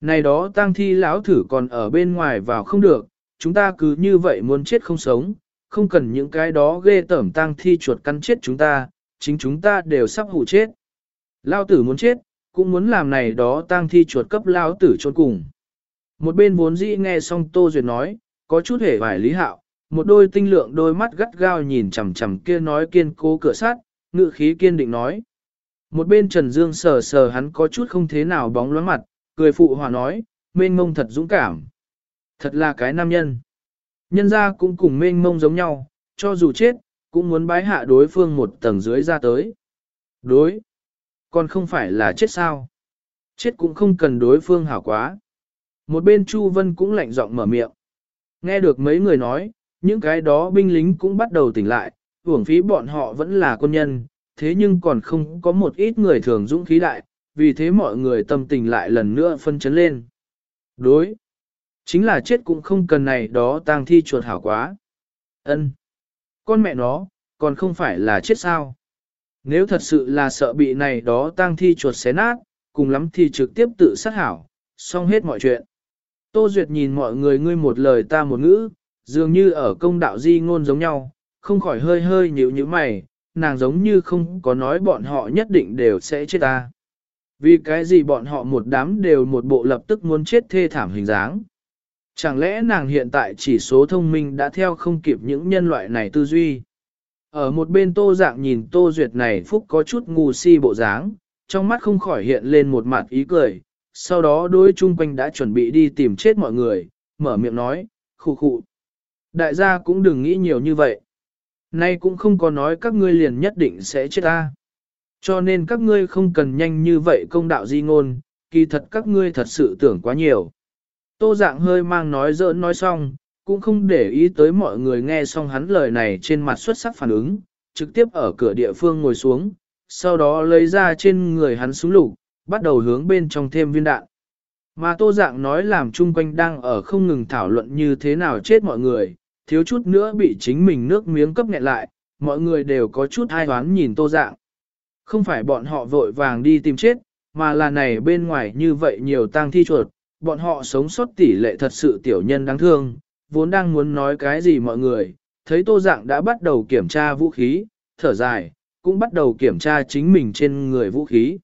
Này đó tang thi lão thử còn ở bên ngoài vào không được, chúng ta cứ như vậy muốn chết không sống, không cần những cái đó ghê tởm tang thi chuột cắn chết chúng ta, chính chúng ta đều sắp hủ chết. Lao tử muốn chết, cũng muốn làm này đó tang thi chuột cấp lao tử trốn cùng. Một bên vốn dĩ nghe xong Tô Duyệt nói, có chút hề vải lý hạo, một đôi tinh lượng đôi mắt gắt gao nhìn chằm chằm kia nói kiên cố cửa sát, ngự khí kiên định nói. Một bên Trần Dương sờ sờ hắn có chút không thế nào bóng loáng mặt, cười phụ hòa nói, mênh mông thật dũng cảm. Thật là cái nam nhân. Nhân ra cũng cùng mênh mông giống nhau, cho dù chết, cũng muốn bái hạ đối phương một tầng dưới ra tới. Đối. Còn không phải là chết sao. Chết cũng không cần đối phương hảo quá. Một bên Chu Vân cũng lạnh giọng mở miệng. Nghe được mấy người nói, những cái đó binh lính cũng bắt đầu tỉnh lại, hưởng phí bọn họ vẫn là quân nhân, thế nhưng còn không có một ít người thường dũng khí đại, vì thế mọi người tâm tình lại lần nữa phân chấn lên. Đối. Chính là chết cũng không cần này đó tang thi chuột hảo quá. ân Con mẹ nó, còn không phải là chết sao. Nếu thật sự là sợ bị này đó tang thi chuột xé nát, cùng lắm thì trực tiếp tự sát hảo, xong hết mọi chuyện. Tô Duyệt nhìn mọi người ngươi một lời ta một ngữ, dường như ở công đạo di ngôn giống nhau, không khỏi hơi hơi nhíu như mày, nàng giống như không có nói bọn họ nhất định đều sẽ chết ta. Vì cái gì bọn họ một đám đều một bộ lập tức muốn chết thê thảm hình dáng. Chẳng lẽ nàng hiện tại chỉ số thông minh đã theo không kịp những nhân loại này tư duy. Ở một bên tô dạng nhìn tô duyệt này phúc có chút ngu si bộ dáng, trong mắt không khỏi hiện lên một mặt ý cười, sau đó đối chung quanh đã chuẩn bị đi tìm chết mọi người, mở miệng nói, khụ khụ. Đại gia cũng đừng nghĩ nhiều như vậy. Nay cũng không có nói các ngươi liền nhất định sẽ chết ta. Cho nên các ngươi không cần nhanh như vậy công đạo di ngôn, kỳ thật các ngươi thật sự tưởng quá nhiều. Tô dạng hơi mang nói giỡn nói xong, cũng không để ý tới mọi người nghe xong hắn lời này trên mặt xuất sắc phản ứng, trực tiếp ở cửa địa phương ngồi xuống, sau đó lấy ra trên người hắn súng lục, bắt đầu hướng bên trong thêm viên đạn. Mà tô dạng nói làm chung quanh đang ở không ngừng thảo luận như thế nào chết mọi người, thiếu chút nữa bị chính mình nước miếng cấp nghẹn lại, mọi người đều có chút ai hoán nhìn tô dạng. Không phải bọn họ vội vàng đi tìm chết, mà là này bên ngoài như vậy nhiều tang thi chuột, bọn họ sống sót tỷ lệ thật sự tiểu nhân đáng thương, vốn đang muốn nói cái gì mọi người, thấy tô dạng đã bắt đầu kiểm tra vũ khí, thở dài, cũng bắt đầu kiểm tra chính mình trên người vũ khí.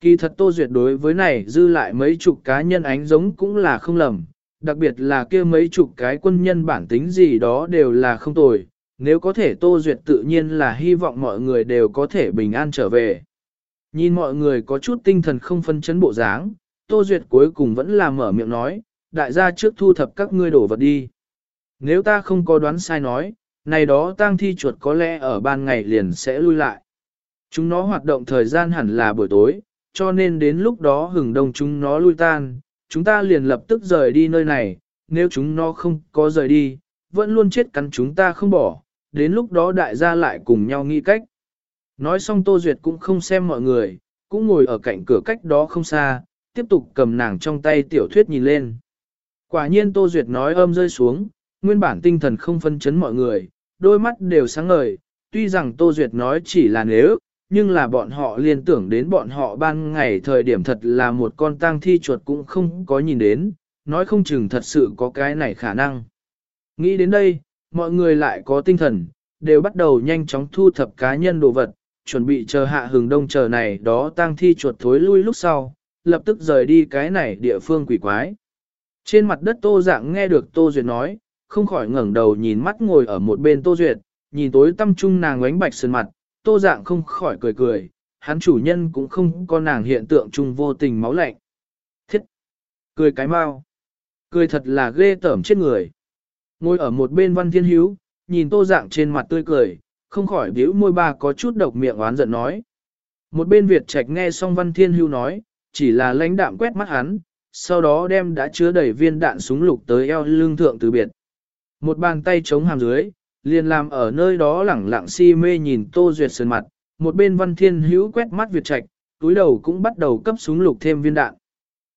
Kỳ thật tô duyệt đối với này dư lại mấy chục cá nhân ánh giống cũng là không lầm, đặc biệt là kia mấy chục cái quân nhân bản tính gì đó đều là không tồi, nếu có thể tô duyệt tự nhiên là hy vọng mọi người đều có thể bình an trở về. Nhìn mọi người có chút tinh thần không phân chấn bộ dáng, tô duyệt cuối cùng vẫn là mở miệng nói, đại gia trước thu thập các ngươi đổ vật đi. Nếu ta không có đoán sai nói, này đó tang thi chuột có lẽ ở ban ngày liền sẽ lui lại. Chúng nó hoạt động thời gian hẳn là buổi tối, cho nên đến lúc đó hừng đông chúng nó lui tan, chúng ta liền lập tức rời đi nơi này, nếu chúng nó không có rời đi, vẫn luôn chết cắn chúng ta không bỏ, đến lúc đó đại gia lại cùng nhau nghĩ cách. Nói xong Tô Duyệt cũng không xem mọi người, cũng ngồi ở cạnh cửa cách đó không xa, tiếp tục cầm nàng trong tay tiểu thuyết nhìn lên. Quả nhiên Tô Duyệt nói âm rơi xuống, nguyên bản tinh thần không phân chấn mọi người, đôi mắt đều sáng ngời, tuy rằng Tô Duyệt nói chỉ là nếu, nhưng là bọn họ liên tưởng đến bọn họ ban ngày thời điểm thật là một con tang thi chuột cũng không có nhìn đến, nói không chừng thật sự có cái này khả năng. Nghĩ đến đây, mọi người lại có tinh thần, đều bắt đầu nhanh chóng thu thập cá nhân đồ vật, chuẩn bị chờ hạ hừng đông chờ này đó tang thi chuột thối lui lúc sau, lập tức rời đi cái này địa phương quỷ quái. Trên mặt đất Tô Dạng nghe được Tô Duyệt nói, không khỏi ngẩng đầu nhìn mắt ngồi ở một bên Tô Duyệt, nhìn tối tâm trung nàng ánh bạch sơn mặt, Tô Dạng không khỏi cười cười, hắn chủ nhân cũng không có nàng hiện tượng trung vô tình máu lạnh. Thiết! Cười cái mau! Cười thật là ghê tởm chết người. Ngồi ở một bên văn thiên hiếu, nhìn Tô Dạng trên mặt tươi cười, không khỏi biểu môi ba có chút độc miệng oán giận nói. Một bên Việt Trạch nghe xong văn thiên hưu nói, chỉ là lãnh đạm quét mắt hắn, sau đó đem đã chứa đầy viên đạn súng lục tới eo lưng thượng từ biệt. Một bàn tay chống hàm dưới, liền làm ở nơi đó lẳng lặng si mê nhìn Tô Duyệt sơn mặt, một bên văn thiên hữu quét mắt Việt Trạch, túi đầu cũng bắt đầu cấp súng lục thêm viên đạn.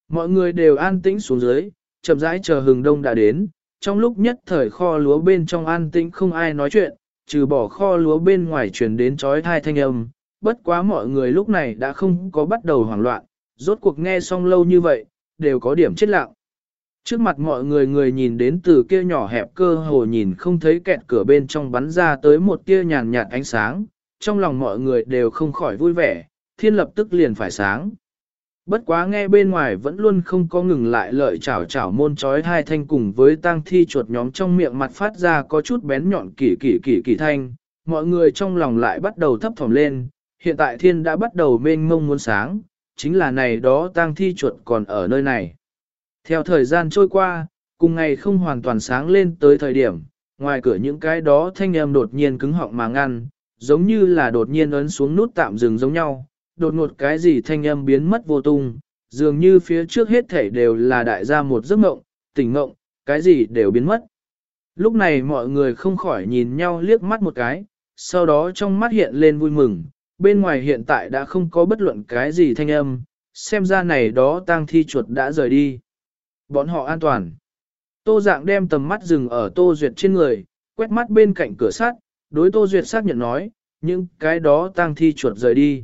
Mọi người đều an tĩnh xuống dưới, chậm rãi chờ hừng đông đã đến, trong lúc nhất thời kho lúa bên trong an tĩnh không ai nói chuyện, trừ bỏ kho lúa bên ngoài truyền đến chói thai thanh âm, bất quá mọi người lúc này đã không có bắt đầu hoảng loạn, rốt cuộc nghe xong lâu như vậy, đều có điểm chết lặng. Trước mặt mọi người người nhìn đến từ kia nhỏ hẹp cơ hồ nhìn không thấy kẹt cửa bên trong bắn ra tới một tia nhàn nhạt ánh sáng, trong lòng mọi người đều không khỏi vui vẻ, thiên lập tức liền phải sáng. Bất quá nghe bên ngoài vẫn luôn không có ngừng lại lợi chảo chảo môn chói hai thanh cùng với tang thi chuột nhóm trong miệng mặt phát ra có chút bén nhọn kỳ kỳ kỳ kỳ thanh, mọi người trong lòng lại bắt đầu thấp thỏm lên, hiện tại thiên đã bắt đầu mênh mông muốn sáng, chính là này đó tang thi chuột còn ở nơi này. Theo thời gian trôi qua, cùng ngày không hoàn toàn sáng lên tới thời điểm, ngoài cửa những cái đó thanh âm đột nhiên cứng họng mà ngăn, giống như là đột nhiên ấn xuống nút tạm dừng giống nhau, đột ngột cái gì thanh âm biến mất vô tung, dường như phía trước hết thể đều là đại gia một giấc mộng, tỉnh mộng, cái gì đều biến mất. Lúc này mọi người không khỏi nhìn nhau liếc mắt một cái, sau đó trong mắt hiện lên vui mừng, bên ngoài hiện tại đã không có bất luận cái gì thanh âm, xem ra này đó tang thi chuột đã rời đi. Bọn họ an toàn. Tô dạng đem tầm mắt dừng ở Tô Duyệt trên người, quét mắt bên cạnh cửa sắt, đối Tô Duyệt xác nhận nói, những cái đó tang thi chuột rời đi.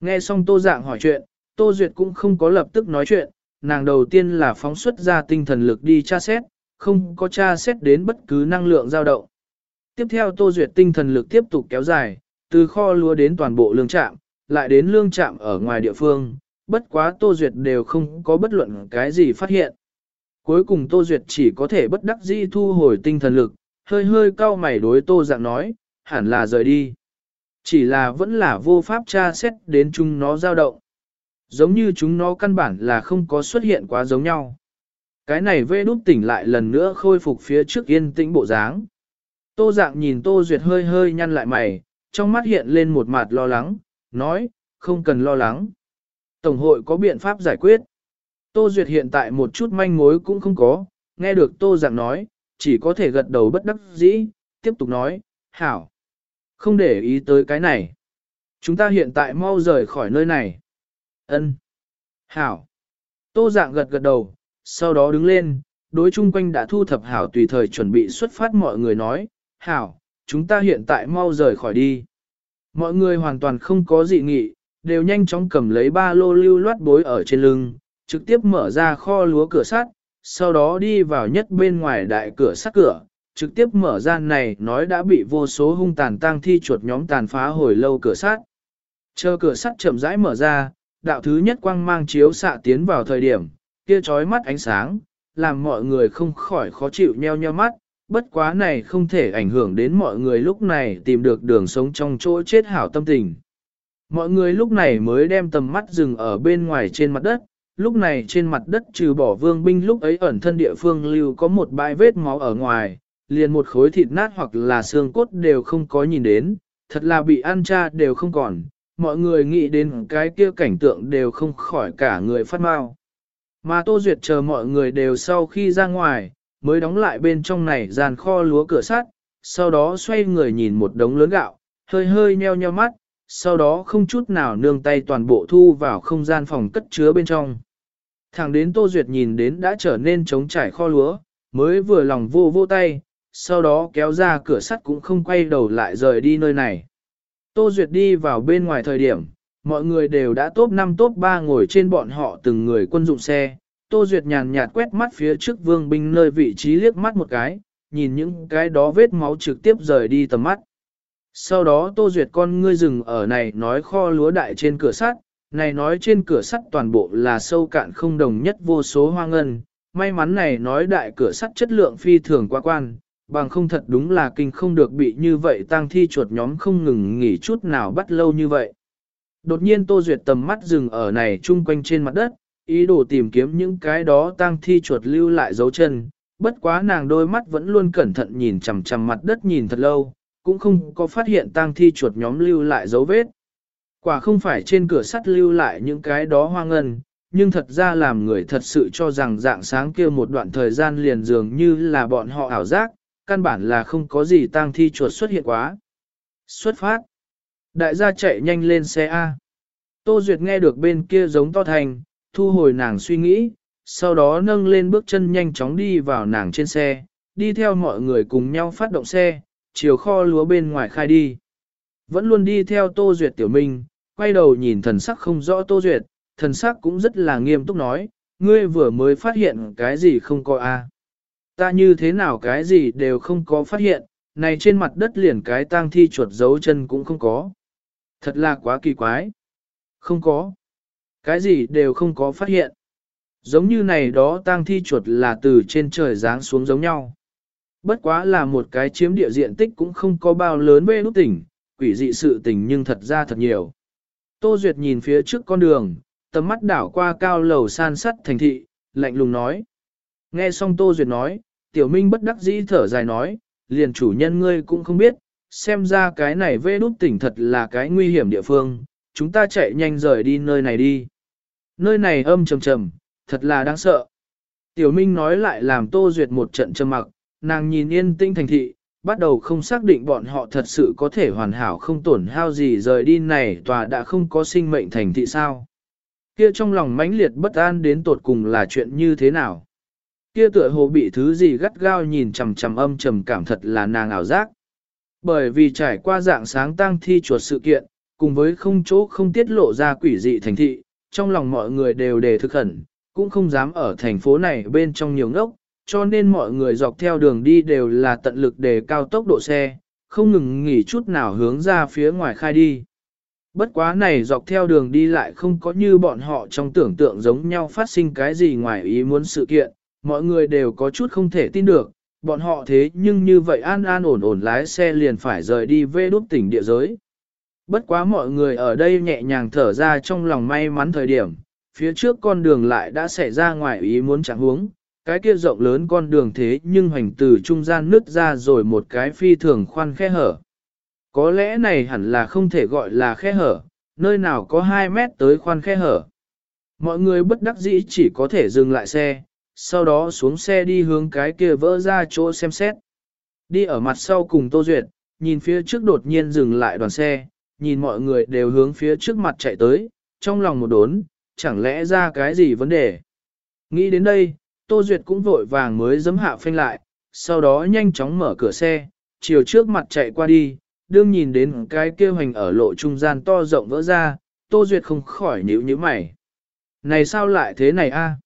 Nghe xong Tô dạng hỏi chuyện, Tô Duyệt cũng không có lập tức nói chuyện, nàng đầu tiên là phóng xuất ra tinh thần lực đi tra xét, không có tra xét đến bất cứ năng lượng dao động. Tiếp theo Tô Duyệt tinh thần lực tiếp tục kéo dài, từ kho lúa đến toàn bộ lương trạm, lại đến lương trạm ở ngoài địa phương, bất quá Tô Duyệt đều không có bất luận cái gì phát hiện. Cuối cùng Tô Duyệt chỉ có thể bất đắc dĩ thu hồi tinh thần lực, hơi hơi cau mày đối Tô Dạng nói, hẳn là rời đi. Chỉ là vẫn là vô pháp tra xét đến chúng nó dao động. Giống như chúng nó căn bản là không có xuất hiện quá giống nhau. Cái này vê đút tỉnh lại lần nữa khôi phục phía trước yên tĩnh bộ dáng. Tô dạng nhìn Tô Duyệt hơi hơi nhăn lại mày, trong mắt hiện lên một mặt lo lắng, nói, không cần lo lắng. Tổng hội có biện pháp giải quyết. Tô Duyệt hiện tại một chút manh mối cũng không có, nghe được Tô Dạng nói, chỉ có thể gật đầu bất đắc dĩ, tiếp tục nói, hảo. Không để ý tới cái này. Chúng ta hiện tại mau rời khỏi nơi này. Ân. Hảo. Tô Dạng gật gật đầu, sau đó đứng lên, đối chung quanh đã thu thập Hảo tùy thời chuẩn bị xuất phát mọi người nói, Hảo, chúng ta hiện tại mau rời khỏi đi. Mọi người hoàn toàn không có dị nghị, đều nhanh chóng cầm lấy ba lô lưu loát bối ở trên lưng, trực tiếp mở ra kho lúa cửa sắt, sau đó đi vào nhất bên ngoài đại cửa sắt cửa, trực tiếp mở ra này nói đã bị vô số hung tàn tang thi chuột nhóm tàn phá hồi lâu cửa sắt. Chờ cửa sắt chậm rãi mở ra, đạo thứ nhất quang mang chiếu xạ tiến vào thời điểm, kia chói mắt ánh sáng, làm mọi người không khỏi khó chịu nheo nheo mắt, bất quá này không thể ảnh hưởng đến mọi người lúc này tìm được đường sống trong chỗ chết hảo tâm tình. Mọi người lúc này mới đem tầm mắt dừng ở bên ngoài trên mặt đất, lúc này trên mặt đất trừ bỏ vương binh lúc ấy ẩn thân địa phương lưu có một bãi vết máu ở ngoài, liền một khối thịt nát hoặc là xương cốt đều không có nhìn đến, thật là bị ăn cha đều không còn, mọi người nghĩ đến cái kia cảnh tượng đều không khỏi cả người phát mau. Mà Tô Duyệt chờ mọi người đều sau khi ra ngoài, mới đóng lại bên trong này dàn kho lúa cửa sắt, sau đó xoay người nhìn một đống lớn gạo, hơi hơi nheo nheo mắt, sau đó không chút nào nương tay toàn bộ thu vào không gian phòng cất chứa bên trong. Thẳng đến Tô Duyệt nhìn đến đã trở nên trống trải kho lúa, mới vừa lòng vô vô tay, sau đó kéo ra cửa sắt cũng không quay đầu lại rời đi nơi này. Tô Duyệt đi vào bên ngoài thời điểm, mọi người đều đã top 5 top 3 ngồi trên bọn họ từng người quân dụng xe. Tô Duyệt nhàn nhạt quét mắt phía trước vương binh nơi vị trí liếc mắt một cái, nhìn những cái đó vết máu trực tiếp rời đi tầm mắt. Sau đó Tô Duyệt con ngươi rừng ở này nói kho lúa đại trên cửa sắt, này nói trên cửa sắt toàn bộ là sâu cạn không đồng nhất vô số hoa ngân. May mắn này nói đại cửa sắt chất lượng phi thường quá quan, bằng không thật đúng là kinh không được bị như vậy tang thi chuột nhóm không ngừng nghỉ chút nào bắt lâu như vậy. Đột nhiên Tô Duyệt tầm mắt dừng ở này chung quanh trên mặt đất, ý đồ tìm kiếm những cái đó tang thi chuột lưu lại dấu chân, bất quá nàng đôi mắt vẫn luôn cẩn thận nhìn chằm chằm mặt đất nhìn thật lâu, cũng không có phát hiện tang thi chuột nhóm lưu lại dấu vết. Quả không phải trên cửa sắt lưu lại những cái đó hoa ngân, nhưng thật ra làm người thật sự cho rằng dạng sáng kia một đoạn thời gian liền dường như là bọn họ ảo giác, căn bản là không có gì tang thi chuột xuất hiện quá. Xuất phát. Đại gia chạy nhanh lên xe A. Tô Duyệt nghe được bên kia giống to thành, thu hồi nàng suy nghĩ, sau đó nâng lên bước chân nhanh chóng đi vào nàng trên xe, đi theo mọi người cùng nhau phát động xe, chiều kho lúa bên ngoài khai đi. Vẫn luôn đi theo Tô Duyệt tiểu minh, quay đầu nhìn thần sắc không rõ Tô Duyệt, thần sắc cũng rất là nghiêm túc nói, ngươi vừa mới phát hiện cái gì không có a? Ta như thế nào cái gì đều không có phát hiện, này trên mặt đất liền cái tang thi chuột dấu chân cũng không có. Thật là quá kỳ quái. Không có. Cái gì đều không có phát hiện. Giống như này đó tang thi chuột là từ trên trời giáng xuống giống nhau. Bất quá là một cái chiếm địa diện tích cũng không có bao lớn bê nút tỉnh, quỷ dị sự tình nhưng thật ra thật nhiều. Tô Duyệt nhìn phía trước con đường, tầm mắt đảo qua cao lầu san sắt thành thị, lạnh lùng nói. Nghe xong Tô Duyệt nói, Tiểu Minh bất đắc dĩ thở dài nói, liền chủ nhân ngươi cũng không biết, xem ra cái này vê nút tỉnh thật là cái nguy hiểm địa phương, chúng ta chạy nhanh rời đi nơi này đi. Nơi này âm trầm trầm, thật là đáng sợ. Tiểu Minh nói lại làm Tô Duyệt một trận trầm mặc, nàng nhìn yên tinh thành thị, bắt đầu không xác định bọn họ thật sự có thể hoàn hảo không tổn hao gì rời đi này tòa đã không có sinh mệnh thành thị sao. Kia trong lòng mãnh liệt bất an đến tột cùng là chuyện như thế nào. Kia tựa hồ bị thứ gì gắt gao nhìn chằm chằm âm trầm cảm thật là nàng ảo giác. Bởi vì trải qua dạng sáng tang thi chuột sự kiện, cùng với không chỗ không tiết lộ ra quỷ dị thành thị, trong lòng mọi người đều đề thực khẩn, cũng không dám ở thành phố này bên trong nhiều ngốc, cho nên mọi người dọc theo đường đi đều là tận lực để cao tốc độ xe, không ngừng nghỉ chút nào hướng ra phía ngoài khai đi. Bất quá này dọc theo đường đi lại không có như bọn họ trong tưởng tượng giống nhau phát sinh cái gì ngoài ý muốn sự kiện, mọi người đều có chút không thể tin được, bọn họ thế nhưng như vậy an an ổn ổn lái xe liền phải rời đi về đốt tỉnh địa giới. Bất quá mọi người ở đây nhẹ nhàng thở ra trong lòng may mắn thời điểm, phía trước con đường lại đã xảy ra ngoài ý muốn chẳng huống, cái kia rộng lớn con đường thế nhưng hoành từ trung gian nứt ra rồi một cái phi thường khoan khe hở. Có lẽ này hẳn là không thể gọi là khe hở, nơi nào có 2 mét tới khoan khe hở. Mọi người bất đắc dĩ chỉ có thể dừng lại xe, sau đó xuống xe đi hướng cái kia vỡ ra chỗ xem xét. Đi ở mặt sau cùng Tô Duyệt, nhìn phía trước đột nhiên dừng lại đoàn xe, nhìn mọi người đều hướng phía trước mặt chạy tới, trong lòng một đốn, chẳng lẽ ra cái gì vấn đề. Nghĩ đến đây, Tô Duyệt cũng vội vàng mới giấm hạ phanh lại, sau đó nhanh chóng mở cửa xe, chiều trước mặt chạy qua đi, đương nhìn đến cái kia hoành ở lộ trung gian to rộng vỡ ra, Tô Duyệt không khỏi nhíu nhíu mày. Này sao lại thế này a?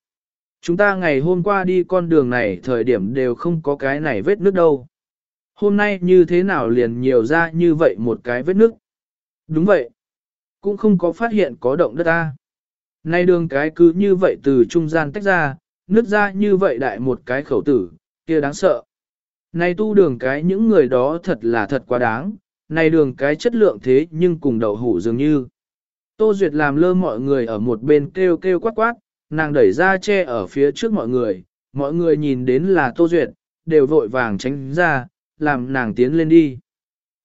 Chúng ta ngày hôm qua đi con đường này thời điểm đều không có cái này vết nước đâu. Hôm nay như thế nào liền nhiều ra như vậy một cái vết nước? Đúng vậy. Cũng không có phát hiện có động đất ta. Nay đường cái cứ như vậy từ trung gian tách ra, nứt ra như vậy đại một cái khẩu tử, kia đáng sợ. Này tu đường cái những người đó thật là thật quá đáng, này đường cái chất lượng thế nhưng cùng đậu hủ dường như. Tô Duyệt làm lơ mọi người ở một bên kêu kêu quát quát, nàng đẩy ra che ở phía trước mọi người, mọi người nhìn đến là Tô Duyệt, đều vội vàng tránh ra, làm nàng tiến lên đi.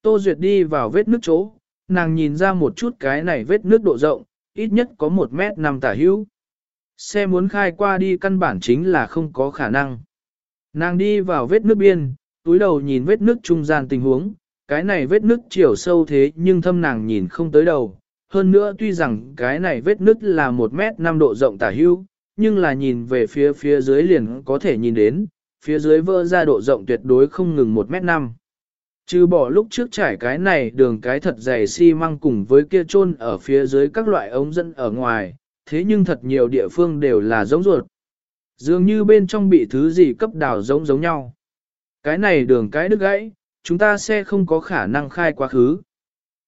Tô Duyệt đi vào vết nước chỗ, nàng nhìn ra một chút cái này vết nước độ rộng, ít nhất có một mét năm tả hữu. Xe muốn khai qua đi căn bản chính là không có khả năng. Nàng đi vào vết nước biên, túi đầu nhìn vết nước trung gian tình huống, cái này vết nước chiều sâu thế nhưng thâm nàng nhìn không tới đầu. Hơn nữa tuy rằng cái này vết nứt là 1 mét 5 độ rộng tả hưu, nhưng là nhìn về phía phía dưới liền có thể nhìn đến, phía dưới vỡ ra độ rộng tuyệt đối không ngừng 1 mét 5. Trừ bỏ lúc trước trải cái này đường cái thật dày xi măng cùng với kia chôn ở phía dưới các loại ống dẫn ở ngoài, thế nhưng thật nhiều địa phương đều là giống ruột. Dường như bên trong bị thứ gì cấp đảo giống giống nhau. Cái này đường cái đứt gãy, chúng ta xe không có khả năng khai quá khứ.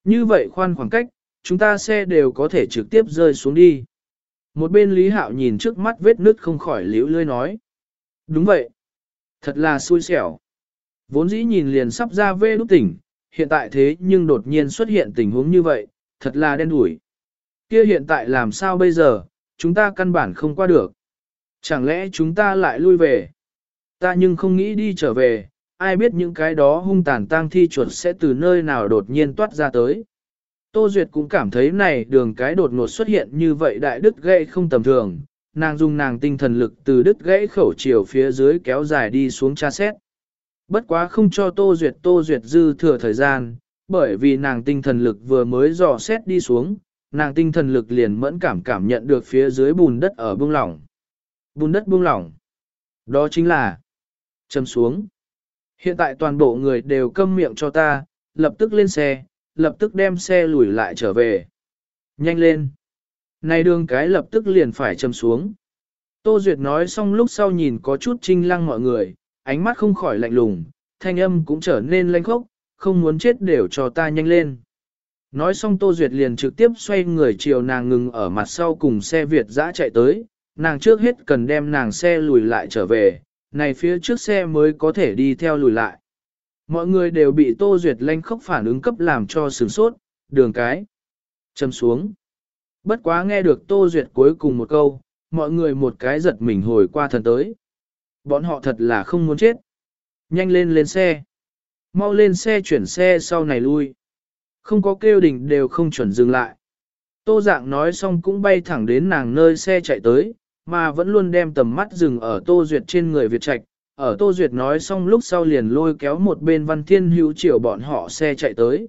Như vậy khoan khoảng cách, chúng ta xe đều có thể trực tiếp rơi xuống đi. Một bên Lý Hạo nhìn trước mắt vết nứt không khỏi liễu lươi nói. Đúng vậy. Thật là xui xẻo. Vốn dĩ nhìn liền sắp ra vê đúc tỉnh, hiện tại thế nhưng đột nhiên xuất hiện tình huống như vậy, thật là đen đủi. Kia hiện tại làm sao bây giờ, chúng ta căn bản không qua được. Chẳng lẽ chúng ta lại lui về? Ta nhưng không nghĩ đi trở về, ai biết những cái đó hung tàn tang thi chuột sẽ từ nơi nào đột nhiên toát ra tới. Tô Duyệt cũng cảm thấy này đường cái đột ngột xuất hiện như vậy đại đức gãy không tầm thường, nàng dùng nàng tinh thần lực từ đứt gãy khẩu chiều phía dưới kéo dài đi xuống tra xét. Bất quá không cho Tô Duyệt Tô Duyệt dư thừa thời gian, bởi vì nàng tinh thần lực vừa mới dò xét đi xuống, nàng tinh thần lực liền mẫn cảm cảm nhận được phía dưới bùn đất ở buông lỏng. Bùn đất buông lỏng. Đó chính là châm xuống. Hiện tại toàn bộ người đều câm miệng cho ta, lập tức lên xe, lập tức đem xe lùi lại trở về. Nhanh lên. Này đường cái lập tức liền phải châm xuống. Tô Duyệt nói xong lúc sau nhìn có chút trinh lăng mọi người, ánh mắt không khỏi lạnh lùng, thanh âm cũng trở nên lanh khốc, không muốn chết đều cho ta nhanh lên. Nói xong Tô Duyệt liền trực tiếp xoay người chiều nàng ngừng ở mặt sau cùng xe Việt dã chạy tới, nàng trước hết cần đem nàng xe lùi lại trở về, này phía trước xe mới có thể đi theo lùi lại. Mọi người đều bị Tô Duyệt lanh khốc phản ứng cấp làm cho sửng sốt, đường cái. Châm xuống. Bất quá nghe được Tô Duyệt cuối cùng một câu, mọi người một cái giật mình hồi qua thần tới. Bọn họ thật là không muốn chết. Nhanh lên lên xe. Mau lên xe chuyển xe sau này lui. Không có kêu đỉnh đều không chuẩn dừng lại. Tô dạng nói xong cũng bay thẳng đến nàng nơi xe chạy tới, mà vẫn luôn đem tầm mắt dừng ở Tô Duyệt trên người Việt Trạch. Ở Tô Duyệt nói xong lúc sau liền lôi kéo một bên văn thiên hữu chiều bọn họ xe chạy tới.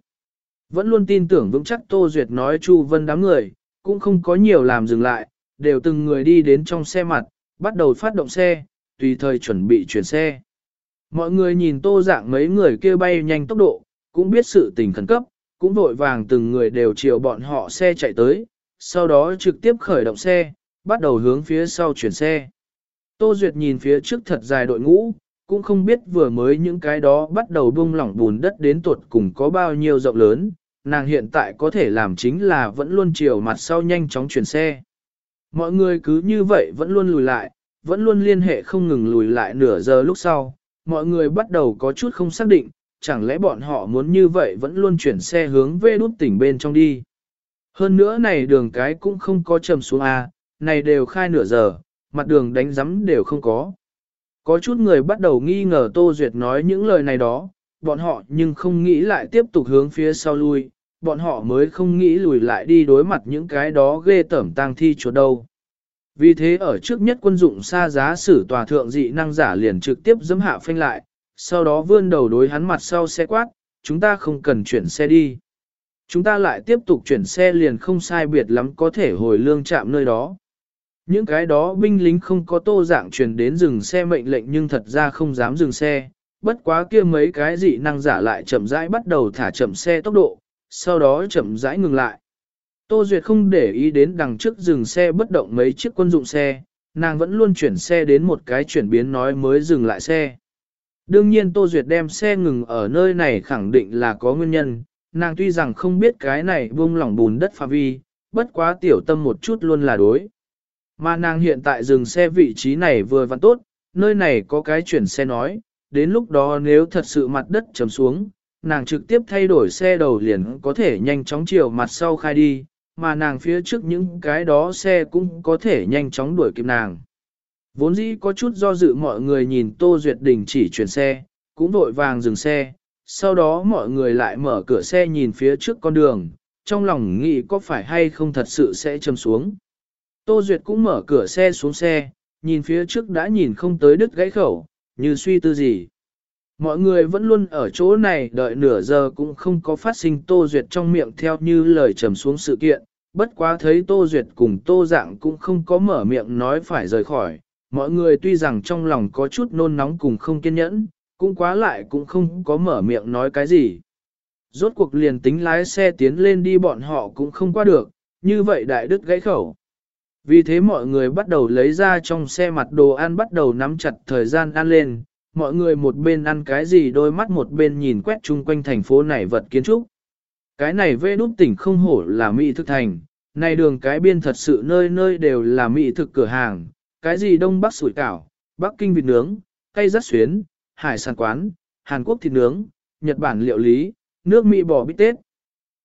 Vẫn luôn tin tưởng vững chắc Tô Duyệt nói Chu Vân đám người, cũng không có nhiều làm dừng lại, đều từng người đi đến trong xe mặt, bắt đầu phát động xe, tùy thời chuẩn bị chuyển xe. Mọi người nhìn tô dạng mấy người kia bay nhanh tốc độ, cũng biết sự tình khẩn cấp, cũng vội vàng từng người đều chiều bọn họ xe chạy tới, sau đó trực tiếp khởi động xe, bắt đầu hướng phía sau chuyển xe. Tô Duyệt nhìn phía trước thật dài đội ngũ, cũng không biết vừa mới những cái đó bắt đầu bung lỏng bùn đất đến tuột cùng có bao nhiêu rộng lớn, nàng hiện tại có thể làm chính là vẫn luôn chiều mặt sau nhanh chóng chuyển xe. Mọi người cứ như vậy vẫn luôn lùi lại, vẫn luôn liên hệ không ngừng lùi lại nửa giờ lúc sau, mọi người bắt đầu có chút không xác định, chẳng lẽ bọn họ muốn như vậy vẫn luôn chuyển xe hướng về đút tỉnh bên trong đi. Hơn nữa này đường cái cũng không có trầm xuống A, này đều khai nửa giờ, mặt đường đánh giấm đều không có. Có chút người bắt đầu nghi ngờ Tô Duyệt nói những lời này đó, bọn họ nhưng không nghĩ lại tiếp tục hướng phía sau lui, bọn họ mới không nghĩ lùi lại đi đối mặt những cái đó ghê tẩm tang thi chỗ đâu. Vì thế ở trước nhất quân dụng xa giá sử tòa thượng dị năng giả liền trực tiếp dấm hạ phanh lại, sau đó vươn đầu đối hắn mặt sau xe quát, chúng ta không cần chuyển xe đi. Chúng ta lại tiếp tục chuyển xe liền không sai biệt lắm có thể hồi lương chạm nơi đó. Những cái đó binh lính không có tô dạng truyền đến dừng xe mệnh lệnh nhưng thật ra không dám dừng xe, bất quá kia mấy cái dị năng giả lại chậm rãi bắt đầu thả chậm xe tốc độ, sau đó chậm rãi ngừng lại. Tô Duyệt không để ý đến đằng trước dừng xe bất động mấy chiếc quân dụng xe, nàng vẫn luôn chuyển xe đến một cái chuyển biến nói mới dừng lại xe. Đương nhiên Tô Duyệt đem xe ngừng ở nơi này khẳng định là có nguyên nhân, nàng tuy rằng không biết cái này buông lỏng bùn đất pha vi, bất quá tiểu tâm một chút luôn là đối. Mà nàng hiện tại dừng xe vị trí này vừa vặn tốt, nơi này có cái chuyển xe nói, đến lúc đó nếu thật sự mặt đất chấm xuống, nàng trực tiếp thay đổi xe đầu liền có thể nhanh chóng chiều mặt sau khai đi, mà nàng phía trước những cái đó xe cũng có thể nhanh chóng đuổi kịp nàng. Vốn dĩ có chút do dự mọi người nhìn Tô Duyệt Đình chỉ chuyển xe, cũng vội vàng dừng xe, sau đó mọi người lại mở cửa xe nhìn phía trước con đường, trong lòng nghĩ có phải hay không thật sự sẽ châm xuống. Tô Duyệt cũng mở cửa xe xuống xe, nhìn phía trước đã nhìn không tới đứt gãy khẩu, như suy tư gì. Mọi người vẫn luôn ở chỗ này đợi nửa giờ cũng không có phát sinh Tô Duyệt trong miệng theo như lời trầm xuống sự kiện, bất quá thấy Tô Duyệt cùng Tô Dạng cũng không có mở miệng nói phải rời khỏi. Mọi người tuy rằng trong lòng có chút nôn nóng cùng không kiên nhẫn, cũng quá lại cũng không có mở miệng nói cái gì. Rốt cuộc liền tính lái xe tiến lên đi bọn họ cũng không qua được, như vậy đại đức gãy khẩu. Vì thế mọi người bắt đầu lấy ra trong xe mặt đồ ăn bắt đầu nắm chặt thời gian ăn lên, mọi người một bên ăn cái gì đôi mắt một bên nhìn quét chung quanh thành phố này vật kiến trúc. Cái này vê đúc tỉnh không hổ là mỹ thực thành, này đường cái biên thật sự nơi nơi đều là mỹ thực cửa hàng, cái gì đông bắc sủi cảo, bắc kinh vịt nướng, cây rắt xuyến, hải sản quán, Hàn Quốc thịt nướng, Nhật Bản liệu lý, nước Mỹ bò bít tết.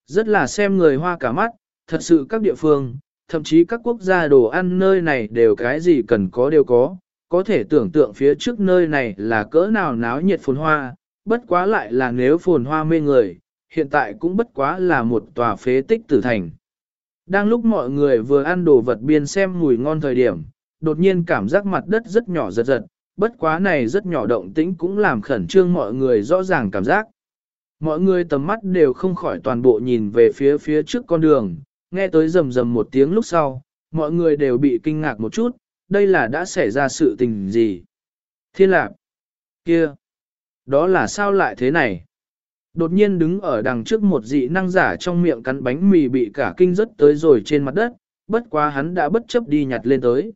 Rất là xem người hoa cả mắt, thật sự các địa phương, thậm chí các quốc gia đồ ăn nơi này đều cái gì cần có đều có, có thể tưởng tượng phía trước nơi này là cỡ nào náo nhiệt phồn hoa, bất quá lại là nếu phồn hoa mê người, hiện tại cũng bất quá là một tòa phế tích tử thành. Đang lúc mọi người vừa ăn đồ vật biên xem mùi ngon thời điểm, đột nhiên cảm giác mặt đất rất nhỏ giật giật, bất quá này rất nhỏ động tĩnh cũng làm khẩn trương mọi người rõ ràng cảm giác. Mọi người tầm mắt đều không khỏi toàn bộ nhìn về phía phía trước con đường, nghe tới rầm rầm một tiếng lúc sau, mọi người đều bị kinh ngạc một chút, đây là đã xảy ra sự tình gì? Thiên lạc! Kia! Đó là sao lại thế này? Đột nhiên đứng ở đằng trước một dị năng giả trong miệng cắn bánh mì bị cả kinh rớt tới rồi trên mặt đất, bất quá hắn đã bất chấp đi nhặt lên tới.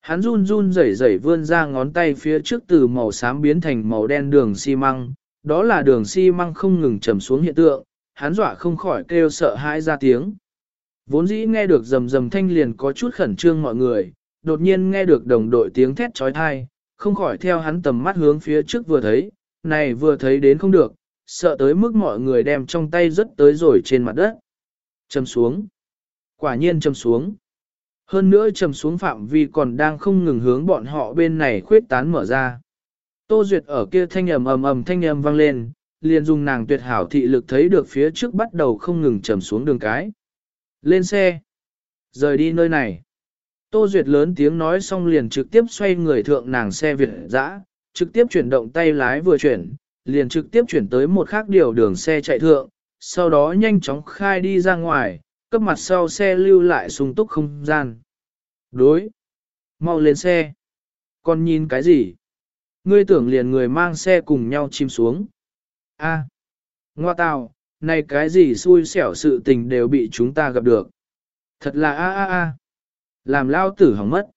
Hắn run run rẩy rẩy vươn ra ngón tay phía trước từ màu xám biến thành màu đen đường xi măng, đó là đường xi măng không ngừng trầm xuống hiện tượng, hắn dọa không khỏi kêu sợ hãi ra tiếng. Vốn dĩ nghe được rầm rầm thanh liền có chút khẩn trương mọi người, đột nhiên nghe được đồng đội tiếng thét trói thai, không khỏi theo hắn tầm mắt hướng phía trước vừa thấy, này vừa thấy đến không được, sợ tới mức mọi người đem trong tay rất tới rồi trên mặt đất. Chầm xuống. Quả nhiên chầm xuống. Hơn nữa trầm xuống phạm vi còn đang không ngừng hướng bọn họ bên này khuyết tán mở ra. Tô Duyệt ở kia thanh ầm ầm ầm thanh ầm vang lên, liền dùng nàng tuyệt hảo thị lực thấy được phía trước bắt đầu không ngừng trầm xuống đường cái. Lên xe. Rời đi nơi này. Tô Duyệt lớn tiếng nói xong liền trực tiếp xoay người thượng nàng xe Việt dã, trực tiếp chuyển động tay lái vừa chuyển, liền trực tiếp chuyển tới một khác điều đường xe chạy thượng, sau đó nhanh chóng khai đi ra ngoài, cấp mặt sau xe lưu lại sung túc không gian. Đối. Mau lên xe. con nhìn cái gì? Ngươi tưởng liền người mang xe cùng nhau chim xuống. A. À. Ngoa tào, này cái gì xui xẻo sự tình đều bị chúng ta gặp được. Thật là a a a. Làm lao tử hỏng mất.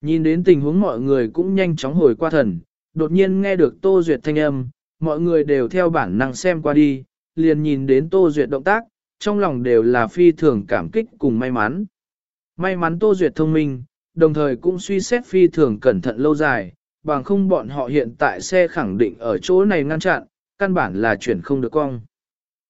Nhìn đến tình huống mọi người cũng nhanh chóng hồi qua thần, đột nhiên nghe được Tô Duyệt thanh âm, mọi người đều theo bản năng xem qua đi, liền nhìn đến Tô Duyệt động tác, trong lòng đều là phi thường cảm kích cùng may mắn. May mắn Tô Duyệt thông minh, đồng thời cũng suy xét phi thường cẩn thận lâu dài, bằng không bọn họ hiện tại xe khẳng định ở chỗ này ngăn chặn, căn bản là chuyển không được cong.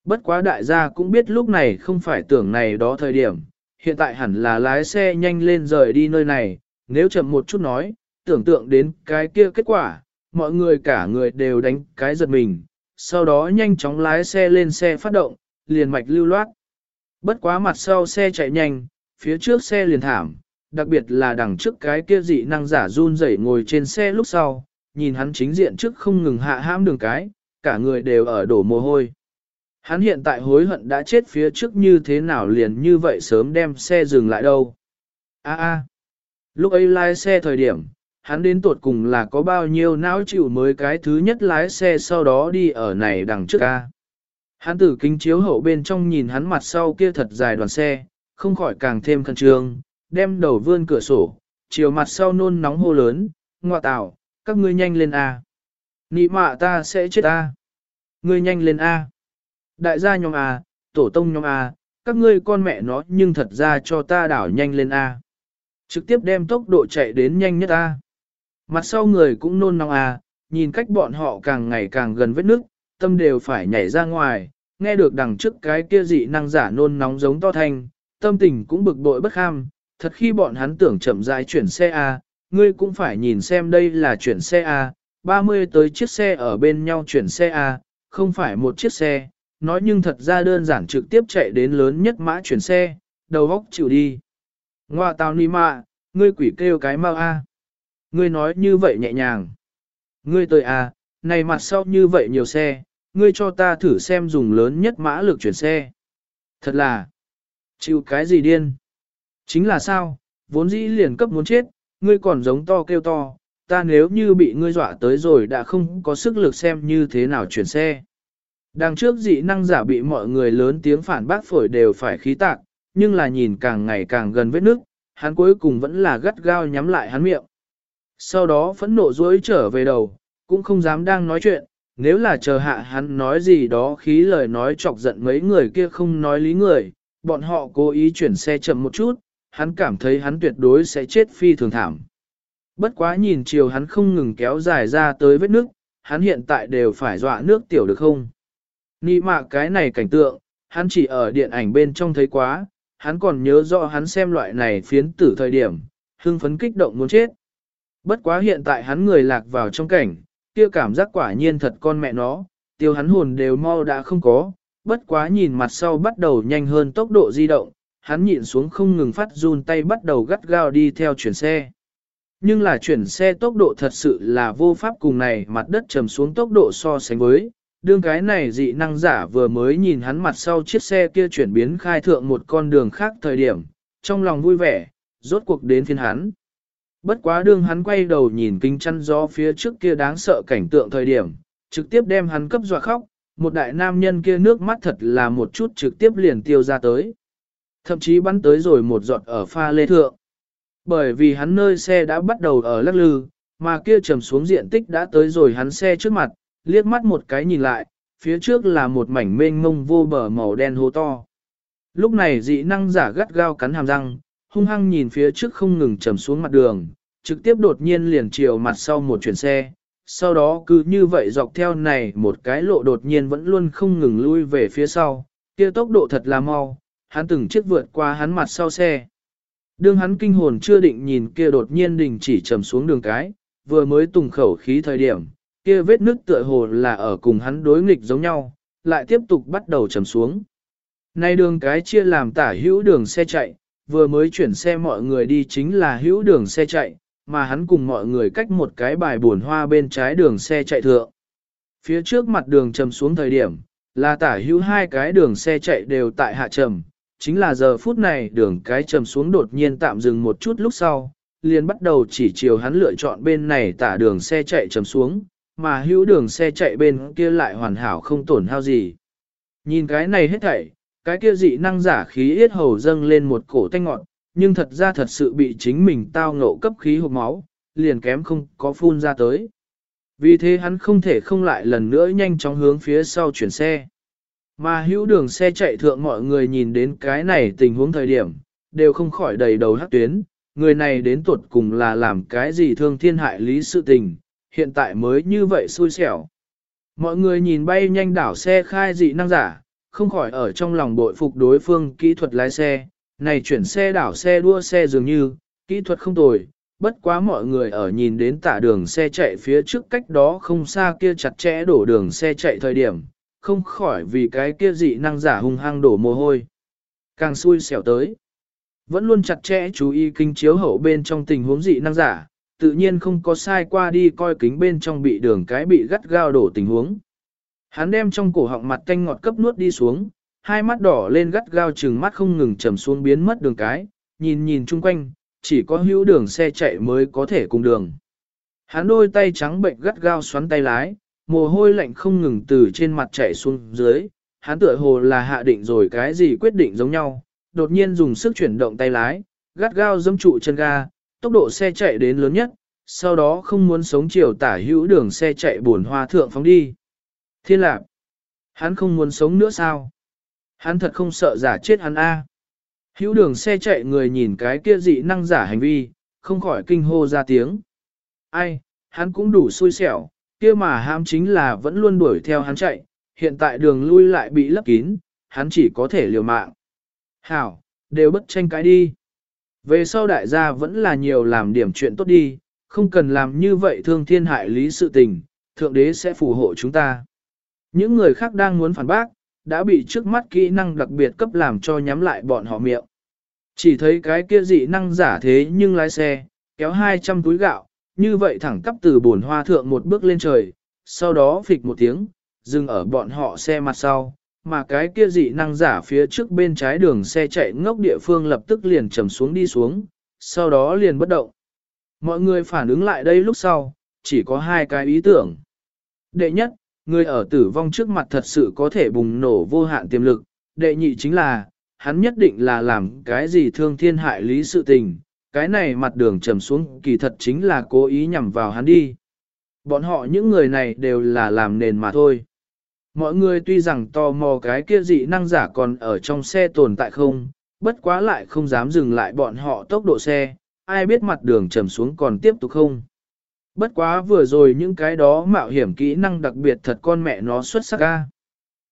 Bất quá đại gia cũng biết lúc này không phải tưởng này đó thời điểm, hiện tại hẳn là lái xe nhanh lên rời đi nơi này, nếu chậm một chút nói, tưởng tượng đến cái kia kết quả, mọi người cả người đều đánh cái giật mình, sau đó nhanh chóng lái xe lên xe phát động, liền mạch lưu loát. Bất quá mặt sau xe chạy nhanh, phía trước xe liền thảm, đặc biệt là đằng trước cái kia dị năng giả run rẩy ngồi trên xe lúc sau, nhìn hắn chính diện trước không ngừng hạ hãm đường cái, cả người đều ở đổ mồ hôi. Hắn hiện tại hối hận đã chết phía trước như thế nào liền như vậy sớm đem xe dừng lại đâu. A a, lúc ấy lái xe thời điểm, hắn đến tuột cùng là có bao nhiêu não chịu mới cái thứ nhất lái xe sau đó đi ở này đằng trước a. Hắn tử kính chiếu hậu bên trong nhìn hắn mặt sau kia thật dài đoàn xe, không khỏi càng thêm khẩn trương, đem đầu vươn cửa sổ, chiều mặt sau nôn nóng hô lớn, ngọa tạo, các ngươi nhanh lên A. Nị mạ ta sẽ chết A. Ngươi nhanh lên A. Đại gia nhóm A, tổ tông nhóm A, các ngươi con mẹ nó nhưng thật ra cho ta đảo nhanh lên A. Trực tiếp đem tốc độ chạy đến nhanh nhất A. Mặt sau người cũng nôn nóng A, nhìn cách bọn họ càng ngày càng gần vết nước, tâm đều phải nhảy ra ngoài, nghe được đằng trước cái kia dị năng giả nôn nóng giống to thanh, tâm tình cũng bực bội bất kham, thật khi bọn hắn tưởng chậm rãi chuyển xe A, ngươi cũng phải nhìn xem đây là chuyển xe A, 30 tới chiếc xe ở bên nhau chuyển xe A, không phải một chiếc xe, nói nhưng thật ra đơn giản trực tiếp chạy đến lớn nhất mã chuyển xe, đầu góc chịu đi. Ngoà tào ni mạ, ngươi quỷ kêu cái mau A. Ngươi nói như vậy nhẹ nhàng. Ngươi tới A, này mặt sau như vậy nhiều xe, ngươi cho ta thử xem dùng lớn nhất mã lực chuyển xe. Thật là, chịu cái gì điên? Chính là sao, vốn dĩ liền cấp muốn chết, ngươi còn giống to kêu to, ta nếu như bị ngươi dọa tới rồi đã không có sức lực xem như thế nào chuyển xe. Đằng trước dị năng giả bị mọi người lớn tiếng phản bác phổi đều phải khí tạc, nhưng là nhìn càng ngày càng gần vết nước, hắn cuối cùng vẫn là gắt gao nhắm lại hắn miệng. Sau đó phẫn nộ dối trở về đầu, cũng không dám đang nói chuyện, nếu là chờ hạ hắn nói gì đó khí lời nói chọc giận mấy người kia không nói lý người, bọn họ cố ý chuyển xe chậm một chút, hắn cảm thấy hắn tuyệt đối sẽ chết phi thường thảm. Bất quá nhìn chiều hắn không ngừng kéo dài ra tới vết nước, hắn hiện tại đều phải dọa nước tiểu được không? Nị mạ cái này cảnh tượng, hắn chỉ ở điện ảnh bên trong thấy quá, hắn còn nhớ rõ hắn xem loại này phiến tử thời điểm, hưng phấn kích động muốn chết. Bất quá hiện tại hắn người lạc vào trong cảnh, kia cảm giác quả nhiên thật con mẹ nó, tiêu hắn hồn đều mau đã không có, bất quá nhìn mặt sau bắt đầu nhanh hơn tốc độ di động, hắn nhịn xuống không ngừng phát run tay bắt đầu gắt gao đi theo chuyển xe. Nhưng là chuyển xe tốc độ thật sự là vô pháp cùng này mặt đất trầm xuống tốc độ so sánh với, đương cái này dị năng giả vừa mới nhìn hắn mặt sau chiếc xe kia chuyển biến khai thượng một con đường khác thời điểm, trong lòng vui vẻ, rốt cuộc đến phiên hắn. Bất quá đương hắn quay đầu nhìn kinh chăn gió phía trước kia đáng sợ cảnh tượng thời điểm, trực tiếp đem hắn cấp dọa khóc, một đại nam nhân kia nước mắt thật là một chút trực tiếp liền tiêu ra tới. Thậm chí bắn tới rồi một giọt ở pha lê thượng. Bởi vì hắn nơi xe đã bắt đầu ở lắc lư, mà kia trầm xuống diện tích đã tới rồi hắn xe trước mặt, liếc mắt một cái nhìn lại, phía trước là một mảnh mênh mông vô bờ màu đen hố to. Lúc này dị năng giả gắt gao cắn hàm răng, hung hăng nhìn phía trước không ngừng trầm xuống mặt đường, trực tiếp đột nhiên liền chiều mặt sau một chuyển xe. Sau đó cứ như vậy dọc theo này một cái lộ đột nhiên vẫn luôn không ngừng lui về phía sau, kia tốc độ thật là mau, hắn từng chiếc vượt qua hắn mặt sau xe. Đương hắn kinh hồn chưa định nhìn kia đột nhiên đình chỉ trầm xuống đường cái, vừa mới tùng khẩu khí thời điểm, kia vết nước tựa hồ là ở cùng hắn đối nghịch giống nhau, lại tiếp tục bắt đầu trầm xuống. Nay đường cái chia làm tả hữu đường xe chạy, vừa mới chuyển xe mọi người đi chính là hữu đường xe chạy, mà hắn cùng mọi người cách một cái bài buồn hoa bên trái đường xe chạy thượng. Phía trước mặt đường trầm xuống thời điểm, là tả hữu hai cái đường xe chạy đều tại hạ trầm, chính là giờ phút này đường cái trầm xuống đột nhiên tạm dừng một chút lúc sau, liền bắt đầu chỉ chiều hắn lựa chọn bên này tả đường xe chạy trầm xuống, mà hữu đường xe chạy bên kia lại hoàn hảo không tổn hao gì. Nhìn cái này hết thảy, cái kia dị năng giả khí yết hầu dâng lên một cổ tanh ngọn, nhưng thật ra thật sự bị chính mình tao ngộ cấp khí hộp máu, liền kém không có phun ra tới. Vì thế hắn không thể không lại lần nữa nhanh chóng hướng phía sau chuyển xe. Mà hữu đường xe chạy thượng mọi người nhìn đến cái này tình huống thời điểm, đều không khỏi đầy đầu hắc tuyến, người này đến tuột cùng là làm cái gì thương thiên hại lý sự tình, hiện tại mới như vậy xui xẻo. Mọi người nhìn bay nhanh đảo xe khai dị năng giả, không khỏi ở trong lòng bội phục đối phương kỹ thuật lái xe, này chuyển xe đảo xe đua xe dường như, kỹ thuật không tồi, bất quá mọi người ở nhìn đến tả đường xe chạy phía trước cách đó không xa kia chặt chẽ đổ đường xe chạy thời điểm, không khỏi vì cái kia dị năng giả hung hăng đổ mồ hôi. Càng xui xẻo tới. Vẫn luôn chặt chẽ chú ý kinh chiếu hậu bên trong tình huống dị năng giả, tự nhiên không có sai qua đi coi kính bên trong bị đường cái bị gắt gao đổ tình huống. Hắn đem trong cổ họng mặt canh ngọt cấp nuốt đi xuống, hai mắt đỏ lên gắt gao chừng mắt không ngừng trầm xuống biến mất đường cái, nhìn nhìn chung quanh, chỉ có hữu đường xe chạy mới có thể cùng đường. Hắn đôi tay trắng bệnh gắt gao xoắn tay lái, mồ hôi lạnh không ngừng từ trên mặt chạy xuống dưới, hắn tựa hồ là hạ định rồi cái gì quyết định giống nhau, đột nhiên dùng sức chuyển động tay lái, gắt gao dâm trụ chân ga, tốc độ xe chạy đến lớn nhất, sau đó không muốn sống chiều tả hữu đường xe chạy buồn hoa thượng phóng đi. Thiên lạc, hắn không muốn sống nữa sao? Hắn thật không sợ giả chết hắn a. Hữu đường xe chạy người nhìn cái kia dị năng giả hành vi, không khỏi kinh hô ra tiếng. Ai, hắn cũng đủ xui xẻo, kia mà ham chính là vẫn luôn đuổi theo hắn chạy, hiện tại đường lui lại bị lấp kín, hắn chỉ có thể liều mạng. Hảo, đều bất tranh cái đi. Về sau đại gia vẫn là nhiều làm điểm chuyện tốt đi, không cần làm như vậy thương thiên hại lý sự tình, thượng đế sẽ phù hộ chúng ta. Những người khác đang muốn phản bác, đã bị trước mắt kỹ năng đặc biệt cấp làm cho nhắm lại bọn họ miệng. Chỉ thấy cái kia dị năng giả thế nhưng lái xe, kéo 200 túi gạo, như vậy thẳng cấp từ bồn hoa thượng một bước lên trời, sau đó phịch một tiếng, dừng ở bọn họ xe mặt sau, mà cái kia dị năng giả phía trước bên trái đường xe chạy ngốc địa phương lập tức liền trầm xuống đi xuống, sau đó liền bất động. Mọi người phản ứng lại đây lúc sau, chỉ có hai cái ý tưởng. Đệ nhất, người ở tử vong trước mặt thật sự có thể bùng nổ vô hạn tiềm lực. Đệ nhị chính là, hắn nhất định là làm cái gì thương thiên hại lý sự tình, cái này mặt đường trầm xuống kỳ thật chính là cố ý nhằm vào hắn đi. Bọn họ những người này đều là làm nền mà thôi. Mọi người tuy rằng tò mò cái kia dị năng giả còn ở trong xe tồn tại không, bất quá lại không dám dừng lại bọn họ tốc độ xe, ai biết mặt đường trầm xuống còn tiếp tục không. Bất quá vừa rồi những cái đó mạo hiểm kỹ năng đặc biệt thật con mẹ nó xuất sắc ca.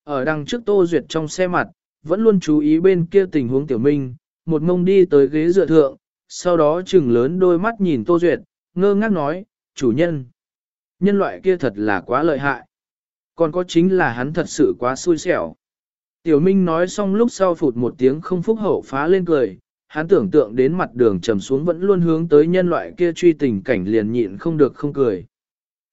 Ở đằng trước Tô Duyệt trong xe mặt, vẫn luôn chú ý bên kia tình huống tiểu minh, một mông đi tới ghế dựa thượng, sau đó chừng lớn đôi mắt nhìn Tô Duyệt, ngơ ngác nói, chủ nhân. Nhân loại kia thật là quá lợi hại. Còn có chính là hắn thật sự quá xui xẻo. Tiểu Minh nói xong lúc sau phụt một tiếng không phúc hậu phá lên cười, hắn tưởng tượng đến mặt đường trầm xuống vẫn luôn hướng tới nhân loại kia truy tình cảnh liền nhịn không được không cười.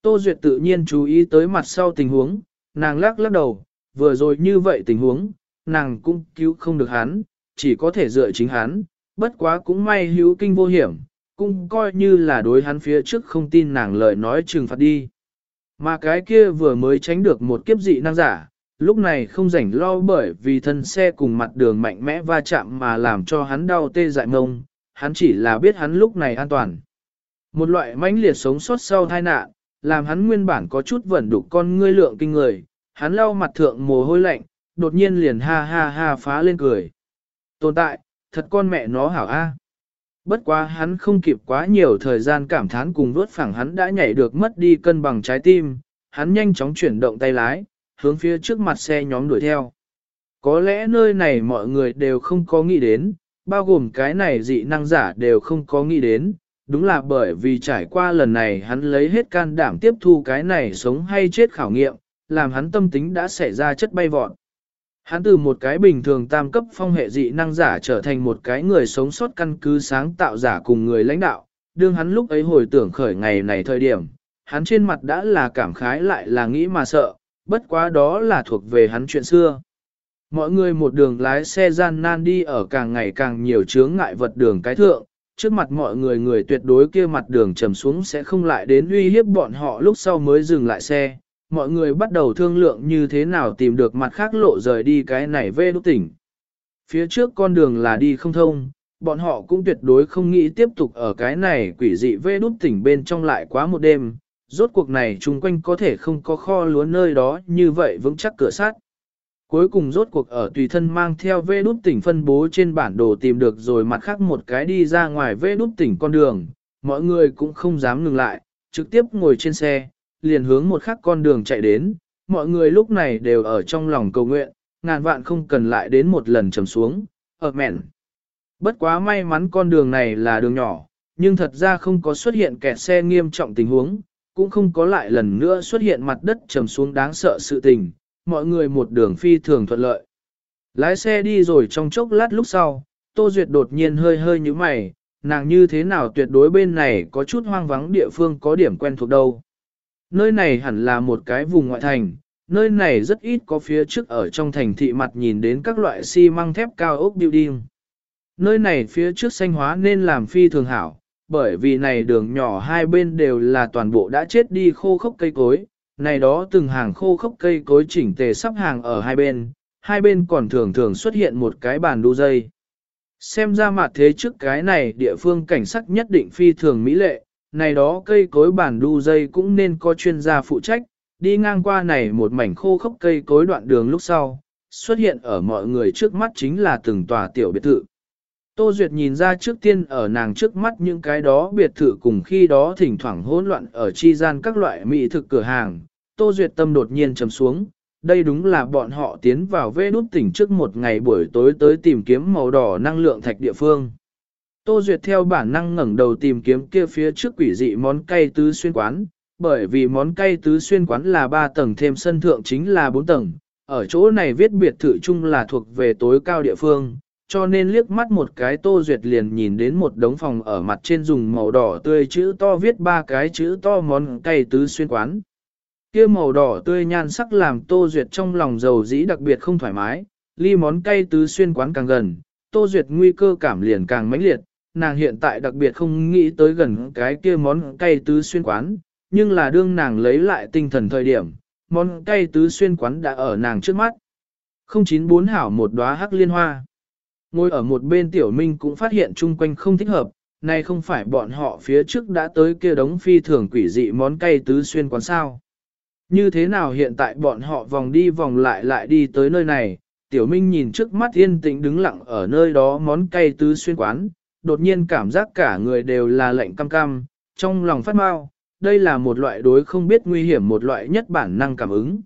Tô Duyệt tự nhiên chú ý tới mặt sau tình huống, nàng lắc lắc đầu, vừa rồi như vậy tình huống, nàng cũng cứu không được hắn, chỉ có thể dựa chính hắn, bất quá cũng may hữu kinh vô hiểm, cũng coi như là đối hắn phía trước không tin nàng lời nói trừng phạt đi. Mà cái kia vừa mới tránh được một kiếp dị năng giả, lúc này không rảnh lo bởi vì thân xe cùng mặt đường mạnh mẽ va chạm mà làm cho hắn đau tê dại mông, hắn chỉ là biết hắn lúc này an toàn. Một loại mãnh liệt sống sót sau tai nạn, làm hắn nguyên bản có chút vẩn đục con ngươi lượng kinh người, hắn lau mặt thượng mồ hôi lạnh, đột nhiên liền ha ha ha phá lên cười. Tồn tại, thật con mẹ nó hảo a. Bất quá hắn không kịp quá nhiều thời gian cảm thán cùng vớt phẳng hắn đã nhảy được mất đi cân bằng trái tim, hắn nhanh chóng chuyển động tay lái, hướng phía trước mặt xe nhóm đuổi theo. Có lẽ nơi này mọi người đều không có nghĩ đến, bao gồm cái này dị năng giả đều không có nghĩ đến, đúng là bởi vì trải qua lần này hắn lấy hết can đảm tiếp thu cái này sống hay chết khảo nghiệm, làm hắn tâm tính đã xảy ra chất bay vọt. Hắn từ một cái bình thường tam cấp phong hệ dị năng giả trở thành một cái người sống sót căn cứ sáng tạo giả cùng người lãnh đạo, đương hắn lúc ấy hồi tưởng khởi ngày này thời điểm, hắn trên mặt đã là cảm khái lại là nghĩ mà sợ, bất quá đó là thuộc về hắn chuyện xưa. Mọi người một đường lái xe gian nan đi ở càng ngày càng nhiều chướng ngại vật đường cái thượng, trước mặt mọi người người tuyệt đối kia mặt đường trầm xuống sẽ không lại đến uy hiếp bọn họ lúc sau mới dừng lại xe. Mọi người bắt đầu thương lượng như thế nào tìm được mặt khác lộ rời đi cái này về đúc tỉnh. Phía trước con đường là đi không thông, bọn họ cũng tuyệt đối không nghĩ tiếp tục ở cái này quỷ dị vê đúc tỉnh bên trong lại quá một đêm. Rốt cuộc này chung quanh có thể không có kho lúa nơi đó như vậy vững chắc cửa sát. Cuối cùng rốt cuộc ở tùy thân mang theo vê đút tỉnh phân bố trên bản đồ tìm được rồi mặt khác một cái đi ra ngoài vê đút tỉnh con đường, mọi người cũng không dám ngừng lại, trực tiếp ngồi trên xe, liền hướng một khác con đường chạy đến, mọi người lúc này đều ở trong lòng cầu nguyện, ngàn vạn không cần lại đến một lần trầm xuống, ở mẹn. Bất quá may mắn con đường này là đường nhỏ, nhưng thật ra không có xuất hiện kẹt xe nghiêm trọng tình huống, cũng không có lại lần nữa xuất hiện mặt đất trầm xuống đáng sợ sự tình, mọi người một đường phi thường thuận lợi. Lái xe đi rồi trong chốc lát lúc sau, Tô Duyệt đột nhiên hơi hơi như mày, nàng như thế nào tuyệt đối bên này có chút hoang vắng địa phương có điểm quen thuộc đâu. Nơi này hẳn là một cái vùng ngoại thành, nơi này rất ít có phía trước ở trong thành thị mặt nhìn đến các loại xi măng thép cao ốc building. Nơi này phía trước xanh hóa nên làm phi thường hảo, bởi vì này đường nhỏ hai bên đều là toàn bộ đã chết đi khô khốc cây cối, này đó từng hàng khô khốc cây cối chỉnh tề sắp hàng ở hai bên, hai bên còn thường thường xuất hiện một cái bàn đu dây. Xem ra mặt thế trước cái này địa phương cảnh sắc nhất định phi thường mỹ lệ, này đó cây cối bàn đu dây cũng nên có chuyên gia phụ trách, đi ngang qua này một mảnh khô khốc cây cối đoạn đường lúc sau, xuất hiện ở mọi người trước mắt chính là từng tòa tiểu biệt thự. Tô Duyệt nhìn ra trước tiên ở nàng trước mắt những cái đó biệt thự cùng khi đó thỉnh thoảng hỗn loạn ở chi gian các loại mỹ thực cửa hàng. Tô Duyệt tâm đột nhiên trầm xuống, đây đúng là bọn họ tiến vào vê đút tỉnh trước một ngày buổi tối tới tìm kiếm màu đỏ năng lượng thạch địa phương. Tô Duyệt theo bản năng ngẩng đầu tìm kiếm kia phía trước quỷ dị món cay tứ xuyên quán, bởi vì món cay tứ xuyên quán là 3 tầng thêm sân thượng chính là 4 tầng, ở chỗ này viết biệt thự chung là thuộc về tối cao địa phương, cho nên liếc mắt một cái Tô Duyệt liền nhìn đến một đống phòng ở mặt trên dùng màu đỏ tươi chữ to viết ba cái chữ to món cay tứ xuyên quán. kia màu đỏ tươi nhan sắc làm Tô Duyệt trong lòng dầu dĩ đặc biệt không thoải mái, ly món cay tứ xuyên quán càng gần, Tô Duyệt nguy cơ cảm liền càng mãnh liệt, nàng hiện tại đặc biệt không nghĩ tới gần cái kia món cay tứ xuyên quán, nhưng là đương nàng lấy lại tinh thần thời điểm, món cay tứ xuyên quán đã ở nàng trước mắt. 094 hảo một đóa hắc liên hoa. Ngồi ở một bên tiểu minh cũng phát hiện chung quanh không thích hợp, này không phải bọn họ phía trước đã tới kia đống phi thường quỷ dị món cay tứ xuyên quán sao. Như thế nào hiện tại bọn họ vòng đi vòng lại lại đi tới nơi này, tiểu minh nhìn trước mắt yên tĩnh đứng lặng ở nơi đó món cay tứ xuyên quán, đột nhiên cảm giác cả người đều là lạnh cam cam, trong lòng phát mau, đây là một loại đối không biết nguy hiểm một loại nhất bản năng cảm ứng.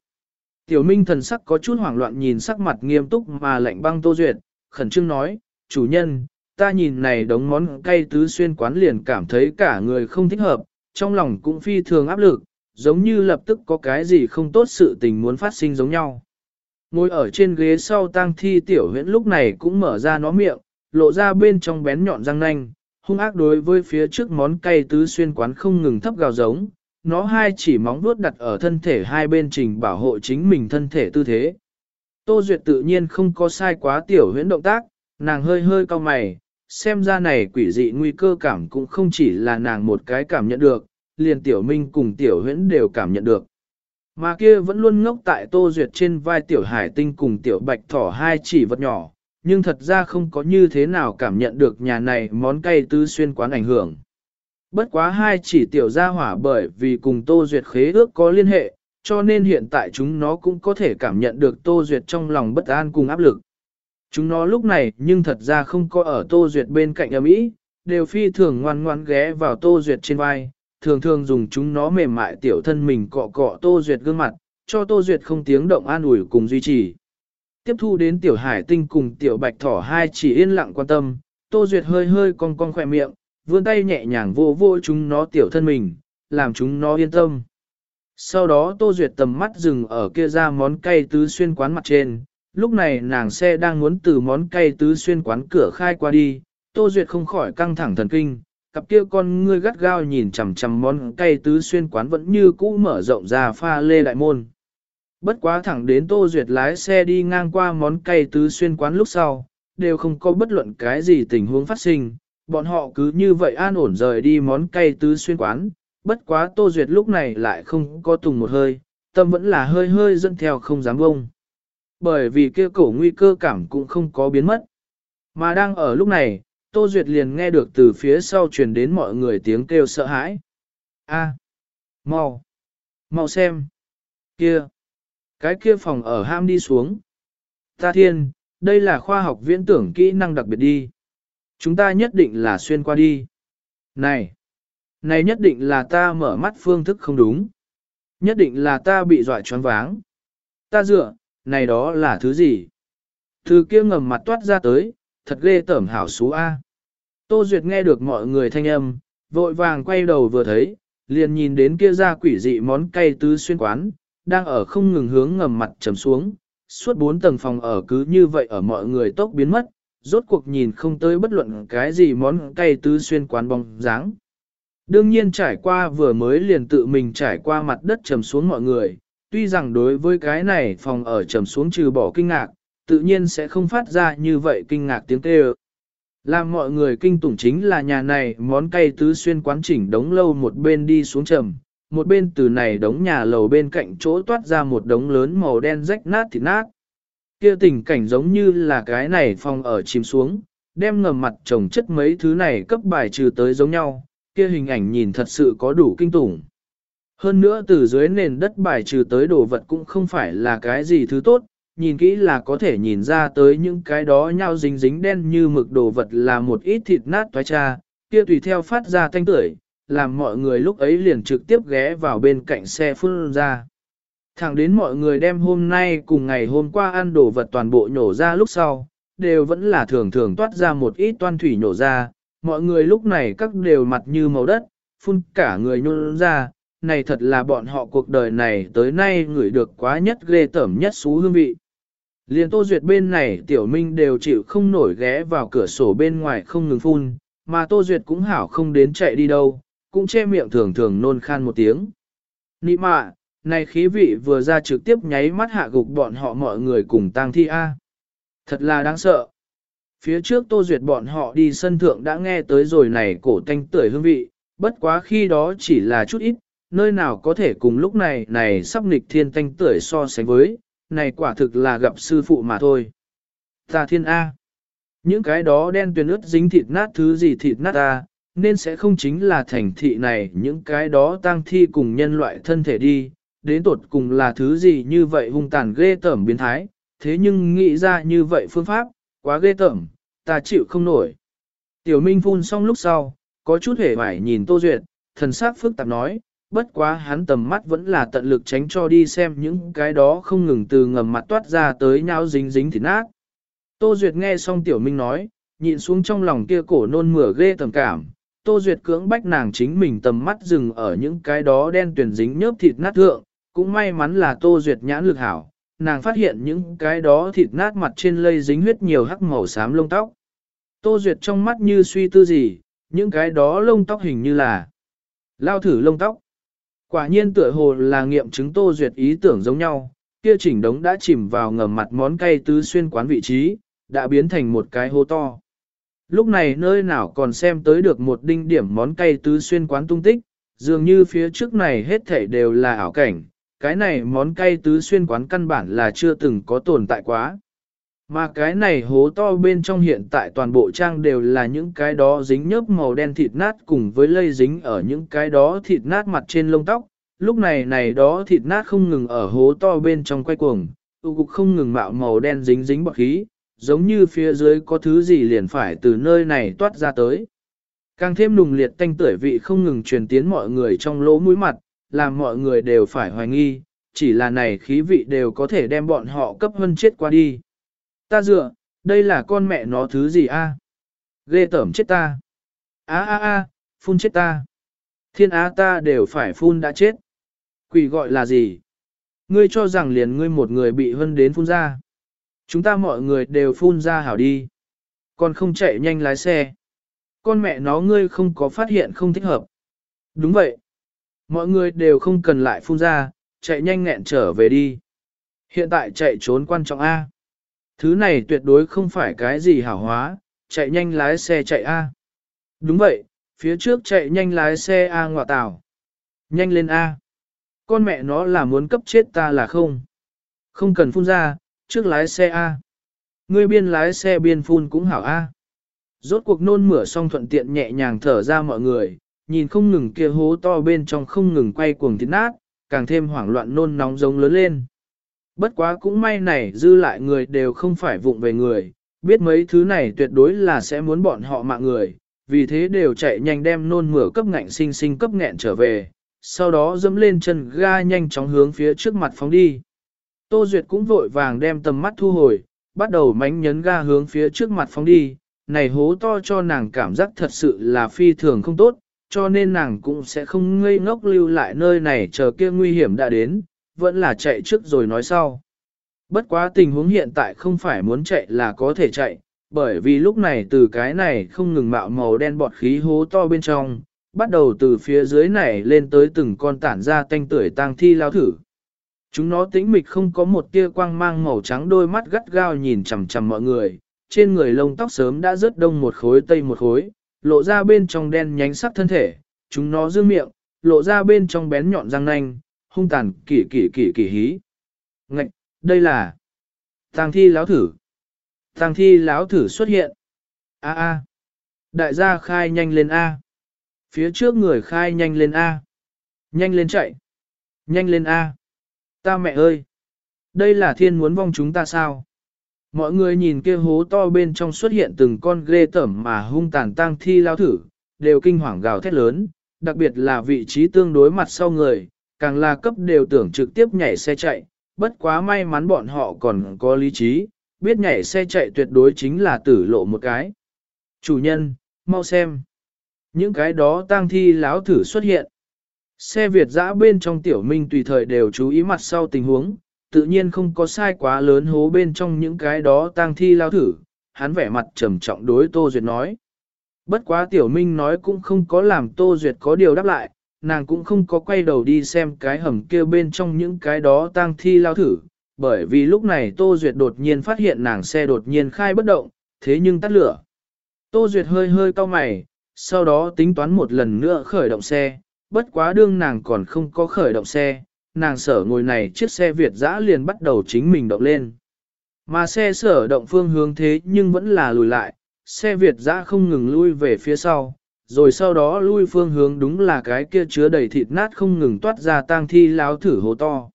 Tiểu Minh thần sắc có chút hoảng loạn nhìn sắc mặt nghiêm túc mà lạnh băng Tô Duyệt, khẩn trương nói, chủ nhân, ta nhìn này đống món cay tứ xuyên quán liền cảm thấy cả người không thích hợp, trong lòng cũng phi thường áp lực, giống như lập tức có cái gì không tốt sự tình muốn phát sinh giống nhau. Ngồi ở trên ghế sau tang thi tiểu huyễn lúc này cũng mở ra nó miệng, lộ ra bên trong bén nhọn răng nanh, hung ác đối với phía trước món cay tứ xuyên quán không ngừng thấp gào giống, nó hai chỉ móng vuốt đặt ở thân thể hai bên trình bảo hộ chính mình thân thể tư thế. Tô Duyệt tự nhiên không có sai quá tiểu huyễn động tác, nàng hơi hơi cau mày, xem ra này quỷ dị nguy cơ cảm cũng không chỉ là nàng một cái cảm nhận được, liền tiểu minh cùng tiểu huyễn đều cảm nhận được. Mà kia vẫn luôn ngốc tại Tô Duyệt trên vai tiểu hải tinh cùng tiểu bạch thỏ hai chỉ vật nhỏ, nhưng thật ra không có như thế nào cảm nhận được nhà này món cay tứ xuyên quán ảnh hưởng. Bất quá hai chỉ tiểu gia hỏa bởi vì cùng Tô Duyệt khế ước có liên hệ, cho nên hiện tại chúng nó cũng có thể cảm nhận được Tô Duyệt trong lòng bất an cùng áp lực. Chúng nó lúc này nhưng thật ra không có ở Tô Duyệt bên cạnh ấm ý, đều phi thường ngoan ngoan ghé vào Tô Duyệt trên vai, thường thường dùng chúng nó mềm mại tiểu thân mình cọ cọ Tô Duyệt gương mặt, cho Tô Duyệt không tiếng động an ủi cùng duy trì. Tiếp thu đến tiểu hải tinh cùng tiểu bạch thỏ hai chỉ yên lặng quan tâm, Tô Duyệt hơi hơi cong cong khỏe miệng, vươn tay nhẹ nhàng vô vô chúng nó tiểu thân mình, làm chúng nó yên tâm. Sau đó Tô Duyệt tầm mắt dừng ở kia ra món cay tứ xuyên quán mặt trên, lúc này nàng xe đang muốn từ món cay tứ xuyên quán cửa khai qua đi, Tô Duyệt không khỏi căng thẳng thần kinh, cặp kia con ngươi gắt gao nhìn chằm chằm món cay tứ xuyên quán vẫn như cũ mở rộng ra pha lê đại môn. Bất quá thẳng đến Tô Duyệt lái xe đi ngang qua món cay tứ xuyên quán lúc sau, đều không có bất luận cái gì tình huống phát sinh, bọn họ cứ như vậy an ổn rời đi món cay tứ xuyên quán, bất quá Tô Duyệt lúc này lại không có tùng một hơi, tâm vẫn là hơi hơi dẫn theo không dám bông. Bởi vì kia cổ nguy cơ cảm cũng không có biến mất. Mà đang ở lúc này, Tô Duyệt liền nghe được từ phía sau truyền đến mọi người tiếng kêu sợ hãi. A, mau, mau xem, kia, cái kia phòng ở ham đi xuống. Ta thiên, đây là khoa học viễn tưởng kỹ năng đặc biệt đi. Chúng ta nhất định là xuyên qua đi. Này, này nhất định là ta mở mắt phương thức không đúng. Nhất định là ta bị dọa choáng váng. Ta dựa, này đó là thứ gì? Thứ kia ngầm mặt toát ra tới, thật ghê tởm hảo xú A. Tô Duyệt nghe được mọi người thanh âm, vội vàng quay đầu vừa thấy, liền nhìn đến kia ra quỷ dị món cay tứ xuyên quán, đang ở không ngừng hướng ngầm mặt trầm xuống, suốt bốn tầng phòng ở cứ như vậy ở mọi người tốc biến mất, rốt cuộc nhìn không tới bất luận cái gì món cay tứ xuyên quán bóng dáng. Đương nhiên trải qua vừa mới liền tự mình trải qua mặt đất trầm xuống mọi người, tuy rằng đối với cái này phòng ở trầm xuống trừ bỏ kinh ngạc, tự nhiên sẽ không phát ra như vậy kinh ngạc tiếng kêu. Làm mọi người kinh tủng chính là nhà này món cay tứ xuyên quán chỉnh đống lâu một bên đi xuống trầm, một bên từ này đống nhà lầu bên cạnh chỗ toát ra một đống lớn màu đen rách nát thịt nát. Kia tình cảnh giống như là cái này phòng ở chìm xuống, đem ngầm mặt trồng chất mấy thứ này cấp bài trừ tới giống nhau, kia hình ảnh nhìn thật sự có đủ kinh tủng. Hơn nữa từ dưới nền đất bài trừ tới đồ vật cũng không phải là cái gì thứ tốt, nhìn kỹ là có thể nhìn ra tới những cái đó nhau dính dính đen như mực đồ vật là một ít thịt nát toái cha, kia tùy theo phát ra thanh tưởi, làm mọi người lúc ấy liền trực tiếp ghé vào bên cạnh xe phun ra. Thẳng đến mọi người đem hôm nay cùng ngày hôm qua ăn đồ vật toàn bộ nhổ ra lúc sau, đều vẫn là thường thường toát ra một ít toan thủy nhổ ra, mọi người lúc này các đều mặt như màu đất, phun cả người nhôn ra, này thật là bọn họ cuộc đời này tới nay ngửi được quá nhất ghê tởm nhất xú hương vị. Liên tô duyệt bên này tiểu minh đều chịu không nổi ghé vào cửa sổ bên ngoài không ngừng phun, mà tô duyệt cũng hảo không đến chạy đi đâu, cũng che miệng thường thường nôn khan một tiếng. Nị mạ, này khí vị vừa ra trực tiếp nháy mắt hạ gục bọn họ mọi người cùng tang thi A. Thật là đáng sợ. Phía trước tô duyệt bọn họ đi sân thượng đã nghe tới rồi này cổ tanh tưởi hương vị, bất quá khi đó chỉ là chút ít, nơi nào có thể cùng lúc này này sắp nghịch thiên tanh tưởi so sánh với, này quả thực là gặp sư phụ mà thôi. Ta thiên A. Những cái đó đen tuyền ướt dính thịt nát thứ gì thịt nát ta, nên sẽ không chính là thành thị này những cái đó tăng thi cùng nhân loại thân thể đi, đến tột cùng là thứ gì như vậy hung tàn ghê tởm biến thái, thế nhưng nghĩ ra như vậy phương pháp, quá ghê tởm, ta chịu không nổi. Tiểu Minh phun xong lúc sau, có chút hề vải nhìn Tô Duyệt, thần sắc phức tạp nói, bất quá hắn tầm mắt vẫn là tận lực tránh cho đi xem những cái đó không ngừng từ ngầm mặt toát ra tới nhau dính dính thịt nát. Tô Duyệt nghe xong Tiểu Minh nói, nhịn xuống trong lòng kia cổ nôn mửa ghê tầm cảm, Tô Duyệt cưỡng bách nàng chính mình tầm mắt dừng ở những cái đó đen tuyển dính nhớp thịt nát thượng, cũng may mắn là Tô Duyệt nhãn lực hảo, nàng phát hiện những cái đó thịt nát mặt trên lây dính huyết nhiều hắc màu xám lông tóc. Tô Duyệt trong mắt như suy tư gì, những cái đó lông tóc hình như là lao thử lông tóc. Quả nhiên tựa hồ là nghiệm chứng Tô Duyệt ý tưởng giống nhau, kia chỉnh đống đã chìm vào ngầm mặt món cay tứ xuyên quán vị trí, đã biến thành một cái hố to. Lúc này nơi nào còn xem tới được một đinh điểm món cay tứ xuyên quán tung tích, dường như phía trước này hết thảy đều là ảo cảnh, cái này món cay tứ xuyên quán căn bản là chưa từng có tồn tại quá. Mà cái này hố to bên trong hiện tại toàn bộ trang đều là những cái đó dính nhớp màu đen thịt nát cùng với lây dính ở những cái đó thịt nát mặt trên lông tóc. Lúc này này đó thịt nát không ngừng ở hố to bên trong quay cuồng, tụ cục không ngừng mạo màu đen dính dính bọt khí, giống như phía dưới có thứ gì liền phải từ nơi này toát ra tới. Càng thêm nùng liệt tanh tưởi vị không ngừng truyền tiến mọi người trong lỗ mũi mặt, làm mọi người đều phải hoài nghi, chỉ là này khí vị đều có thể đem bọn họ cấp hơn chết qua đi. Ta dựa, đây là con mẹ nó thứ gì a? Ghê tởm chết ta. Á á a, phun chết ta. Thiên á ta đều phải phun đã chết. Quỷ gọi là gì? Ngươi cho rằng liền ngươi một người bị hân đến phun ra. Chúng ta mọi người đều phun ra hảo đi. Còn không chạy nhanh lái xe. Con mẹ nó ngươi không có phát hiện không thích hợp. Đúng vậy. Mọi người đều không cần lại phun ra, chạy nhanh nghẹn trở về đi. Hiện tại chạy trốn quan trọng A. Thứ này tuyệt đối không phải cái gì hảo hóa, chạy nhanh lái xe chạy A. Đúng vậy, phía trước chạy nhanh lái xe A ngọa tảo. Nhanh lên A. Con mẹ nó là muốn cấp chết ta là không. Không cần phun ra, trước lái xe A. Ngươi biên lái xe biên phun cũng hảo A. Rốt cuộc nôn mửa xong thuận tiện nhẹ nhàng thở ra mọi người, nhìn không ngừng kia hố to bên trong không ngừng quay cuồng tiến nát, càng thêm hoảng loạn nôn nóng giống lớn lên. Bất quá cũng may này dư lại người đều không phải vụng về người, biết mấy thứ này tuyệt đối là sẽ muốn bọn họ mạng người, vì thế đều chạy nhanh đem nôn mửa cấp ngạnh sinh sinh cấp nghẹn trở về, sau đó dẫm lên chân ga nhanh chóng hướng phía trước mặt phóng đi. Tô Duyệt cũng vội vàng đem tầm mắt thu hồi, bắt đầu mánh nhấn ga hướng phía trước mặt phóng đi, này hố to cho nàng cảm giác thật sự là phi thường không tốt, cho nên nàng cũng sẽ không ngây ngốc lưu lại nơi này chờ kia nguy hiểm đã đến, vẫn là chạy trước rồi nói sau. Bất quá tình huống hiện tại không phải muốn chạy là có thể chạy, bởi vì lúc này từ cái này không ngừng mạo màu đen bọt khí hố to bên trong, bắt đầu từ phía dưới này lên tới từng con tản ra tanh tưởi tang thi lao thử. Chúng nó tĩnh mịch không có một tia quang mang màu trắng đôi mắt gắt gao nhìn chằm chằm mọi người, trên người lông tóc sớm đã rớt đông một khối tây một khối, lộ ra bên trong đen nhánh sắc thân thể, chúng nó dương miệng, lộ ra bên trong bén nhọn răng nanh, hung tàn kỳ kỳ kỳ kỳ hí. Ngạch, đây là tang thi láo thử. Tang thi láo thử xuất hiện. A a. Đại gia khai nhanh lên A. Phía trước người khai nhanh lên A. Nhanh lên chạy. Nhanh lên A. Ta mẹ ơi. Đây là thiên muốn vong chúng ta sao? Mọi người nhìn kia hố to bên trong xuất hiện từng con ghê tẩm mà hung tàn tang thi lao thử, đều kinh hoàng gào thét lớn, đặc biệt là vị trí tương đối mặt sau người, càng là cấp đều tưởng trực tiếp nhảy xe chạy, bất quá may mắn bọn họ còn có lý trí, biết nhảy xe chạy tuyệt đối chính là tử lộ một cái. Chủ nhân, mau xem. Những cái đó tang thi láo thử xuất hiện. Xe Việt dã bên trong tiểu minh tùy thời đều chú ý mặt sau tình huống, tự nhiên không có sai quá lớn hố bên trong những cái đó tang thi lao thử, hắn vẻ mặt trầm trọng đối Tô Duyệt nói. Bất quá tiểu minh nói cũng không có làm Tô Duyệt có điều đáp lại, nàng cũng không có quay đầu đi xem cái hầm kia bên trong những cái đó tang thi lao thử, bởi vì lúc này Tô Duyệt đột nhiên phát hiện nàng xe đột nhiên khai bất động, thế nhưng tắt lửa. Tô Duyệt hơi hơi cau mày, sau đó tính toán một lần nữa khởi động xe, bất quá đương nàng còn không có khởi động xe, nàng sở ngồi này chiếc xe Việt dã liền bắt đầu chính mình động lên. Mà xe sở động phương hướng thế nhưng vẫn là lùi lại, xe Việt dã không ngừng lui về phía sau, rồi sau đó lui phương hướng đúng là cái kia chứa đầy thịt nát không ngừng toát ra tang thi láo thử hố to.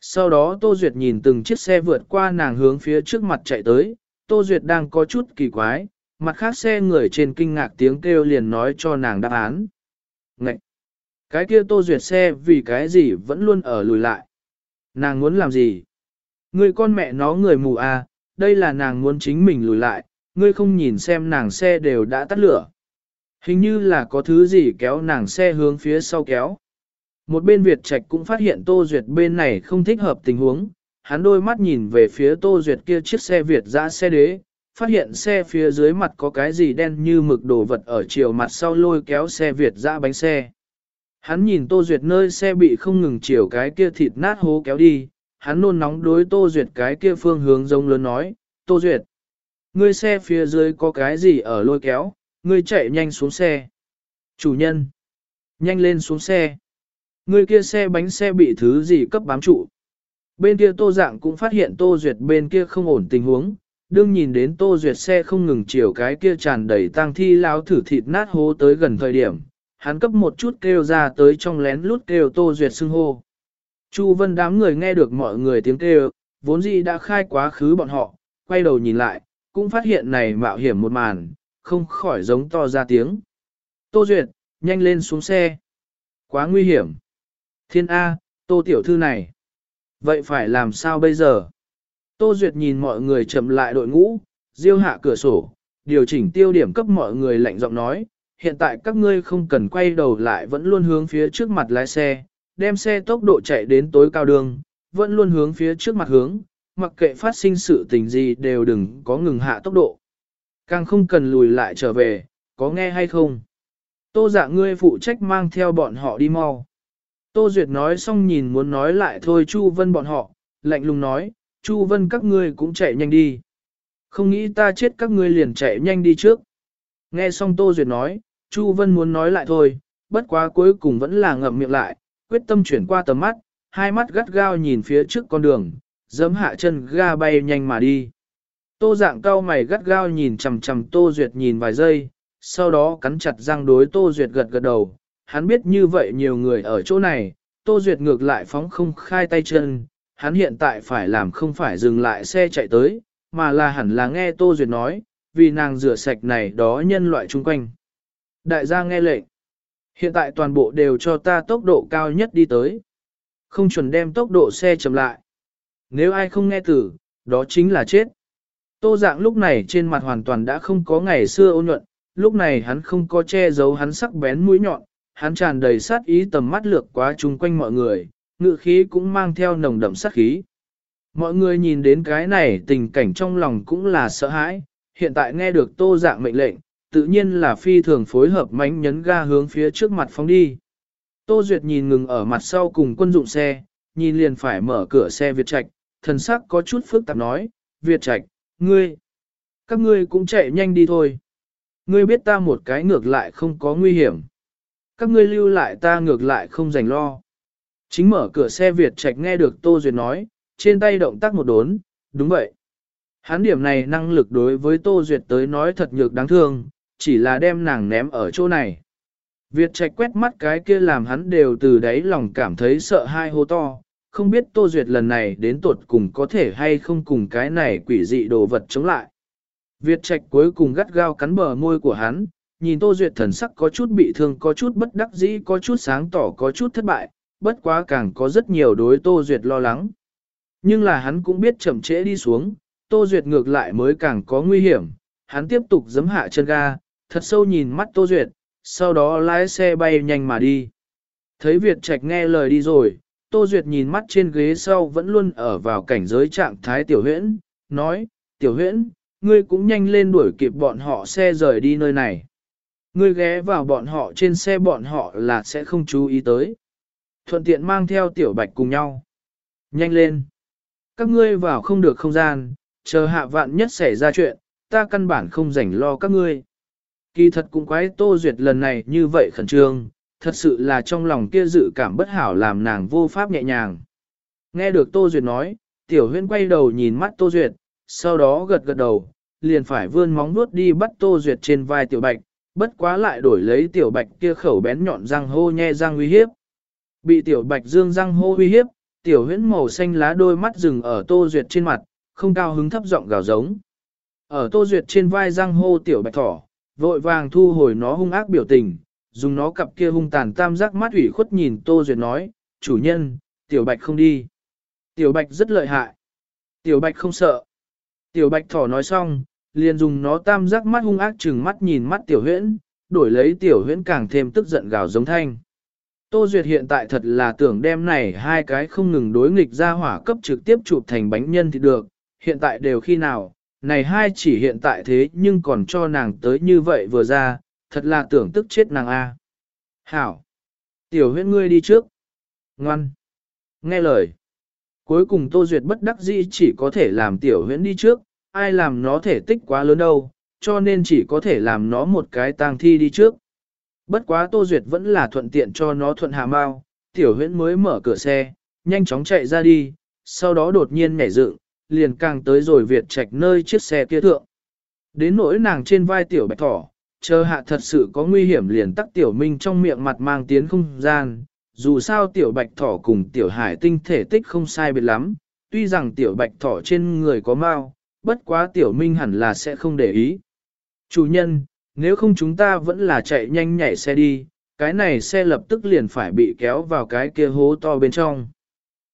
Sau đó Tô Duyệt nhìn từng chiếc xe vượt qua nàng hướng phía trước mặt chạy tới, Tô Duyệt đang có chút kỳ quái, mặt khác xe người trên kinh ngạc tiếng kêu liền nói cho nàng đáp án. Ngậy! Cái kia Tô Duyệt xe vì cái gì vẫn luôn ở lùi lại. Nàng muốn làm gì? Người con mẹ nó người mù à, đây là nàng muốn chính mình lùi lại, ngươi không nhìn xem nàng xe đều đã tắt lửa. Hình như là có thứ gì kéo nàng xe hướng phía sau kéo. Một bên Việt Trạch cũng phát hiện Tô Duyệt bên này không thích hợp tình huống, hắn đôi mắt nhìn về phía Tô Duyệt kia chiếc xe Việt ra xe đế, phát hiện xe phía dưới mặt có cái gì đen như mực đồ vật ở chiều mặt sau lôi kéo xe Việt ra bánh xe. Hắn nhìn Tô Duyệt nơi xe bị không ngừng chiều cái kia thịt nát hố kéo đi, hắn nôn nóng đối Tô Duyệt cái kia phương hướng giống lớn nói, Tô Duyệt, ngươi xe phía dưới có cái gì ở lôi kéo, ngươi chạy nhanh xuống xe. Chủ nhân, nhanh lên xuống xe. Ngươi kia xe bánh xe bị thứ gì cấp bám trụ. Bên kia Tô Dạng cũng phát hiện Tô Duyệt bên kia không ổn tình huống, đương nhìn đến Tô Duyệt xe không ngừng chiều cái kia tràn đầy tang thi lao thử thịt nát hố tới gần thời điểm, hắn cấp một chút kêu ra tới trong lén lút kêu Tô Duyệt xưng hô. Chu Vân đám người nghe được mọi người tiếng kêu, vốn dĩ đã khai quá khứ bọn họ, quay đầu nhìn lại, cũng phát hiện này mạo hiểm một màn, không khỏi giống to ra tiếng. Tô Duyệt, nhanh lên xuống xe. Quá nguy hiểm. Thiên A, Tô Tiểu Thư này. Vậy phải làm sao bây giờ? Tô Duyệt nhìn mọi người chậm lại đội ngũ, diêu hạ cửa sổ, điều chỉnh tiêu điểm cấp mọi người lạnh giọng nói, hiện tại các ngươi không cần quay đầu lại vẫn luôn hướng phía trước mặt lái xe, đem xe tốc độ chạy đến tối cao đường, vẫn luôn hướng phía trước mặt hướng, mặc kệ phát sinh sự tình gì đều đừng có ngừng hạ tốc độ. Càng không cần lùi lại trở về, có nghe hay không? Tô dạ ngươi phụ trách mang theo bọn họ đi mau. Tô Duyệt nói xong nhìn muốn nói lại thôi Chu Vân bọn họ, lạnh lùng nói, Chu Vân các ngươi cũng chạy nhanh đi. Không nghĩ ta chết các ngươi liền chạy nhanh đi trước. Nghe xong Tô Duyệt nói, Chu Vân muốn nói lại thôi, bất quá cuối cùng vẫn là ngậm miệng lại, quyết tâm chuyển qua tầm mắt, hai mắt gắt gao nhìn phía trước con đường, giấm hạ chân ga bay nhanh mà đi. Tô dạng cao mày gắt gao nhìn chằm chằm Tô Duyệt nhìn vài giây, sau đó cắn chặt răng đối Tô Duyệt gật gật đầu. Hắn biết như vậy nhiều người ở chỗ này, Tô Duyệt ngược lại phóng không khai tay chân, hắn hiện tại phải làm không phải dừng lại xe chạy tới, mà là hẳn là nghe Tô Duyệt nói, vì nàng rửa sạch này đó nhân loại chung quanh. Đại gia nghe lệnh. Hiện tại toàn bộ đều cho ta tốc độ cao nhất đi tới. Không chuẩn đem tốc độ xe chậm lại. Nếu ai không nghe tử, đó chính là chết. Tô dạng lúc này trên mặt hoàn toàn đã không có ngày xưa ôn nhuận, lúc này hắn không có che giấu hắn sắc bén mũi nhọn, hắn tràn đầy sát ý tầm mắt lược quá chung quanh mọi người, ngự khí cũng mang theo nồng đậm sát khí. Mọi người nhìn đến cái này tình cảnh trong lòng cũng là sợ hãi, hiện tại nghe được tô dạng mệnh lệnh, tự nhiên là phi thường phối hợp mánh nhấn ga hướng phía trước mặt phóng đi. Tô Duyệt nhìn ngừng ở mặt sau cùng quân dụng xe, nhìn liền phải mở cửa xe Việt Trạch, thần sắc có chút phức tạp nói, Việt Trạch, ngươi, các ngươi cũng chạy nhanh đi thôi. Ngươi biết ta một cái ngược lại không có nguy hiểm. Các ngươi lưu lại ta ngược lại không rảnh lo. Chính mở cửa xe Việt Trạch nghe được Tô Duyệt nói, trên tay động tác một đốn, đúng vậy. Hán điểm này năng lực đối với Tô Duyệt tới nói thật nhược đáng thương, chỉ là đem nàng ném ở chỗ này. Việt Trạch quét mắt cái kia làm hắn đều từ đáy lòng cảm thấy sợ hai hô to, không biết Tô Duyệt lần này đến tuột cùng có thể hay không cùng cái này quỷ dị đồ vật chống lại. Việt Trạch cuối cùng gắt gao cắn bờ môi của hắn, nhìn Tô Duyệt thần sắc có chút bị thương có chút bất đắc dĩ có chút sáng tỏ có chút thất bại, bất quá càng có rất nhiều đối Tô Duyệt lo lắng. Nhưng là hắn cũng biết chậm trễ đi xuống, Tô Duyệt ngược lại mới càng có nguy hiểm, hắn tiếp tục giấm hạ chân ga, thật sâu nhìn mắt Tô Duyệt, sau đó lái xe bay nhanh mà đi. Thấy Việt Trạch nghe lời đi rồi, Tô Duyệt nhìn mắt trên ghế sau vẫn luôn ở vào cảnh giới trạng thái tiểu huyễn, nói, tiểu huyễn, ngươi cũng nhanh lên đuổi kịp bọn họ xe rời đi nơi này. Ngươi ghé vào bọn họ trên xe bọn họ là sẽ không chú ý tới. Thuận tiện mang theo tiểu bạch cùng nhau. Nhanh lên. Các ngươi vào không được không gian, chờ hạ vạn nhất xảy ra chuyện, ta căn bản không rảnh lo các ngươi. Kỳ thật cũng quái Tô Duyệt lần này như vậy khẩn trương, thật sự là trong lòng kia dự cảm bất hảo làm nàng vô pháp nhẹ nhàng. Nghe được Tô Duyệt nói, Tiểu Huyên quay đầu nhìn mắt Tô Duyệt, sau đó gật gật đầu, liền phải vươn móng vuốt đi bắt Tô Duyệt trên vai Tiểu Bạch, bất quá lại đổi lấy Tiểu Bạch kia khẩu bén nhọn răng hô nhe răng uy hiếp. Bị Tiểu Bạch dương răng hô uy hiếp, Tiểu huyên màu xanh lá đôi mắt dừng ở Tô Duyệt trên mặt, không cao hứng thấp giọng gào giống. Ở Tô Duyệt trên vai răng hô Tiểu Bạch thỏ, vội vàng thu hồi nó hung ác biểu tình, dùng nó cặp kia hung tàn tam giác mắt ủy khuất nhìn Tô Duyệt nói, chủ nhân, Tiểu Bạch không đi. Tiểu Bạch rất lợi hại. Tiểu Bạch không sợ. Tiểu Bạch thỏ nói xong, liền dùng nó tam giác mắt hung ác chừng mắt nhìn mắt Tiểu Huyễn, đổi lấy Tiểu Huyễn càng thêm tức giận gào giống thanh. Tô Duyệt hiện tại thật là tưởng đem này hai cái không ngừng đối nghịch ra hỏa cấp trực tiếp chụp thành bánh nhân thì được, hiện tại đều khi nào, này hai chỉ hiện tại thế nhưng còn cho nàng tới như vậy vừa ra, thật là tưởng tức chết nàng A. Hảo! Tiểu huyễn ngươi đi trước. Ngoan! Nghe lời. Cuối cùng Tô Duyệt bất đắc dĩ chỉ có thể làm tiểu huyễn đi trước, ai làm nó thể tích quá lớn đâu, cho nên chỉ có thể làm nó một cái tang thi đi trước. Bất quá Tô Duyệt vẫn là thuận tiện cho nó thuận hạ mau, tiểu huyễn mới mở cửa xe, nhanh chóng chạy ra đi, sau đó đột nhiên nhảy dựng, liền càng tới rồi Việt Trạch nơi chiếc xe kia thượng. Đến nỗi nàng trên vai tiểu bạch thỏ, chờ hạ thật sự có nguy hiểm liền tắc tiểu minh trong miệng mặt mang tiến không gian, dù sao tiểu bạch thỏ cùng tiểu hải tinh thể tích không sai biệt lắm, tuy rằng tiểu bạch thỏ trên người có mau, bất quá tiểu minh hẳn là sẽ không để ý. Chủ nhân, nếu không chúng ta vẫn là chạy nhanh nhảy xe đi, cái này xe lập tức liền phải bị kéo vào cái kia hố to bên trong.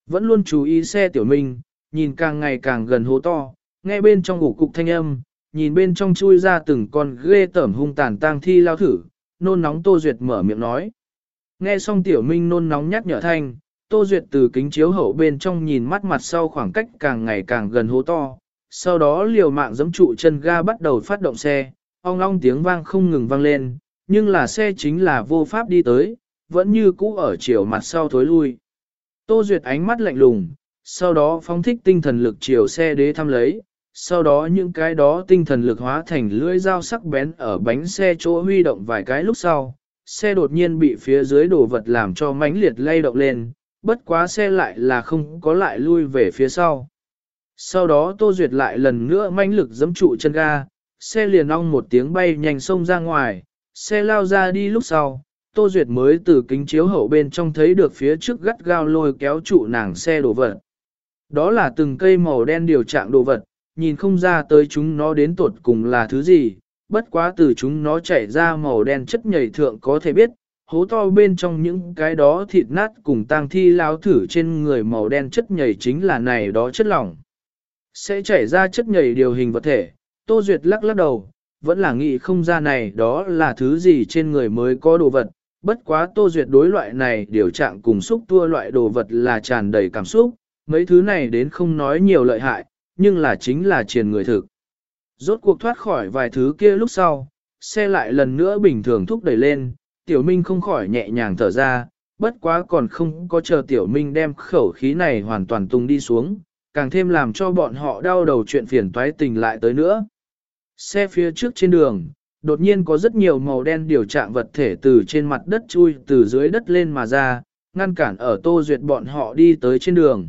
Vẫn luôn chú ý xe tiểu minh, nhìn càng ngày càng gần hố to, nghe bên trong ủ cục thanh âm, nhìn bên trong chui ra từng con ghê tởm hung tàn tang thi lao thử, nôn nóng Tô Duyệt mở miệng nói. Nghe xong tiểu minh nôn nóng nhắc nhở thanh, Tô Duyệt từ kính chiếu hậu bên trong nhìn mắt mặt sau khoảng cách càng ngày càng gần hố to, sau đó liều mạng giẫm trụ chân ga bắt đầu phát động xe, ong long tiếng vang không ngừng vang lên, nhưng là xe chính là vô pháp đi tới, vẫn như cũ ở chiều mặt sau thối lui. Tô Duyệt ánh mắt lạnh lùng, sau đó phóng thích tinh thần lực chiều xe đế thăm lấy, sau đó những cái đó tinh thần lực hóa thành lưỡi dao sắc bén ở bánh xe chỗ huy động vài cái lúc sau, xe đột nhiên bị phía dưới đồ vật làm cho mãnh liệt lay động lên, bất quá xe lại là không có lại lui về phía sau. Sau đó Tô Duyệt lại lần nữa mãnh lực giẫm trụ chân ga, xe liền ong một tiếng bay nhanh sông ra ngoài, xe lao ra đi lúc sau, Tô Duyệt mới từ kính chiếu hậu bên trong thấy được phía trước gắt gao lôi kéo trụ nàng xe đổ vật. Đó là từng cây màu đen điều trạng đồ vật, nhìn không ra tới chúng nó đến tột cùng là thứ gì, bất quá từ chúng nó chảy ra màu đen chất nhảy thượng có thể biết, hố to bên trong những cái đó thịt nát cùng tang thi lao thử trên người màu đen chất nhảy chính là này đó chất lỏng. Sẽ chảy ra chất nhảy điều hình vật thể, Tô Duyệt lắc lắc đầu, vẫn là nghĩ không ra này đó là thứ gì trên người mới có đồ vật, bất quá Tô Duyệt đối loại này điều trạng cùng xúc tua loại đồ vật là tràn đầy cảm xúc, mấy thứ này đến không nói nhiều lợi hại, nhưng là chính là triền người thực. Rốt cuộc thoát khỏi vài thứ kia lúc sau, xe lại lần nữa bình thường thúc đẩy lên, tiểu minh không khỏi nhẹ nhàng thở ra, bất quá còn không có chờ tiểu minh đem khẩu khí này hoàn toàn tung đi xuống, càng thêm làm cho bọn họ đau đầu chuyện phiền toái tình lại tới nữa. Xe phía trước trên đường, đột nhiên có rất nhiều màu đen điều trạng vật thể từ trên mặt đất chui từ dưới đất lên mà ra, ngăn cản ở tô duyệt bọn họ đi tới trên đường.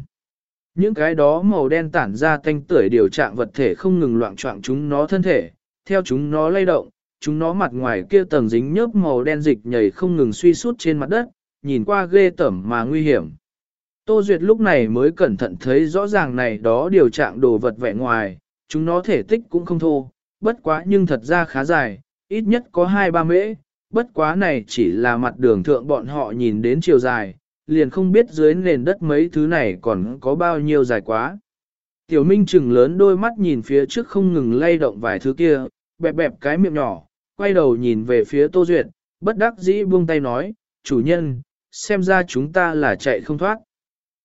Những cái đó màu đen tản ra thanh tưởi điều trạng vật thể không ngừng loạn trọng chúng nó thân thể, theo chúng nó lay động, chúng nó mặt ngoài kia tầng dính nhớp màu đen dịch nhảy không ngừng suy sút trên mặt đất, nhìn qua ghê tẩm mà nguy hiểm. Tô Duyệt lúc này mới cẩn thận thấy rõ ràng này đó điều trạng đồ vật vẻ ngoài, chúng nó thể tích cũng không thô, bất quá nhưng thật ra khá dài, ít nhất có 2-3 mễ, bất quá này chỉ là mặt đường thượng bọn họ nhìn đến chiều dài, liền không biết dưới nền đất mấy thứ này còn có bao nhiêu dài quá. Tiểu Minh chừng lớn đôi mắt nhìn phía trước không ngừng lay động vài thứ kia, bẹp bẹp cái miệng nhỏ, quay đầu nhìn về phía Tô Duyệt, bất đắc dĩ buông tay nói, chủ nhân, xem ra chúng ta là chạy không thoát.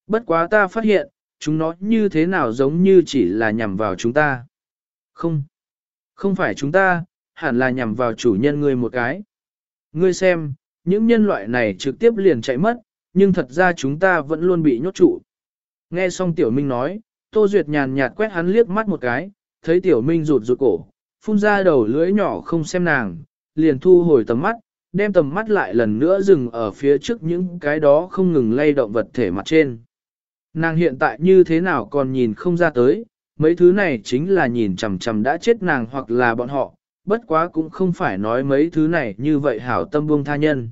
Bất quá ta phát hiện, chúng nó như thế nào giống như chỉ là nhằm vào chúng ta. Không, không phải chúng ta, hẳn là nhằm vào chủ nhân ngươi một cái. Ngươi xem, những nhân loại này trực tiếp liền chạy mất, nhưng thật ra chúng ta vẫn luôn bị nhốt trụ. Nghe xong Tiểu Minh nói, Tô Duyệt nhàn nhạt quét hắn liếc mắt một cái, thấy Tiểu Minh rụt rụt cổ, phun ra đầu lưỡi nhỏ không xem nàng, liền thu hồi tầm mắt, đem tầm mắt lại lần nữa dừng ở phía trước những cái đó không ngừng lay động vật thể mặt trên. Nàng hiện tại như thế nào còn nhìn không ra tới, mấy thứ này chính là nhìn chằm chằm đã chết nàng hoặc là bọn họ, bất quá cũng không phải nói mấy thứ này như vậy hảo tâm buông tha nhân.